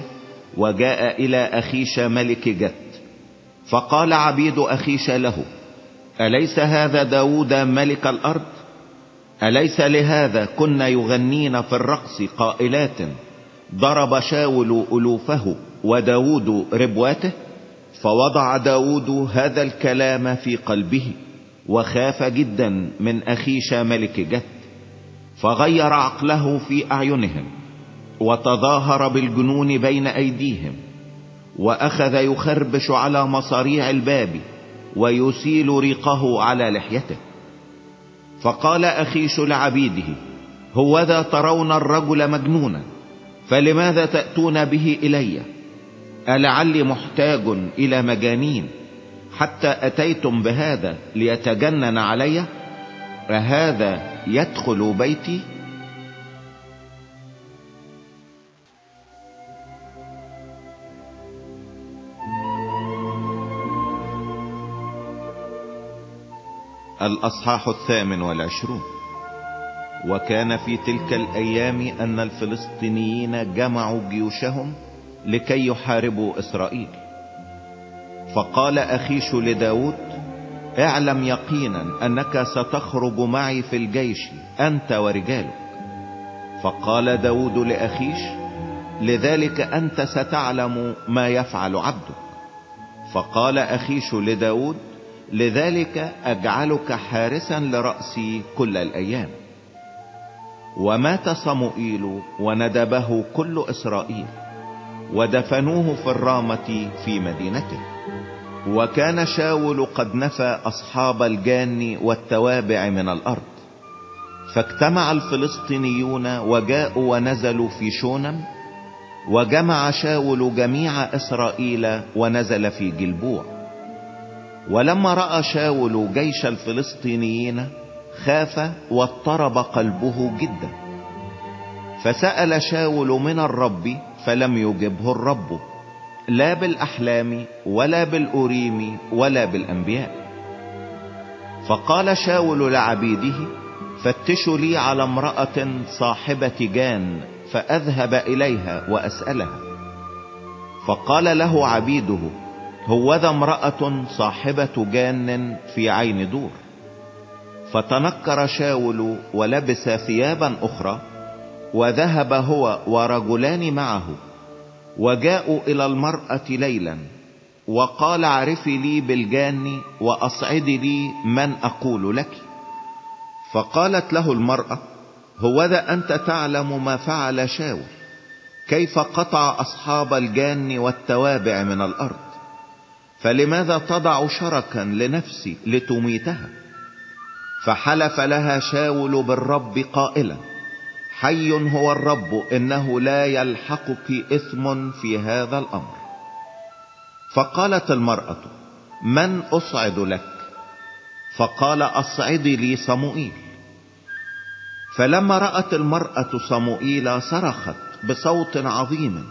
وجاء إلى اخيش ملك جت. فقال عبيد اخيش له أليس هذا داود ملك الأرض؟ أليس لهذا كنا يغنين في الرقص قائلات؟ ضرب شاول ألوفه وداود ربواته فوضع داود هذا الكلام في قلبه وخاف جدا من اخيش ملك جت فغير عقله في أعينهم وتظاهر بالجنون بين أيديهم وأخذ يخربش على مصاريع الباب ويسيل ريقه على لحيته. فقال اخيش لعبيده هوذا ترون الرجل مجنونا فلماذا تأتون به إلي؟ ألعلي محتاج إلى مجانين. حتى أتيتم بهذا ليتجنن علي؟ أهذا يدخل بيتي؟ الأصحاح الثامن والعشرون. وكان في تلك الأيام أن الفلسطينيين جمعوا جيوشهم لكي يحاربوا إسرائيل. فقال أخيش لداود اعلم يقينا أنك ستخرج معي في الجيش أنت ورجالك. فقال داود لأخيش لذلك أنت ستعلم ما يفعل عبدك. فقال أخيش لداود لذلك أجعلك حارسا لرأسي كل الأيام. ومات صموئيل وندبه كل إسرائيل ودفنوه في الرامة في مدينته. وكان شاول قد نفى أصحاب الجان والتوابع من الأرض. فاجتمع الفلسطينيون وجاءوا ونزلوا في شونم وجمع شاول جميع إسرائيل ونزل في جلبوع. ولما رأى شاول جيش الفلسطينيين خاف واضطرب قلبه جدا. فسأل شاول من الرب فلم يجبه الرب. لا بالأحلام ولا بالأوريم ولا بالأنبياء. فقال شاول لعبيده فتشوا لي على امرأة صاحبة جان فأذهب إليها وأسألها. فقال له عبيده هوذا امرأة صاحبة جان في عين دور. فتنكر شاول ولبس ثيابا أخرى وذهب هو ورجلان معه وجاءوا إلى المرأة ليلا وقال عرفي لي بالجان واصعدي لي من أقول لك. فقالت له المرأة هوذا أنت تعلم ما فعل شاول كيف قطع أصحاب الجان والتوابع من الأرض فلماذا تضع شركا لنفسي لتميتها؟ فحلف لها شاول بالرب قائلا حي هو الرب إنه لا يلحقك إثم في هذا الأمر. فقالت المرأة من أصعد لك؟ فقال اصعدي لي صموئيل. فلما رأت المرأة صموئيل صرخت بصوت عظيم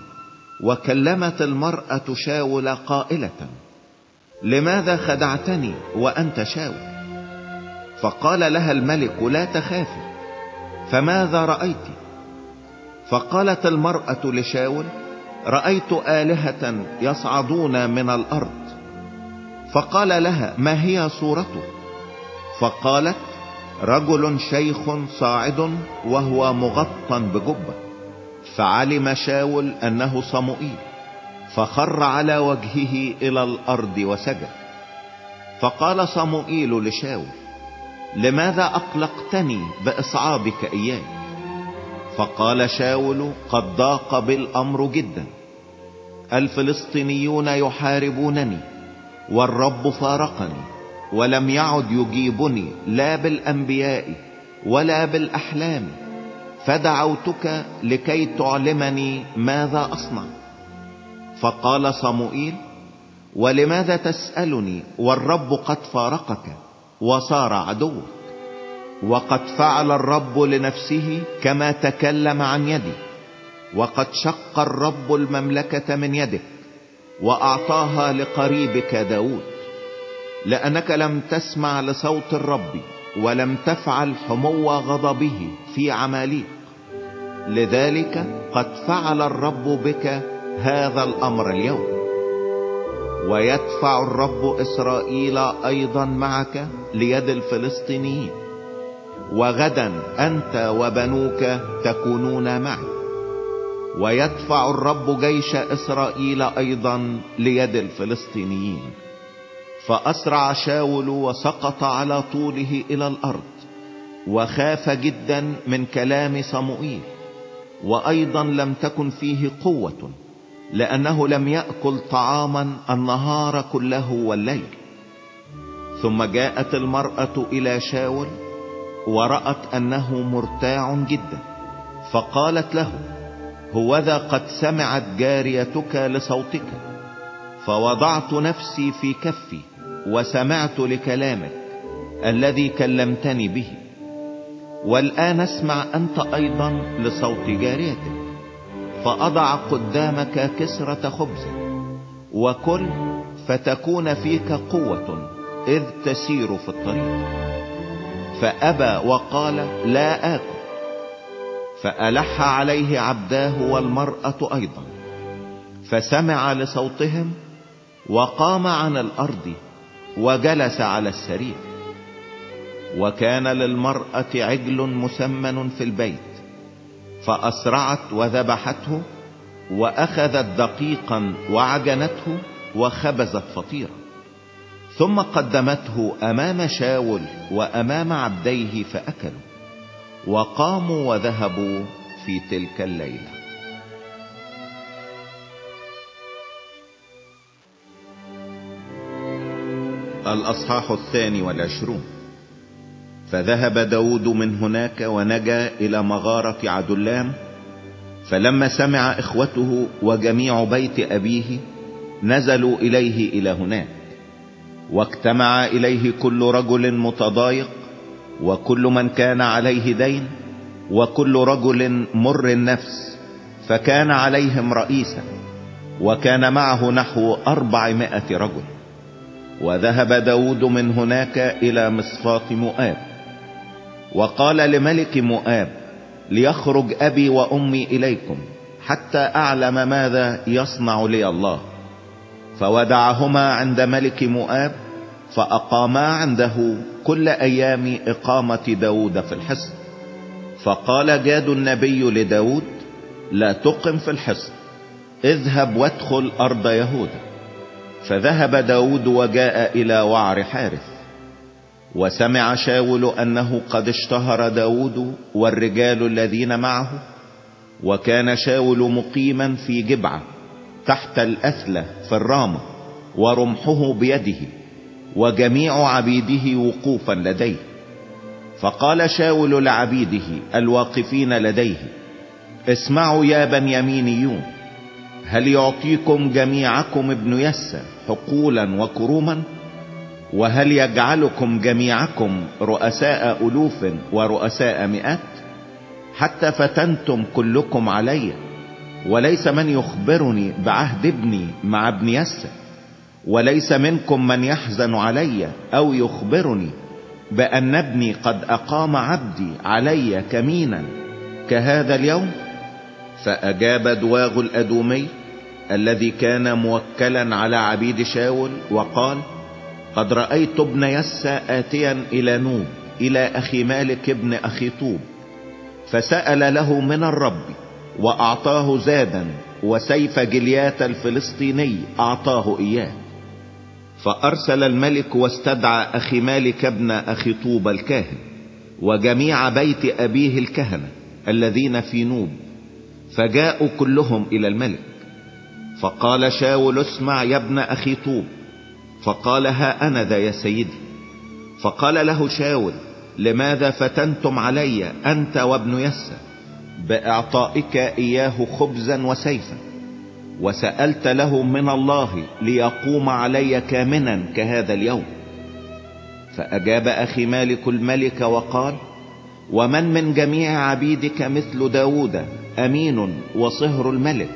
وكلمت المرأة شاول قائلة لماذا خدعتني وأنت شاول؟ فقال لها الملك لا تخافي فماذا رأيت؟ فقالت المرأة لشاول رأيت آلهة يصعدون من الأرض. فقال لها ما هي صورته؟ فقالت رجل شيخ صاعد وهو مغطى بجبة. فعلم شاول أنه صموئيل فخر على وجهه إلى الأرض وسجد فقال صموئيل لشاول لماذا أقلقتني بإصعابك إياي؟ فقال شاول قد ضاق بالأمر جدا. الفلسطينيون يحاربونني والرب فارقني ولم يعد يجيبني لا بالأنبياء ولا بالأحلام. فدعوتك لكي تعلمني ماذا أصنع. فقال صموئيل ولماذا تسألني؟ والرب قد فارقك. وصار عدوك وقد فعل الرب لنفسه كما تكلم عن يدي وقد شق الرب المملكة من يدك وأعطاها لقريبك داود. لأنك لم تسمع لصوت الرب ولم تفعل حمو غضبه في عماليق. لذلك قد فعل الرب بك هذا الأمر اليوم. ويدفع الرب إسرائيل أيضا معك ليد الفلسطينيين. وغدا أنت وبنوك تكونون معي. ويدفع الرب جيش إسرائيل أيضا ليد الفلسطينيين. فأسرع شاول وسقط على طوله إلى الأرض وخاف جدا من كلام صموئيل. وأيضا لم تكن فيه قوة. لأنه لم يأكل طعاما النهار كله والليل. ثم جاءت المرأة إلى شاول ورأت أنه مرتاع جدا فقالت له هوذا قد سمعت جاريتك لصوتك فوضعت نفسي في كفي وسمعت لكلامك الذي كلمتني به والآن اسمع أنت أيضا لصوت جاريتك. فأضع قدامك كسرة خبز وكل فتكون فيك قوة إذ تسير في الطريق. فأبى وقال لا آكل. فألح عليه عبداه والمرأة أيضا. فسمع لصوتهم وقام عن الأرض وجلس على السرير. وكان للمرأة عجل مسمن في البيت. فأسرعت وذبحته وأخذت دقيقا وعجنته وخبزت فطيرا. ثم قدمته أمام شاول وأمام عبديه فأكلوا وقاموا وذهبوا في تلك الليلة. الأصحاح الثاني والعشرون. فذهب داود من هناك ونجا إلى مغارة عدلام فلما سمع إخوته وجميع بيت أبيه نزلوا إليه إلى هناك واجتمع إليه كل رجل متضايق وكل من كان عليه دين وكل رجل مر النفس فكان عليهم رئيسا وكان معه نحو أربعمائة رجل. وذهب داود من هناك إلى مصفات مؤاب. وقال لملك مؤاب ليخرج أبي وأمي إليكم حتى أعلم ماذا يصنع لي الله. فودعهما عند ملك مؤاب فأقاما عنده كل أيام إقامة داود في الحصن. فقال جاد النبي لداود لا تقم في الحصن اذهب وادخل أرض يهوذا فذهب داود وجاء إلى وعر حارث. وسمع شاول أنه قد اشتهر داود والرجال الذين معه وكان شاول مقيما في جبعة تحت الأثلة في الرامة ورمحه بيده وجميع عبيده وقوفا لديه. فقال شاول لعبيده الواقفين لديه اسمعوا يا بنيامينيون هل يعطيكم جميعكم ابن يسى حقولا وكروما؟ وهل يجعلكم جميعكم رؤساء ألوف ورؤساء مئات؟ حتى فتنتم كلكم علي وليس من يخبرني بعهد ابني مع ابن يسى وليس منكم من يحزن علي أو يخبرني بأن ابني قد أقام عبدي علي كمينا كهذا اليوم؟ فأجاب دواغ الأدومي الذي كان موكلا على عبيد شاول وقال قد رأيت ابن يسى آتيا إلى نوب إلى أخي مالك ابن أخي طوب فسأل له من الرب وأعطاه زادا وسيف جليات الفلسطيني أعطاه إياه. فأرسل الملك واستدعى أخي مالك ابن أخي طوب الكاهن وجميع بيت أبيه الكهنة الذين في نوب فجاءوا كلهم إلى الملك. فقال شاول اسمع يا ابن أخي طوب فقال ها أنا ذا يا سيدي. فقال له شاول لماذا فتنتم علي أنت وابن يسى بأعطائك إياه خبزا وسيفا. وسألت له من الله ليقوم علي كامنا كهذا اليوم. فأجاب أخي مالك الملك وقال ومن من جميع عبيدك مثل داود أمين وصهر الملك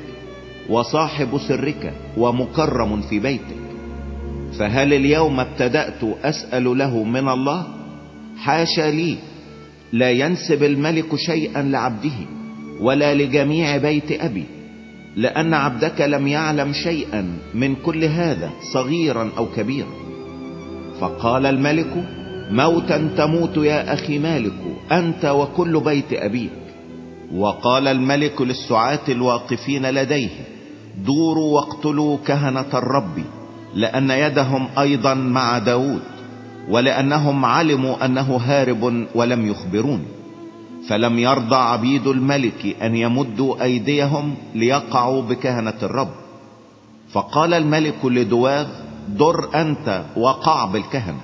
وصاحب سرك ومكرم في بيتك. فهل اليوم ابتدأت أسأل له من الله؟ حاشا لي لا ينسب الملك شيئا لعبده ولا لجميع بيت أبي لأن عبدك لم يعلم شيئا من كل هذا صغيرا أو كبيرا. فقال الملك موتا تموت يا أخي مالك أنت وكل بيت أبيك. وقال الملك للسعاة الواقفين لديه دوروا واقتلوا كهنة الرب. لأن يدهم أيضا مع داود ولأنهم علموا أنه هارب ولم يخبرون. فلم يرضى عبيد الملك أن يمدوا أيديهم ليقعوا بكهنة الرب. فقال الملك لدواغ در أنت وقع بالكهنة.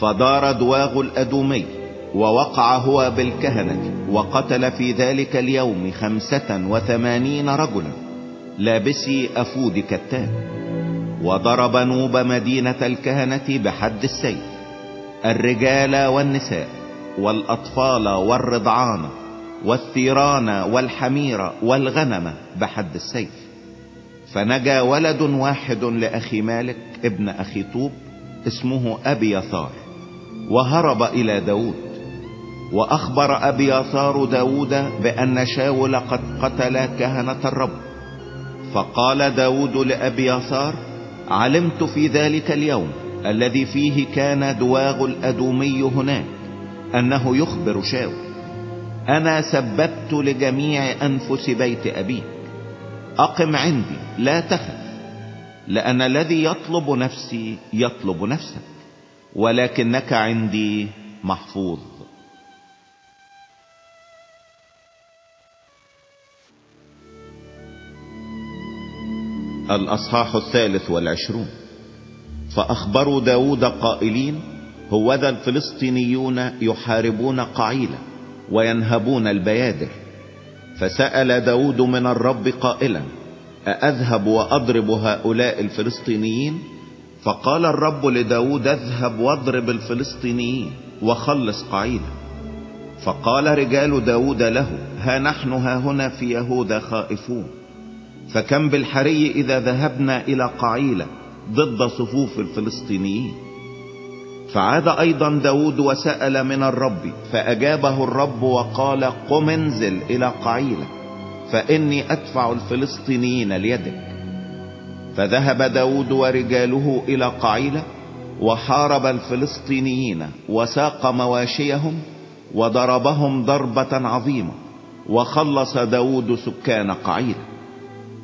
فدار دواغ الأدومي ووقع هو بالكهنة وقتل في ذلك اليوم خمسة وثمانين رجلا. لابسي أفود كتان وضرب نوب مدينة الكهنة بحد السيف. الرجال والنساء والأطفال والرضعان والثيران والحمير والغنم بحد السيف. فنجا ولد واحد لأخي مالك ابن أخي طوب اسمه أبي يثار وهرب إلى داود. وأخبر أبي يثار داود بأن شاول قد قتل كهنة الرب. فقال داود لأبي يثار علمت في ذلك اليوم الذي فيه كان دواغ الأدومي هناك أنه يخبر شاول أنا سببت لجميع أنفس بيت أبيك أقم عندي لا تخف لأن الذي يطلب نفسي يطلب نفسك ولكنك عندي محفوظ. الأصحاح الثالث والعشرون. فأخبروا داود قائلين هوذا الفلسطينيون يحاربون قعيلة وينهبون البيادر. فسأل داود من الرب قائلا أأذهب وأضرب هؤلاء الفلسطينيين؟ فقال الرب لداود اذهب واضرب الفلسطينيين وخلص قعيلة فقال رجال داود له ها نحن ها هنا في يهوذا خائفون. فكم بالحري إذا ذهبنا إلى قعيلة ضد صفوف الفلسطينيين. فعاد أيضا داود وسأل من الرب فأجابه الرب وقال قم انزل إلى قعيلة فإني أدفع الفلسطينيين ليدك. فذهب داود ورجاله إلى قعيلة وحارب الفلسطينيين وساق مواشيهم وضربهم ضربة عظيمة وخلص داود سكان قعيلة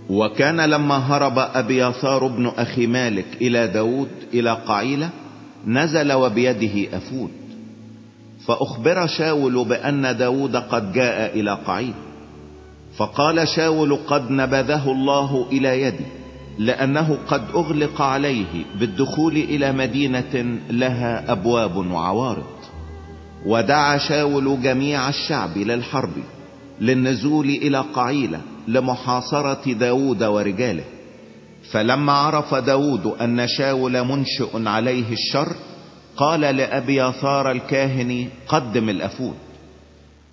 وكان لما هرب ابياثار بن أخي مالك إلى داود إلى قعيلة نزل وبيده أفود. فأخبر شاول بأن داود قد جاء إلى قعيل. فقال شاول قد نبذه الله إلى يدي لأنه قد أغلق عليه بالدخول إلى مدينة لها أبواب وعوارض. ودعا شاول جميع الشعب للحرب للنزول إلى قعيلة لمحاصرة داود ورجاله. فلما عرف داود أن شاول منشئ عليه الشر قال لأبي يثار الكاهن قدم الأفود.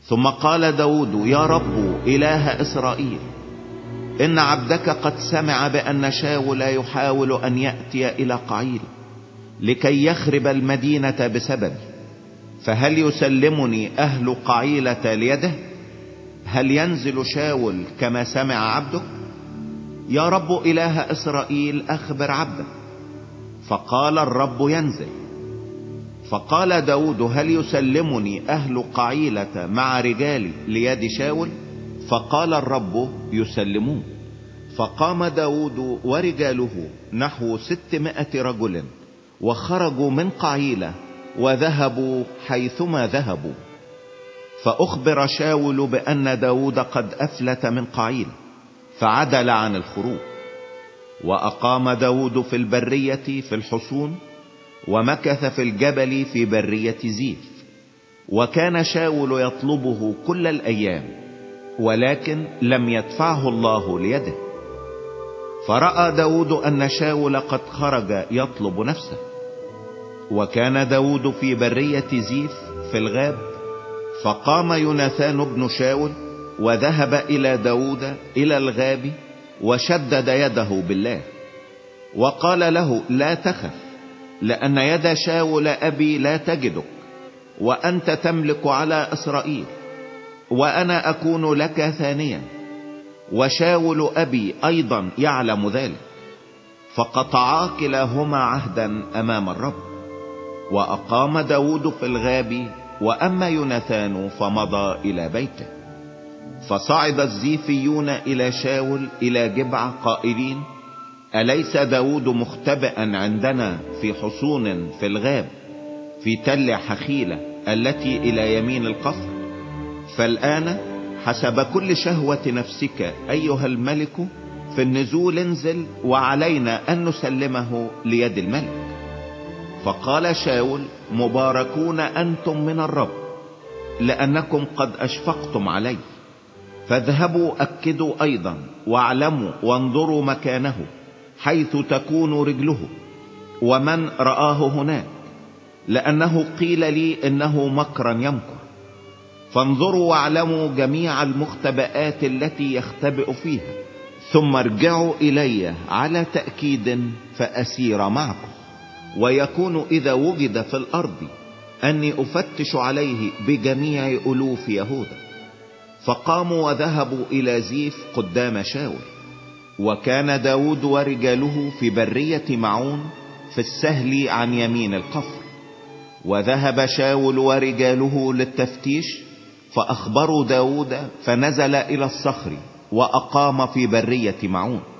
ثم قال داود يا رب إله إسرائيل إن عبدك قد سمع بأن شاول يحاول أن يأتي إلى قعيل لكي يخرب المدينة بسببي فهل يسلمني أهل قعيلة ليده؟ هل ينزل شاول كما سمع عبدك يا رب إله إسرائيل أخبر عبدك فقال الرب ينزل. فقال داود هل يسلمني أهل قعيلة مع رجالي ليد شاول؟ فقال الرب يسلمون. فقام داود ورجاله نحو ستمائة رجل وخرجوا من قعيلة وذهبوا حيثما ذهبوا. فأخبر شاول بأن داود قد أفلت من قعيل فعدل عن الخروج وأقام داود في البرية في الحصون ومكث في الجبل في برية زيف. وكان شاول يطلبه كل الأيام ولكن لم يدفعه الله ليده. فرأى داود أن شاول قد خرج يطلب نفسه. وكان داود في برية زيف في الغاب فقام يوناثان بن شاول وذهب إلى داود إلى الغاب وشدد يده بالله وقال له لا تخف لأن يد شاول أبي لا تجدك وأنت تملك على إسرائيل وأنا أكون لك ثانيا وشاول أبي أيضا يعلم ذلك فقطعا كلاهما عهدا أمام الرب وأقام داود في الغاب وأما يوناثان فمضى إلى بيته. فصعد الزيفيون إلى شاول إلى جبع قائلين أليس داود مختبئا عندنا في حصون في الغاب في تل حخيلة التي إلى يمين القصر؟ فالآن حسب كل شهوة نفسك أيها الملك في النزول انزل وعلينا أن نسلمه ليد الملك. فقال شاول مباركون أنتم من الرب لأنكم قد أشفقتم علي فاذهبوا أكدوا أيضا واعلموا وانظروا مكانه حيث تكون رجله. ومن رآه هناك؟ لأنه قيل لي إنه مكرا يمكر. فانظروا واعلموا جميع المختبئات التي يختبئ فيها ثم ارجعوا إلي على تأكيد فأسير معكم. ويكون إذا وجد في الأرض أني أفتش عليه بجميع ألوف يهوذا فقاموا وذهبوا إلى زيف قدام شاول. وكان داود ورجاله في برية معون في السهل عن يمين القفر. وذهب شاول ورجاله للتفتيش فأخبروا داود فنزل إلى الصخر وأقام في برية معون.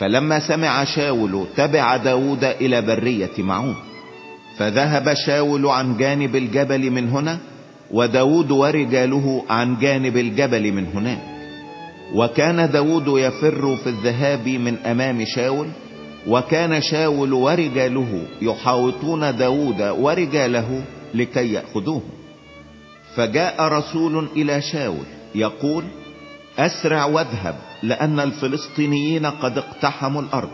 فلما سمع شاول تبع داود إلى برية معون فذهب شاول عن جانب الجبل من هنا وداود ورجاله عن جانب الجبل من هناك وكان داود يفر في الذهاب من أمام شاول وكان شاول ورجاله يحاوطون داود ورجاله لكي يأخذوه. فجاء رسول إلى شاول يقول أسرع واذهب لأن الفلسطينيين قد اقتحموا الأرض.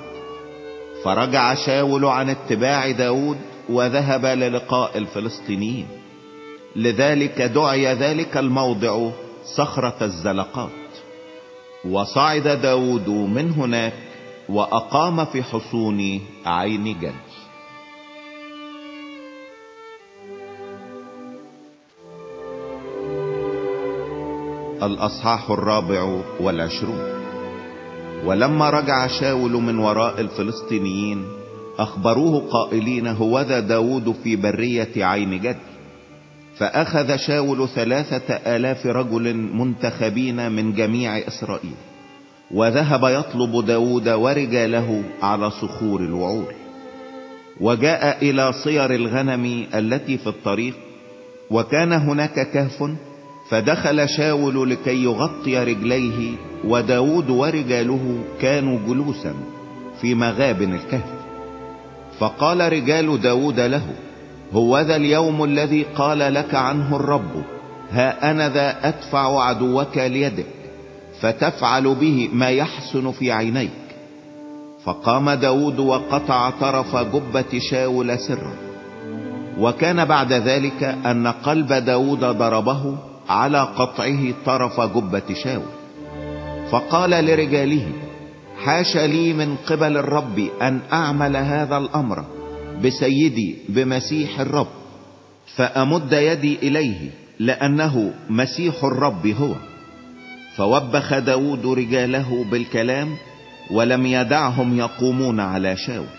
فرجع شاول عن اتباع داود وذهب للقاء الفلسطينيين. لذلك دعي ذلك الموضع صخرة الزلقات. وصعد داود من هناك وأقام في حصون عين جد. الأصحاح الرابع والعشرون. ولما رجع شاول من وراء الفلسطينيين أخبروه قائلين هوذا داود في برية عين جد. فأخذ شاول ثلاثة آلاف رجل منتخبين من جميع إسرائيل وذهب يطلب داود ورجاله على صخور الوعور وجاء إلى صير الغنم التي في الطريق وكان هناك كهف فدخل شاول لكي يغطي رجليه وداود ورجاله كانوا جلوسا في مغابن الكهف. فقال رجال داود له هو ذا اليوم الذي قال لك عنه الرب ها أنا ذا أدفع عدوك ليدك فتفعل به ما يحسن في عينيك. فقام داود وقطع طرف جبة شاول سرا. وكان بعد ذلك أن قلب داود ضربه على قطعه طرف جبة شاول فقال لرجاله حاش لي من قبل الرب أن أعمل هذا الأمر بسيدي بمسيح الرب فأمد يدي إليه لأنه مسيح الرب هو. فوبخ داود رجاله بالكلام ولم يدعهم يقومون على شاول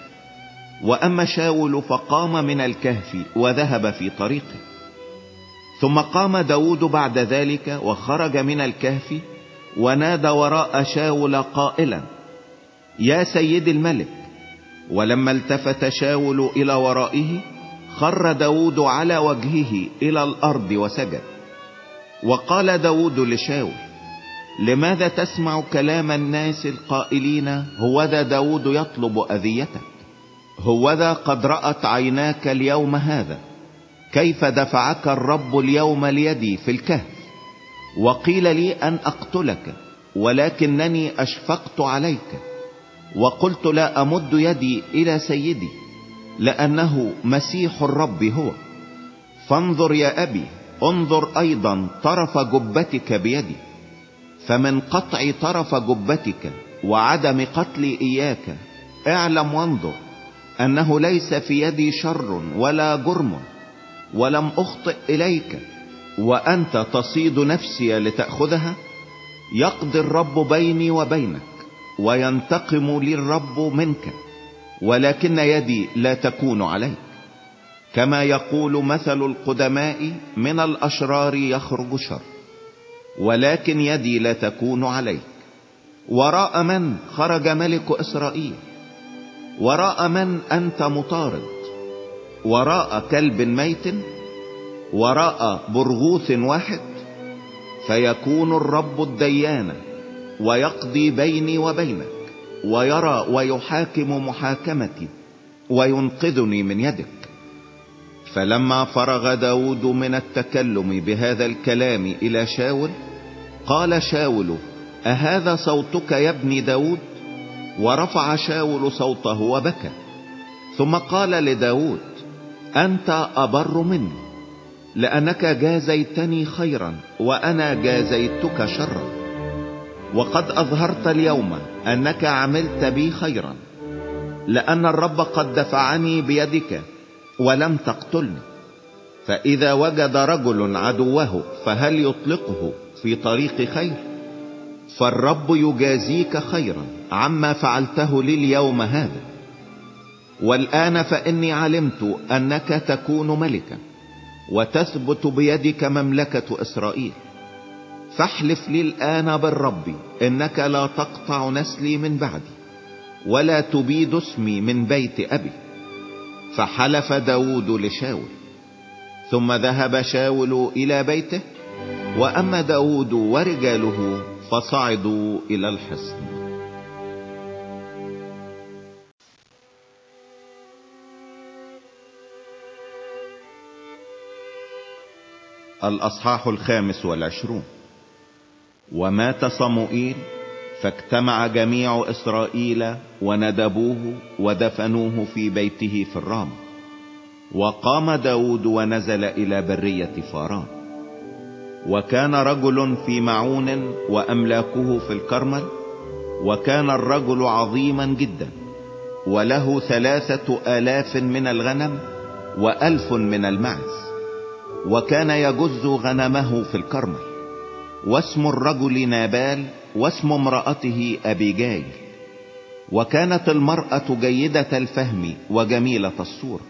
وأما شاول فقام من الكهف وذهب في طريقه. ثم قام داود بعد ذلك وخرج من الكهف ونادى وراء شاول قائلا يا سيد الملك ولما التفت شاول إلى ورائه خر داود على وجهه إلى الأرض وسجد. وقال داود لشاول لماذا تسمع كلام الناس القائلين هو ذا داود يطلب أذيتك هوذا قد رأت عيناك اليوم هذا؟ كيف دفعك الرب اليوم ليدي في الكهف؟ وقيل لي أن أقتلك ولكنني أشفقت عليك. وقلت لا أمد يدي إلى سيدي لأنه مسيح الرب هو. فانظر يا أبي انظر أيضا طرف جبتك بيدي. فمن قطع طرف جبتك وعدم قتلي إياك اعلم وانظر أنه ليس في يدي شر ولا جرم. ولم أخطئ إليك وأنت تصيد نفسي لتأخذها؟ يقضي الرب بيني وبينك وينتقم لي الرب منك ولكن يدي لا تكون عليك. كما يقول مثل القدماء من الأشرار يخرج شر ولكن يدي لا تكون عليك. وراء من خرج ملك إسرائيل؟ وراء من أنت مطارد؟ وراء كلب ميت وراء برغوث واحد فيكون الرب الديان ويقضي بيني وبينك ويرى ويحاكم محاكمتي وينقذني من يدك. فلما فرغ داود من التكلم بهذا الكلام إلى شاول قال شاول أهذا صوتك يا ابن داود؟ ورفع شاول صوته وبكى. ثم قال لداود أنت أبر مني لأنك جازيتني خيرا وأنا جازيتك شرا. وقد أظهرت اليوم أنك عملت بي خيرا لأن الرب قد دفعني بيدك ولم تقتلني. فإذا وجد رجل عدوه فهل يطلقه في طريق خير؟ فالرب يجازيك خيرا عما فعلته لي اليوم هذا. والآن فإني علمت أنك تكون ملكا وتثبت بيدك مملكة إسرائيل. فاحلف لي الآن بالرب إنك لا تقطع نسلي من بعدي ولا تبيد اسمي من بيت أبي. فحلف داود لشاول ثم ذهب شاول إلى بيته وأما داود ورجاله فصعدوا إلى الحصن. الأصحاح الخامس والعشرون. ومات صموئيل فاجتمع جميع إسرائيل وندبوه ودفنوه في بيته في الرام. وقام داود ونزل إلى برية فاران. وكان رجل في معون وأملاكه في الكرمل. وكان الرجل عظيما جدا. وله ثلاثة آلاف من الغنم وألف من المعز. وكان يجز غنمه في الكرمل واسم الرجل نابال واسم امرأته أبيجايل. وكانت المرأة جيدة الفهم وجميلة الصورة.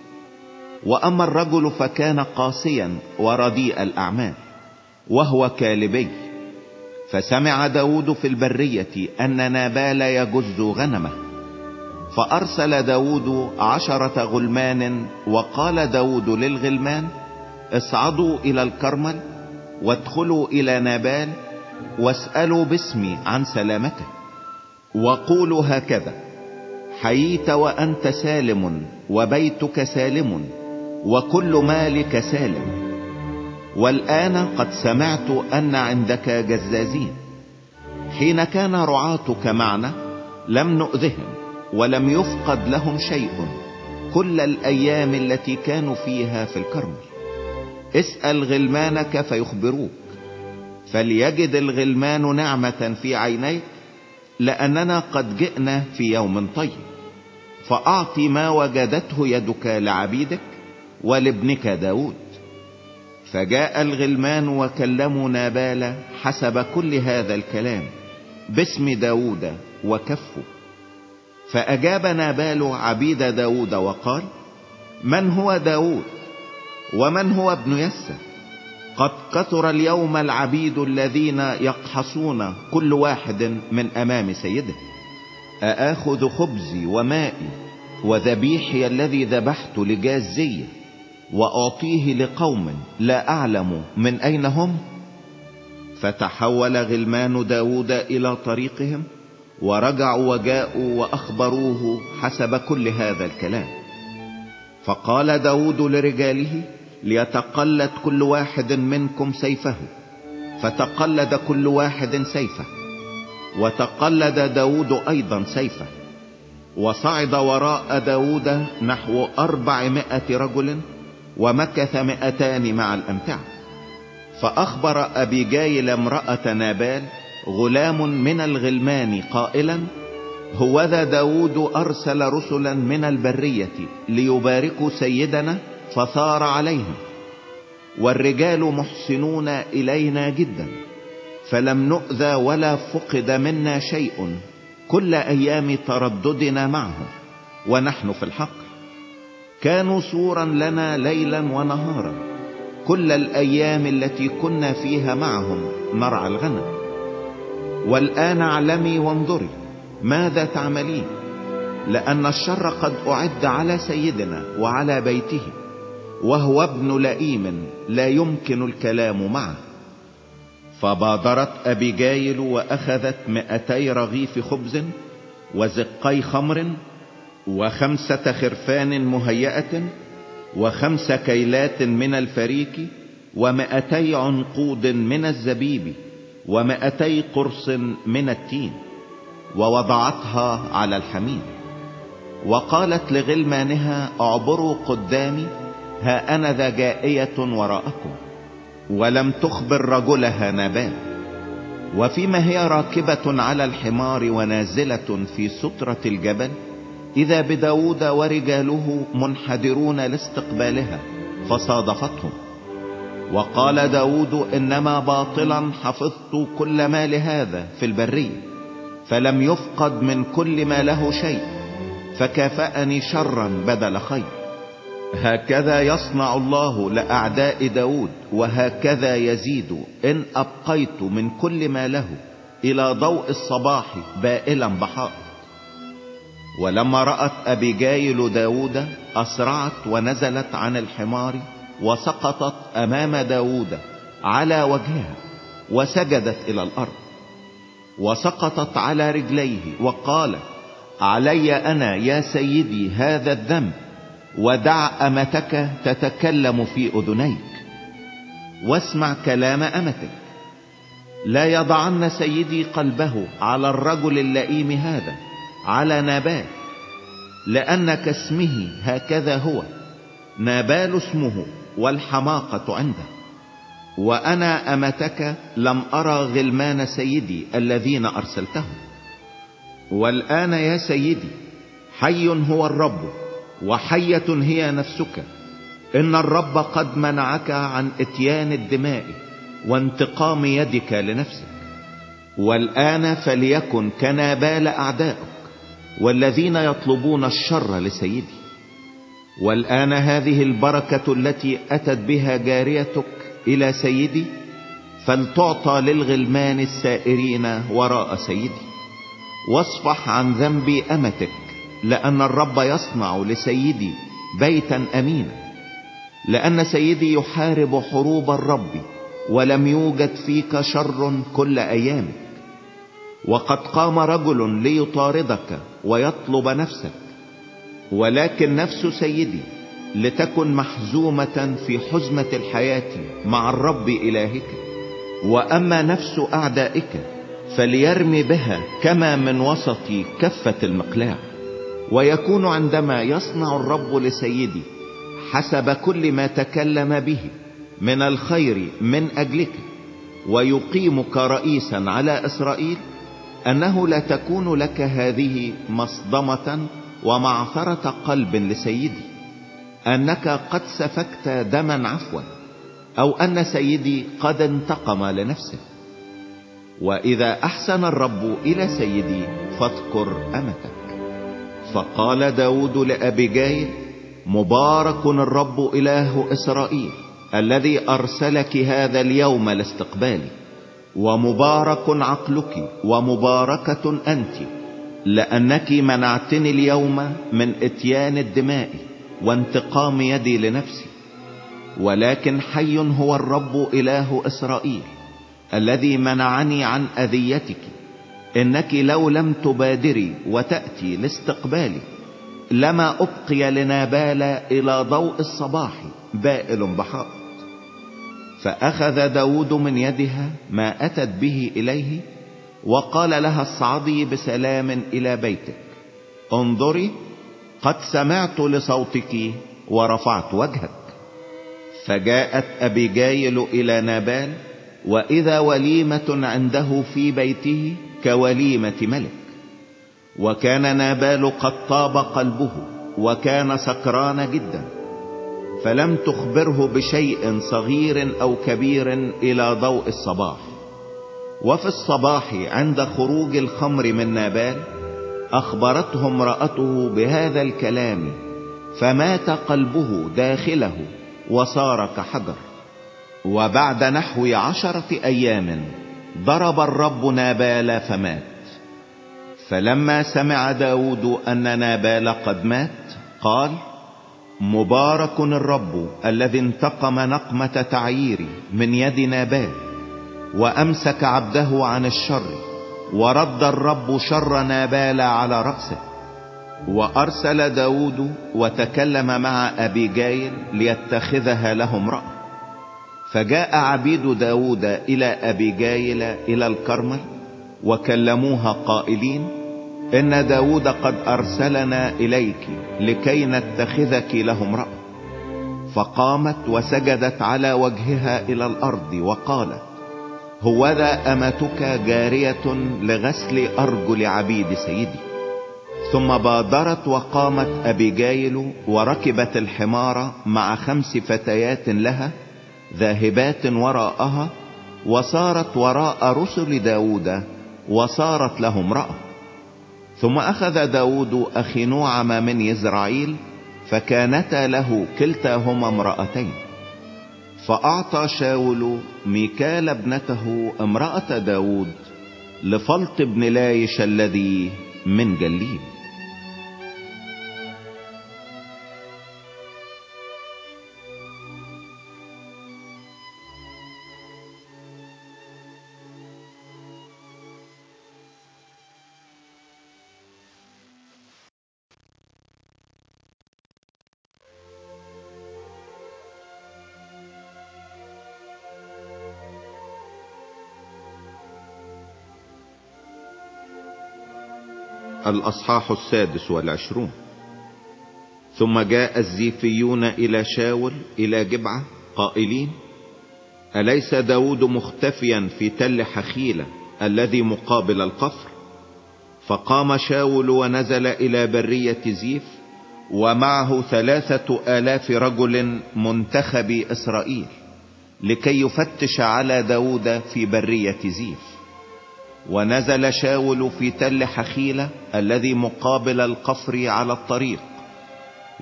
وأما الرجل فكان قاسيا ورديء الأعمال وهو كالبي. فسمع داود في البرية أن نابال يجز غنمه. فأرسل داود عشرة غلمان وقال داود للغلمان اصعدوا إلى الكرمل وادخلوا إلى نابال واسألوا باسمي عن سلامته. وقولوا هكذا حييت وأنت سالم وبيتك سالم وكل مالك سالم. والآن قد سمعت أن عندك جزازين. حين كان رعاتك معنا لم نؤذهم ولم يفقد لهم شيء. كل الأيام التي كانوا فيها في الكرمل. اسأل غلمانك فيخبروك. فليجد الغلمان نعمة في عينيك لأننا قد جئنا في يوم طيب. فأعطي ما وجدته يدك لعبيدك ولابنك داود. فجاء الغلمان وكلموا نابال حسب كل هذا الكلام باسم داود وكفه. فأجاب نابال عبيد داود وقال من هو داود؟ ومن هو ابن يسى قد كثر اليوم العبيد الذين يقحصون كل واحد من أمام سيده. أآخذ خبزي ومائي وذبيحي الذي ذبحت لجازية؟ وأعطيه لقوم لا أعلم من أين هم؟ فتحول غلمان داود إلى طريقهم ورجعوا وجاءوا وأخبروه حسب كل هذا الكلام. فقال داود لرجاله ليتقلد كل واحد منكم سيفه فتقلد كل واحد سيفه وتقلد داود أيضا سيفه وصعد وراء داود نحو أربعمائة رجل ومكث مئتان مع الامتعة فأخبر أبي جايل امرأة نابال غلام من الغلمان قائلا هوذا داود أرسل رسلا من البرية ليباركوا سيدنا فثار عليهم. والرجال محسنون إلينا جدا. فلم نؤذى ولا فقد منا شيء كل أيام ترددنا معهم. ونحن في الحقل كانوا سورا لنا ليلا ونهارا. كل الأيام التي كنا فيها معهم نرعى الغنم. والآن اعلمي وانظري ماذا تعملين. لأن الشر قد أعد على سيدنا وعلى بيته. وهو ابن لئيم لا يمكن الكلام معه. فبادرت أبيجايل وأخذت مئتي رغيف خبز وزقي خمر وخمسة خرفان مهيئة وخمس كيلات من الفريك ومئتي عنقود من الزبيب ومئتي قرص من التين ووضعتها على الحميد. وقالت لغلمانها اعبروا قدامي ها أنا ذا جائية وراءكم ولم تخبر رجلها نبات وفيما هي راكبة على الحمار ونازلة في سترة الجبل إذا بداود ورجاله منحدرون لاستقبالها فصادفتهم. وقال داود إنما باطلا حفظت كل ما لهذا في البرية فلم يفقد من كل ما له شيء فكافأني شرا بدل خير. هكذا يصنع الله لأعداء داود وهكذا يزيد إن أبقيت من كل ما له إلى ضوء الصباح بائلا بحائط ولما رأت أبيجايل داود أسرعت ونزلت عن الحمار وسقطت أمام داود على وجهها وسجدت إلى الأرض. وسقطت على رجليه وقالت علي أنا يا سيدي هذا الذنب. ودع أمتك تتكلم في أذنيك واسمع كلام أمتك. لا يضعن سيدي قلبه على الرجل اللئيم هذا على نابال لأن كاسمه هكذا هو نابال اسمه والحماقة عنده. وأنا أمتك لم أرى غلمان سيدي الذين أرسلتهم. والآن يا سيدي حي هو الرب. وحية هي نفسك. إن الرب قد منعك عن إتيان الدماء وانتقام يدك لنفسك. والآن فليكن كنابال اعدائك والذين يطلبون الشر لسيدي. والآن هذه البركة التي أتت بها جاريتك إلى سيدي فلتعطى للغلمان السائرين وراء سيدي. واصفح عن ذنب أمتك لأن الرب يصنع لسيدي بيتا أمينا لأن سيدي يحارب حروب الرب ولم يوجد فيك شر كل أيامك. وقد قام رجل ليطاردك ويطلب نفسك ولكن نفس سيدي لتكن محزومة في حزمة الحياة مع الرب إلهك. وأما نفس أعدائك فليرمي بها كما من وسط كفة المقلاع. ويكون عندما يصنع الرب لسيدي حسب كل ما تكلم به من الخير من أجلك ويقيمك رئيسا على إسرائيل أنه لا تكون لك هذه مصدمة ومعثرة قلب لسيدي أنك قد سفكت دما عفوا أو أن سيدي قد انتقم لنفسه. وإذا أحسن الرب إلى سيدي فاذكر أمتك. فقال داود لأبيجايل مبارك الرب إله إسرائيل الذي أرسلك هذا اليوم لاستقبالي ومبارك عقلك ومباركة أنت لأنك منعتني اليوم من إتيان الدماء وانتقام يدي لنفسي. ولكن حي هو الرب إله إسرائيل الذي منعني عن أذيتك إنك لو لم تبادري وتأتي لاستقبالي لما أبقي لنابال إلى ضوء الصباح بائل بحائط فأخذ داود من يدها ما أتت به إليه وقال لها اصعدي بسلام إلى بيتك انظري قد سمعت لصوتك ورفعت وجهك. فجاءت أبيجايل إلى نابال وإذا وليمة عنده في بيته كوليمة ملك وكان نابال قد طاب قلبه وكان سكران جدا فلم تخبره بشيء صغير أو كبير إلى ضوء الصباح. وفي الصباح عند خروج الخمر من نابال أخبرته امرأته بهذا الكلام فمات قلبه داخله وصار كحجر. وبعد نحو عشرة أيام ضرب الرب نابال فمات. فلما سمع داود أن نابال قد مات قال مبارك الرب الذي انتقم نقمة تعيير من يد نابال وأمسك عبده عن الشر ورد الرب شر نابال على رأسه. وأرسل داود وتكلم مع ابي جايل ليتخذها له امرأة فجاء عبيد داود إلى أبي جايل إلى الكرمل وكلموها قائلين إن داود قد أرسلنا إليك لكي نتخذك له امرأة فقامت وسجدت على وجهها إلى الأرض وقالت هوذا أمتك جارية لغسل أرجل عبيد سيدي. ثم بادرت وقامت ابيجايل وركبت الحمار مع خمس فتيات لها ذاهبات وراءها وصارت وراء رسل داود وصارت له امرأة. ثم أخذ داود أخي نوعم من يزرعيل فكانتا له كلتاهما امرأتين. فأعطى شاول ميكال ابنته امرأة داود لفلط بن لايش الذي من جليل. الأصحاح السادس والعشرون. ثم جاء الزيفيون إلى شاول إلى جبعة قائلين أليس داود مختفيا في تل حخيلة الذي مقابل القفر فقام شاول ونزل إلى برية زيف ومعه ثلاثة آلاف رجل منتخب إسرائيل لكي يفتش على داود في برية زيف. ونزل شاول في تل حخيلة الذي مقابل القفر على الطريق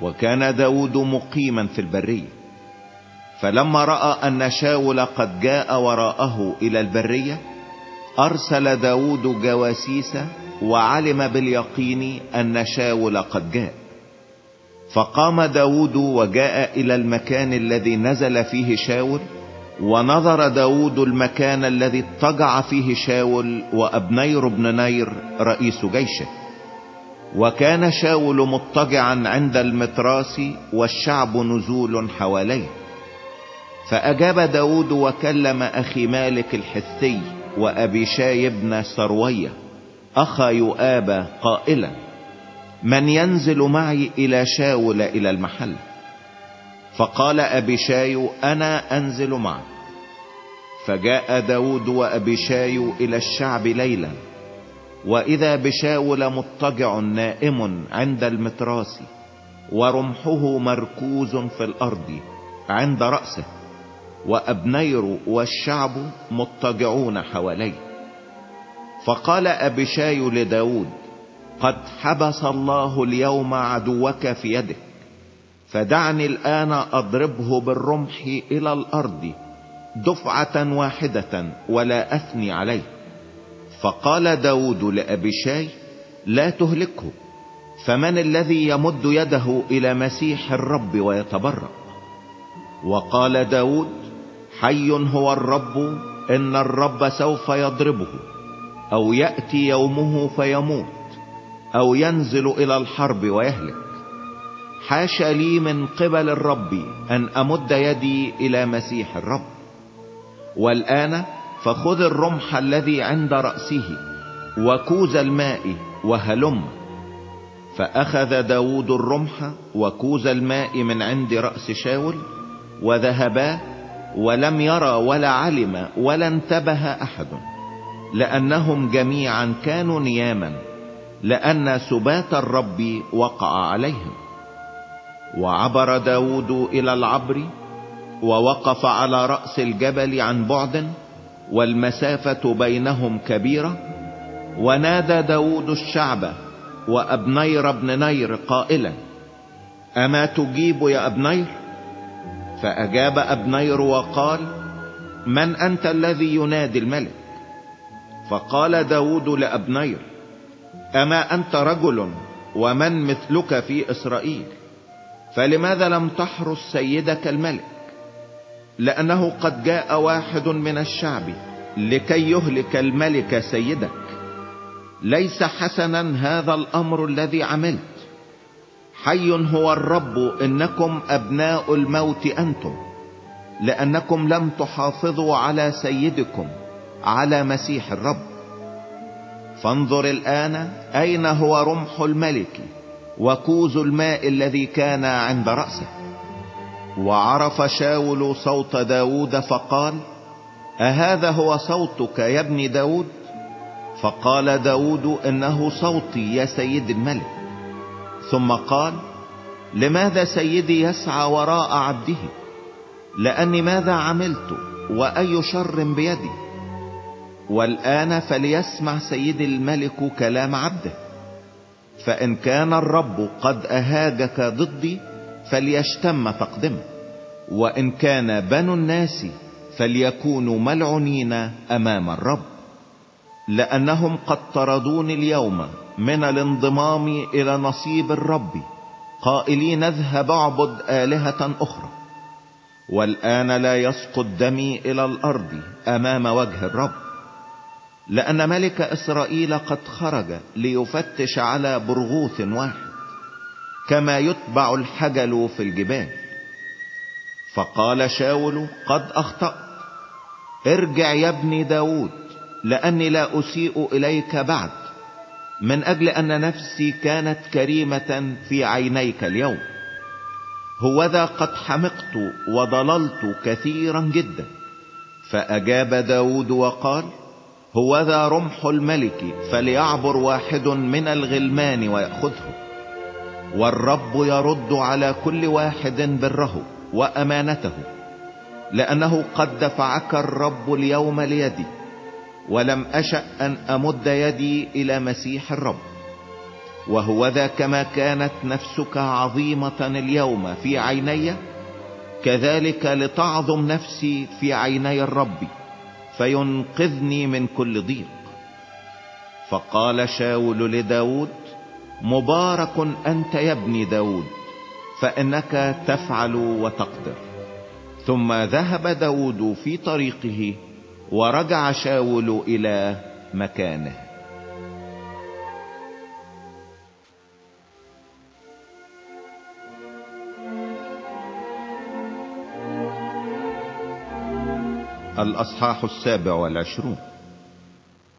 وكان داود مقيما في البرية. فلما رأى أن شاول قد جاء وراءه إلى البرية أرسل داود جواسيس وعلم باليقين أن شاول قد جاء. فقام داود وجاء إلى المكان الذي نزل فيه شاول ونظر داود المكان الذي اضطجع فيه شاول وأبنير بن نير رئيس جيشه. وكان شاول مضطجعا عند المتراس والشعب نزول حواليه. فأجاب داود وكلم أخي مالك الحثي وأبي شاي بن سروية أخا يؤاب قائلا من ينزل معي إلى شاول إلى المحل؟ فقال أبيشاي أنا أنزل معك. فجاء داود وأبيشاي إلى الشعب ليلا. وإذا بشاول مضطجع نائم عند المتراس ورمحه مركوز في الأرض عند رأسه وأبنير والشعب مضطجعون حواليه. فقال أبيشاي لداود قد حبس الله اليوم عدوك في يدك. فدعني الآن أضربه بالرمح إلى الأرض دفعة واحدة ولا أثني عليه. فقال داود لأبيشاي لا تهلكه فمن الذي يمد يده إلى مسيح الرب ويتبرأ؟ وقال داود حي هو الرب إن الرب سوف يضربه أو يأتي يومه فيموت أو ينزل إلى الحرب ويهلك. حاشا لي من قبل الرب أن أمد يدي إلى مسيح الرب. والآن فخذ الرمح الذي عند رأسه وكوز الماء وهلم. فأخذ داود الرمح وكوز الماء من عند رأس شاول وذهبا ولم يرى ولا علم ولا انتبه أحد. لأنهم جميعا كانوا نياما لأن سبات الرب وقع عليهم. وعبر داود إلى العبر ووقف على رأس الجبل عن بعد والمسافة بينهم كبيرة. ونادى داود الشعب وأبنير بن نير قائلا أما تجيب يا أبنير؟ فأجاب أبنير وقال من أنت الذي ينادي الملك؟ فقال داود لأبنير أما أنت رجل ومن مثلك في إسرائيل؟ فلماذا لم تحرس سيدك الملك؟ لأنه قد جاء واحد من الشعب لكي يهلك الملك سيدك. ليس حسنا هذا الأمر الذي عملت. حي هو الرب إنكم أبناء الموت أنتم. لأنكم لم تحافظوا على سيدكم على مسيح الرب. فانظر الآن أين هو رمح الملك؟ وكوز الماء الذي كان عند رأسه. وعرف شاول صوت داود فقال أهذا هو صوتك يا ابن داود؟ فقال داود إنه صوتي يا سيد الملك. ثم قال لماذا سيدي يسعى وراء عبده؟ لأني ماذا عملت؟ وأي شر بيدي؟ والآن فليسمع سيد الملك كلام عبده. فإن كان الرب قد أهاجك ضدي فليشتم تقدمه وإن كان بنو الناس فليكونوا ملعونين أمام الرب. لأنهم قد طردوني اليوم من الانضمام إلى نصيب الرب. قائلين اذهب اعبد آلهة أخرى. والآن لا يسقط دمي إلى الأرض أمام وجه الرب. لأن ملك إسرائيل قد خرج ليفتش على برغوث واحد كما يتبع الحجل في الجبال. فقال شاول قد أخطأت. ارجع يا ابني داود لأني لا أسيء إليك بعد من أجل أن نفسي كانت كريمة في عينيك اليوم. هوذا قد حمقت وضللت كثيرا جدا. فأجاب داود وقال هوذا رمح الملك فليعبر واحد من الغلمان ويأخذه. والرب يرد على كل واحد بره وأمانته لأنه قد دفعك الرب اليوم ليدي ولم أشأ أن أمد يدي إلى مسيح الرب. وهو ذا كما كانت نفسك عظيمة اليوم في عيني كذلك لتعظم نفسي في عيني الرب. فينقذني من كل ضيق. فقال شاول لداود مبارك أنت يا ابن داود فإنك تفعل وتقدر. ثم ذهب داود في طريقه ورجع شاول إلى مكانه. الأصحاح السابع والعشرون.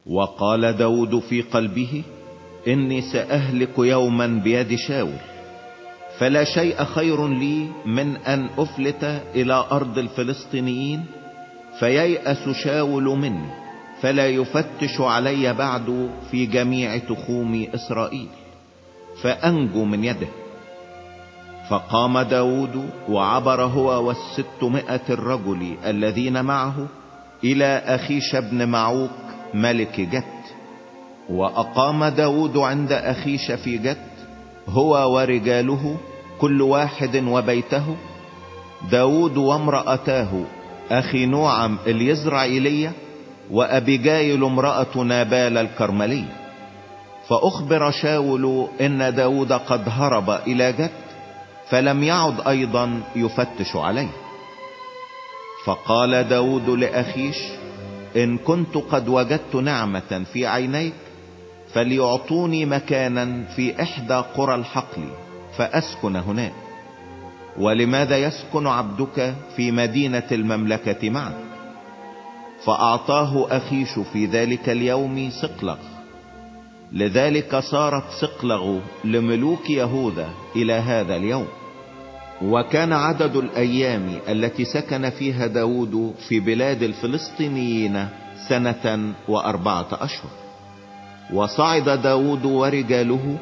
وقال داود في قلبه إني سأهلك يوما بيد شاول فلا شيء خير لي من أن أفلت إلى أرض الفلسطينيين فييأس شاول مني فلا يفتش علي بعد في جميع تخوم إسرائيل فأنجو من يده. فقام داود وعبر هو والستمائة الرجل الذين معه إلى اخيش بن معوك ملك جت. وأقام داود عند اخيش في جت هو ورجاله كل واحد وبيته. داود وامرأتاه أخي نوعم اليزرعيلية وابيجايل امرأة نابال الكرملية فأخبر شاول إن داود قد هرب إلى جت فلم يعد أيضا يفتش عليه. فقال داود لأخيش إن كنت قد وجدت نعمة في عينيك فليعطوني مكانا في إحدى قرى الحقل فأسكن هناك. ولماذا يسكن عبدك في مدينة المملكة معك؟ فأعطاه أخيش في ذلك اليوم سقلغ لذلك صارت سقلغ لملوك يهوذا إلى هذا اليوم. وكان عدد الأيام التي سكن فيها داود في بلاد الفلسطينيين سنة وأربعة أشهر. وصعد داود ورجاله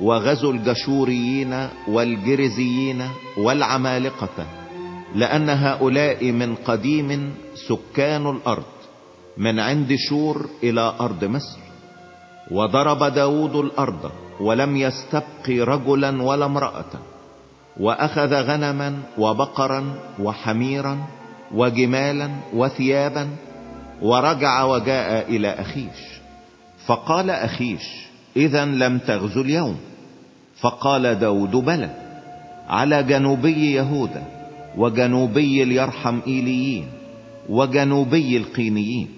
وغزوا الجشوريين والجرزيين والعمالقة لأن هؤلاء من قديم سكان الأرض من عند شور إلى أرض مصر. وضرب داود الأرض ولم يستبق رجلا ولا امرأة وأخذ غنما وبقرا وحميرا وجمالا وثيابا ورجع وجاء إلى أخيش. فقال أخيش اذا لم تغزو اليوم. فقال داود بلى على جنوبي يهوذا وجنوبي اليرحم إيليين وجنوبي القينيين.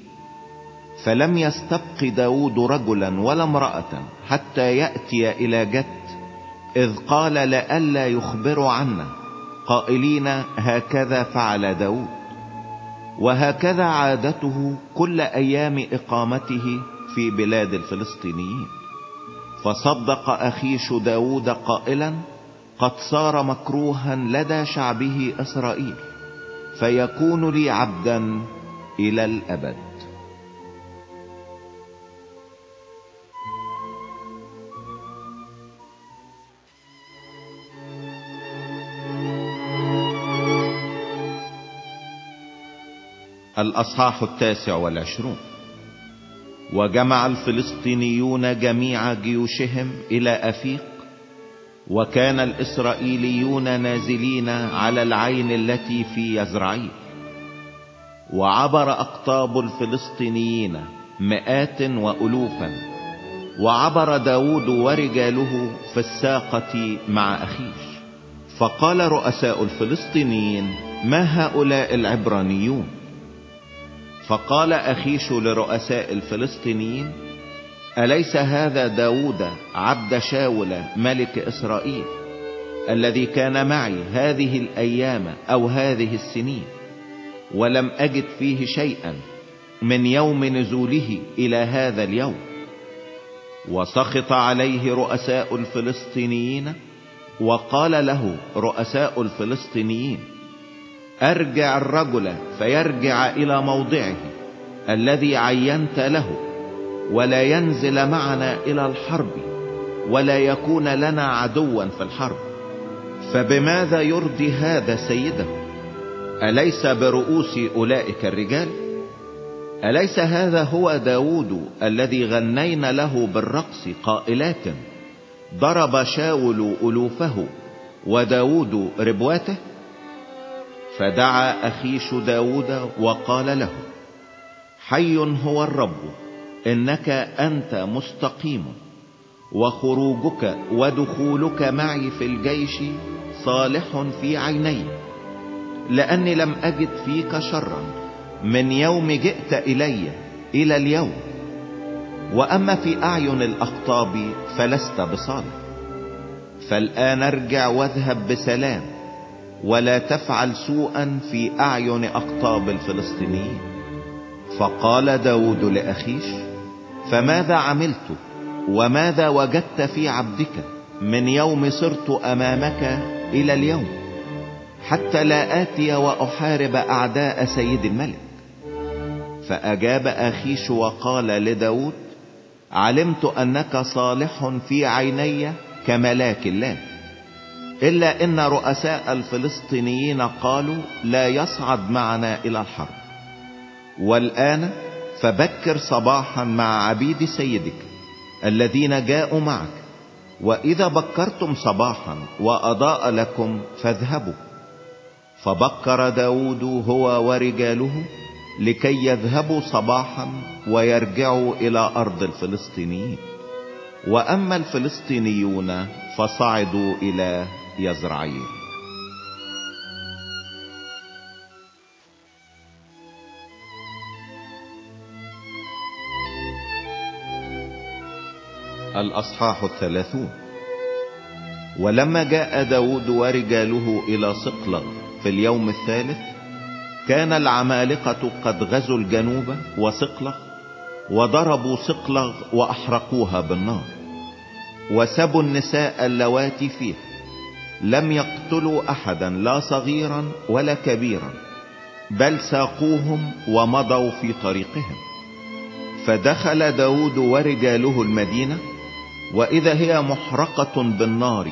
فلم يستبق داود رجلا ولا امرأة حتى يأتي إلى جت إذ قال لئلا يخبروا عنا قائلين هكذا فعل داود. وهكذا عادته كل أيام إقامته في بلاد الفلسطينيين. فصدق اخيش داود قائلا قد صار مكروها لدى شعبه إسرائيل فيكون لي عبدا إلى الأبد. الاصحاح التاسع والعشرون. وجمع الفلسطينيون جميع جيوشهم إلى أفيق وكان الإسرائيليون نازلين على العين التي في يزرعيل وعبر أقطاب الفلسطينيين مئات والوفا. وعبر داود ورجاله في الساقة مع أخيش. فقال رؤساء الفلسطينيين ما هؤلاء العبرانيون؟ فقال أخيش لرؤساء الفلسطينيين أليس هذا داود عبد شاول ملك إسرائيل الذي كان معي هذه الأيام أو هذه السنين ولم أجد فيه شيئا من يوم نزوله إلى هذا اليوم؟ وسخط عليه رؤساء الفلسطينيين وقال له رؤساء الفلسطينيين أرجع الرجل فيرجع إلى موضعه الذي عينت له ولا ينزل معنا إلى الحرب ولا يكون لنا عدوا في الحرب. فبماذا يرضي هذا سيده؟ أليس برؤوس أولئك الرجال؟ أليس هذا هو داود الذي غنينا له بالرقص قائلات ضرب شاول ألوفه وداود ربواته؟ فدعا أخيش داود وقال له حي هو الرب إنك أنت مستقيم وخروجك ودخولك معي في الجيش صالح في عيني لأني لم أجد فيك شرا من يوم جئت إلي إلى اليوم وأما في أعين الاقطاب فلست بصالح فالآن ارجع واذهب بسلام ولا تفعل سوءا في أعين أقطاب الفلسطينيين. فقال داود لأخيش فماذا عملت؟ وماذا وجدت في عبدك؟ من يوم صرت أمامك إلى اليوم حتى لا آتي وأحارب أعداء سيد الملك. فأجاب أخيش وقال لداود علمت أنك صالح في عيني كملاك الله. إلا إن رؤساء الفلسطينيين قالوا لا يصعد معنا إلى الحرب. والآن فبكر صباحا مع عبيد سيدك الذين جاءوا معك. وإذا بكرتم صباحا وأضاء لكم فاذهبوا. فبكر داود هو ورجاله لكي يذهبوا صباحا ويرجعوا إلى أرض الفلسطينيين. وأما الفلسطينيون فصعدوا إلى يزرعين. الأصحاح الثلاثون. ولما جاء داود ورجاله إلى صقلغ في اليوم الثالث كان العمالقة قد غزوا الجنوب وصقلغ وضربوا صقلغ وأحرقوها بالنار وسبوا النساء اللواتي فيها. لم يقتلوا أحدا لا صغيرا ولا كبيرا بل ساقوهم ومضوا في طريقهم. فدخل داود ورجاله المدينة وإذا هي محرقة بالنار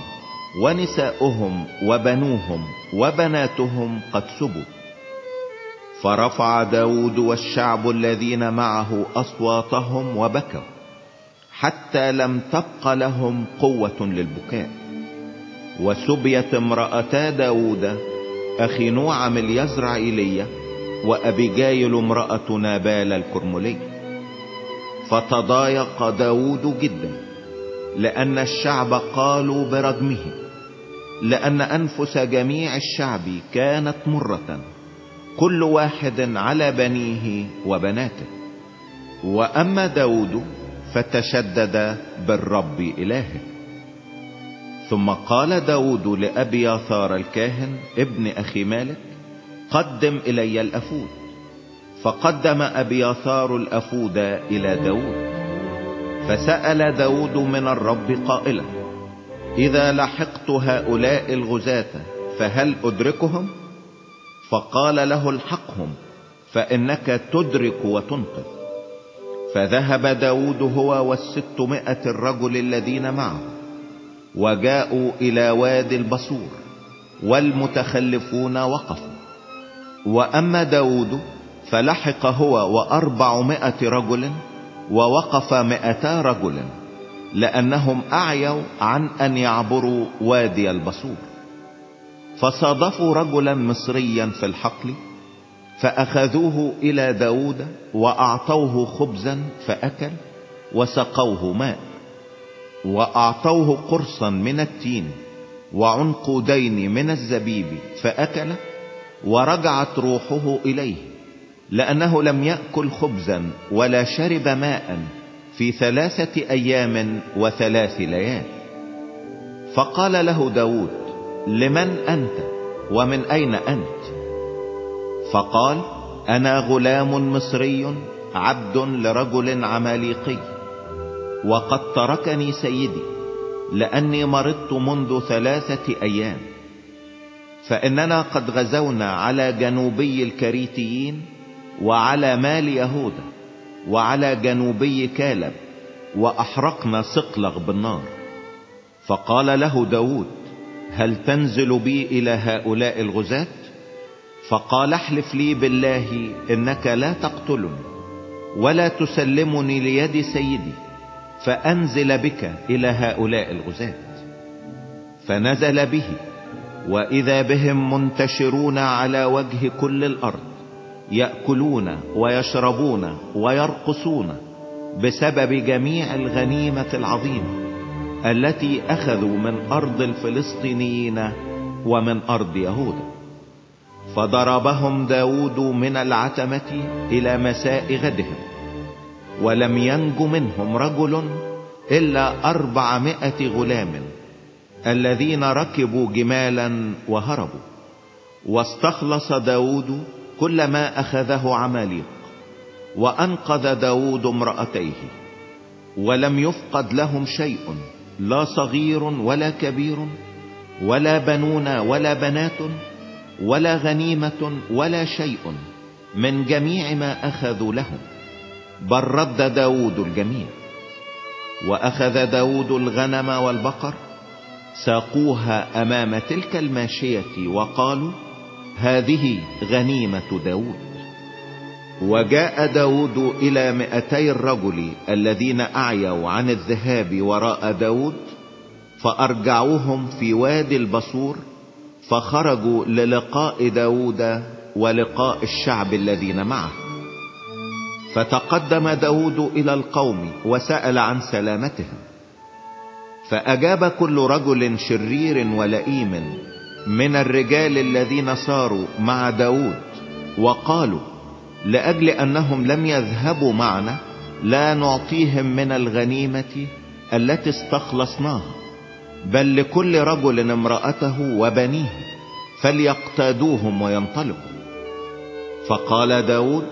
ونساؤهم وبنوهم وبناتهم قد سبوا. فرفع داود والشعب الذين معه أصواتهم وبكوا حتى لم تبق لهم قوة للبكاء. وسبيت امرأتا داود أخي نوعم اليزرعيلية وأبيجايل امرأة نابال الكرملي. فتضايق داود جدا لأن الشعب قالوا برجمه لأن أنفس جميع الشعب كانت مرة كل واحد على بنيه وبناته. وأما داود فتشدد بالرب إلهه. ثم قال داود لأبي ياثار الكاهن ابن أخي مالك قدم إلي الأفود. فقدم أبي ياثار الأفود إلى داود. فسأل داود من الرب قائلا إذا لحقت هؤلاء الغزاة فهل أدركهم؟ فقال له الحقهم فإنك تدرك وتنقذ. فذهب داود هو والستمائة الرجل الذين معه. وجاءوا إلى وادي البصور والمتخلفون وقفوا. وأما داود فلحق هو وأربعمائة رجل ووقف مئتا رجل لأنهم أعيوا عن أن يعبروا وادي البصور. فصادفوا رجلا مصريا في الحقل فأخذوه إلى داود وأعطوه خبزا فأكل وسقوه ماء. وأعطوه قرصا من التين وعنقودين من الزبيب فأكل ورجعت روحه إليه لأنه لم يأكل خبزا ولا شرب ماء في ثلاثة أيام وثلاث ليال. فقال له داود لمن أنت؟ ومن أين أنت؟ فقال أنا غلام مصري عبد لرجل عماليقي. وقد تركني سيدي لأني مرضت منذ ثلاثة أيام. فإننا قد غزونا على جنوبي الكريتيين وعلى مال يهوذا وعلى جنوبي كالب وأحرقنا صقلغ بالنار. فقال له داود هل تنزل بي إلى هؤلاء الغزاة؟ فقال احلف لي بالله إنك لا تقتلني ولا تسلمني ليد سيدي. فأنزل بك إلى هؤلاء الغزاة فنزل به وإذا بهم منتشرون على وجه كل الأرض يأكلون ويشربون ويرقصون بسبب جميع الغنيمة العظيمة التي أخذوا من أرض الفلسطينيين ومن أرض يهوذا فضربهم داود من العتمة إلى مساء غدهم. ولم ينج منهم رجل إلا أربعمائة غلام الذين ركبوا جمالا وهربوا. واستخلص داود كل ما أخذه عماليق وأنقذ داود امرأتيه. ولم يفقد لهم شيء لا صغير ولا كبير ولا بنون ولا بنات ولا غنيمة ولا شيء من جميع ما أخذوا لهم. بل رد داود الجميع وأخذ داود الغنم والبقر ساقوها أمام تلك الماشية وقالوا هذه غنيمة داود. وجاء داود إلى مئتي الرجل الذين أعيوا عن الذهاب وراء داود فأرجعوهم في وادي البصور فخرجوا للقاء داود ولقاء الشعب الذين معه. فتقدم داود إلى القوم وسأل عن سلامتهم. فأجاب كل رجل شرير ولئيم من الرجال الذين صاروا مع داود وقالوا لأجل أنهم لم يذهبوا معنا لا نعطيهم من الغنيمة التي استخلصناها بل لكل رجل امرأته وبنيه فليقتادوهم وينطلقوا. فقال داود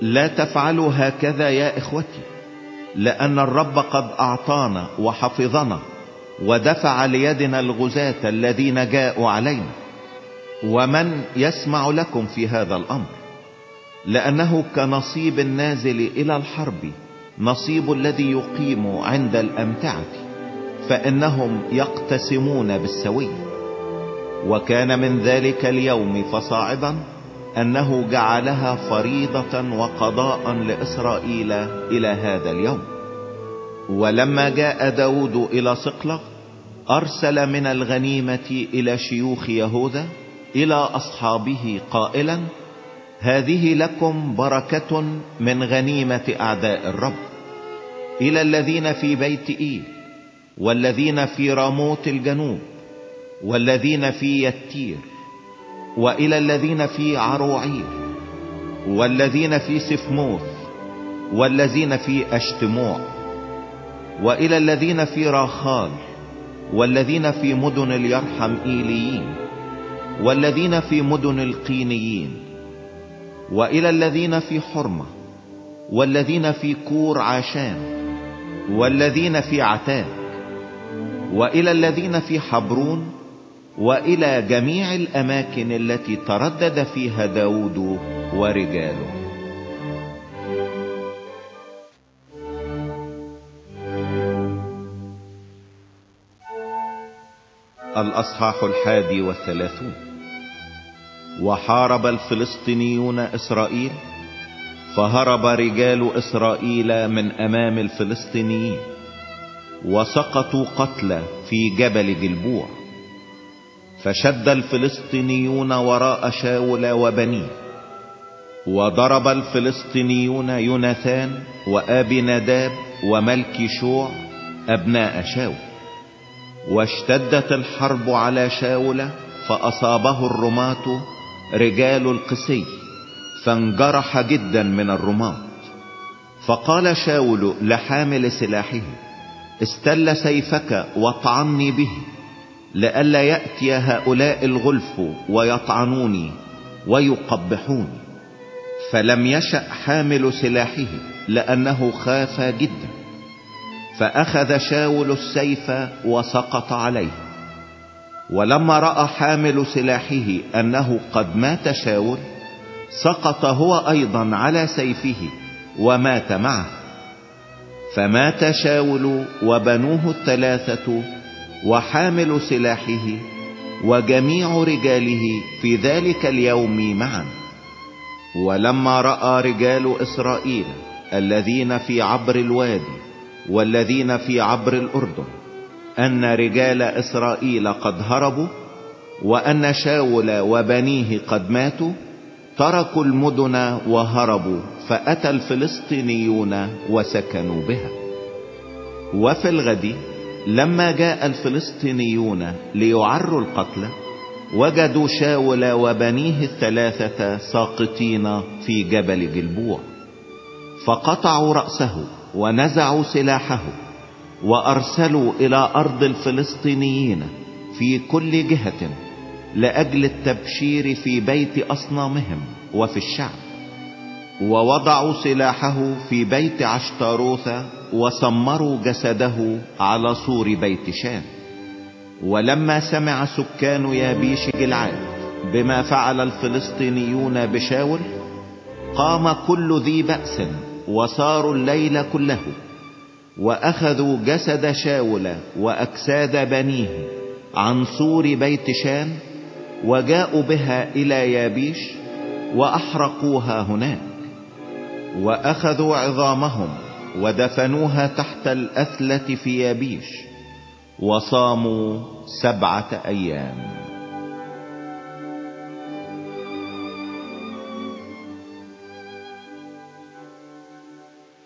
لا تفعلوا هكذا يا إخوتي لأن الرب قد أعطانا وحفظنا ودفع ليدنا الغزاة الذين جاءوا علينا. ومن يسمع لكم في هذا الأمر؟ لأنه كنصيب النازل إلى الحرب نصيب الذي يقيم عند الأمتعة فإنهم يقتسمون بالسوية. وكان من ذلك اليوم فصاعدا أنه جعلها فريضة وقضاء لإسرائيل إلى هذا اليوم. ولما جاء داود إلى صقلغ أرسل من الغنيمة إلى شيوخ يهوذا إلى أصحابه قائلا هذه لكم بركة من غنيمة أعداء الرب. إلى الذين في بيت إيل والذين في راموت الجنوب والذين في يتير وإلى الذين في عروعير والذين في سفموث والذين في أشتموع وإلى الذين في راخال والذين في مدن اليرحم ايليين والذين في مدن القينيين وإلى الذين في حرمة والذين في كور عاشان والذين في عتاك وإلى الذين في حبرون وإلى جميع الأماكن التي تردد فيها داود ورجاله. الأصحاح الحادي والثلاثون. وحارب الفلسطينيون إسرائيل فهرب رجال إسرائيل من أمام الفلسطينيين وسقطوا قتلى في جبل جلبوع فشد الفلسطينيون وراء شاول وبنيه وضرب الفلسطينيون يوناثان وابي نداب وملك شوع أبناء شاول. واشتدت الحرب على شاول فأصابه الرماة رجال القسي فانجرح جدا من الرماة. فقال شاول لحامل سلاحه استل سيفك واطعني به. لئلا يأتي هؤلاء الغلف ويطعنوني ويقبحوني فلم يشأ حامل سلاحه لأنه خاف جدا. فأخذ شاول السيف وسقط عليه. ولما رأى حامل سلاحه أنه قد مات شاول سقط هو أيضا على سيفه ومات معه. فمات شاول وبنوه الثلاثة وحامل سلاحه وجميع رجاله في ذلك اليوم معا. ولما رأى رجال إسرائيل الذين في عبر الوادي والذين في عبر الأردن أن رجال إسرائيل قد هربوا وأن شاول وبنيه قد ماتوا تركوا المدن وهربوا فأتى الفلسطينيون وسكنوا بها. وفي الغد لما جاء الفلسطينيون ليعروا القتلى وجدوا شاول وبنيه الثلاثة ساقطين في جبل جلبوع. فقطعوا رأسه ونزعوا سلاحه وأرسلوا إلى أرض الفلسطينيين في كل جهة لأجل التبشير في بيت أصنامهم وفي الشعب. ووضعوا سلاحه في بيت عشتاروث وسمروا جسده على سور بيت شان ولما سمع سكان يابيش جلعاد بما فعل الفلسطينيون بشاول قام كل ذي بأس وصاروا الليل كله وأخذوا جسد شاول واجساد بنيه عن سور بيت شان وجاءوا بها إلى يابيش وأحرقوها هناك. وأخذوا عظامهم ودفنوها تحت الأثلة في يابيش وصاموا سبعة أيام.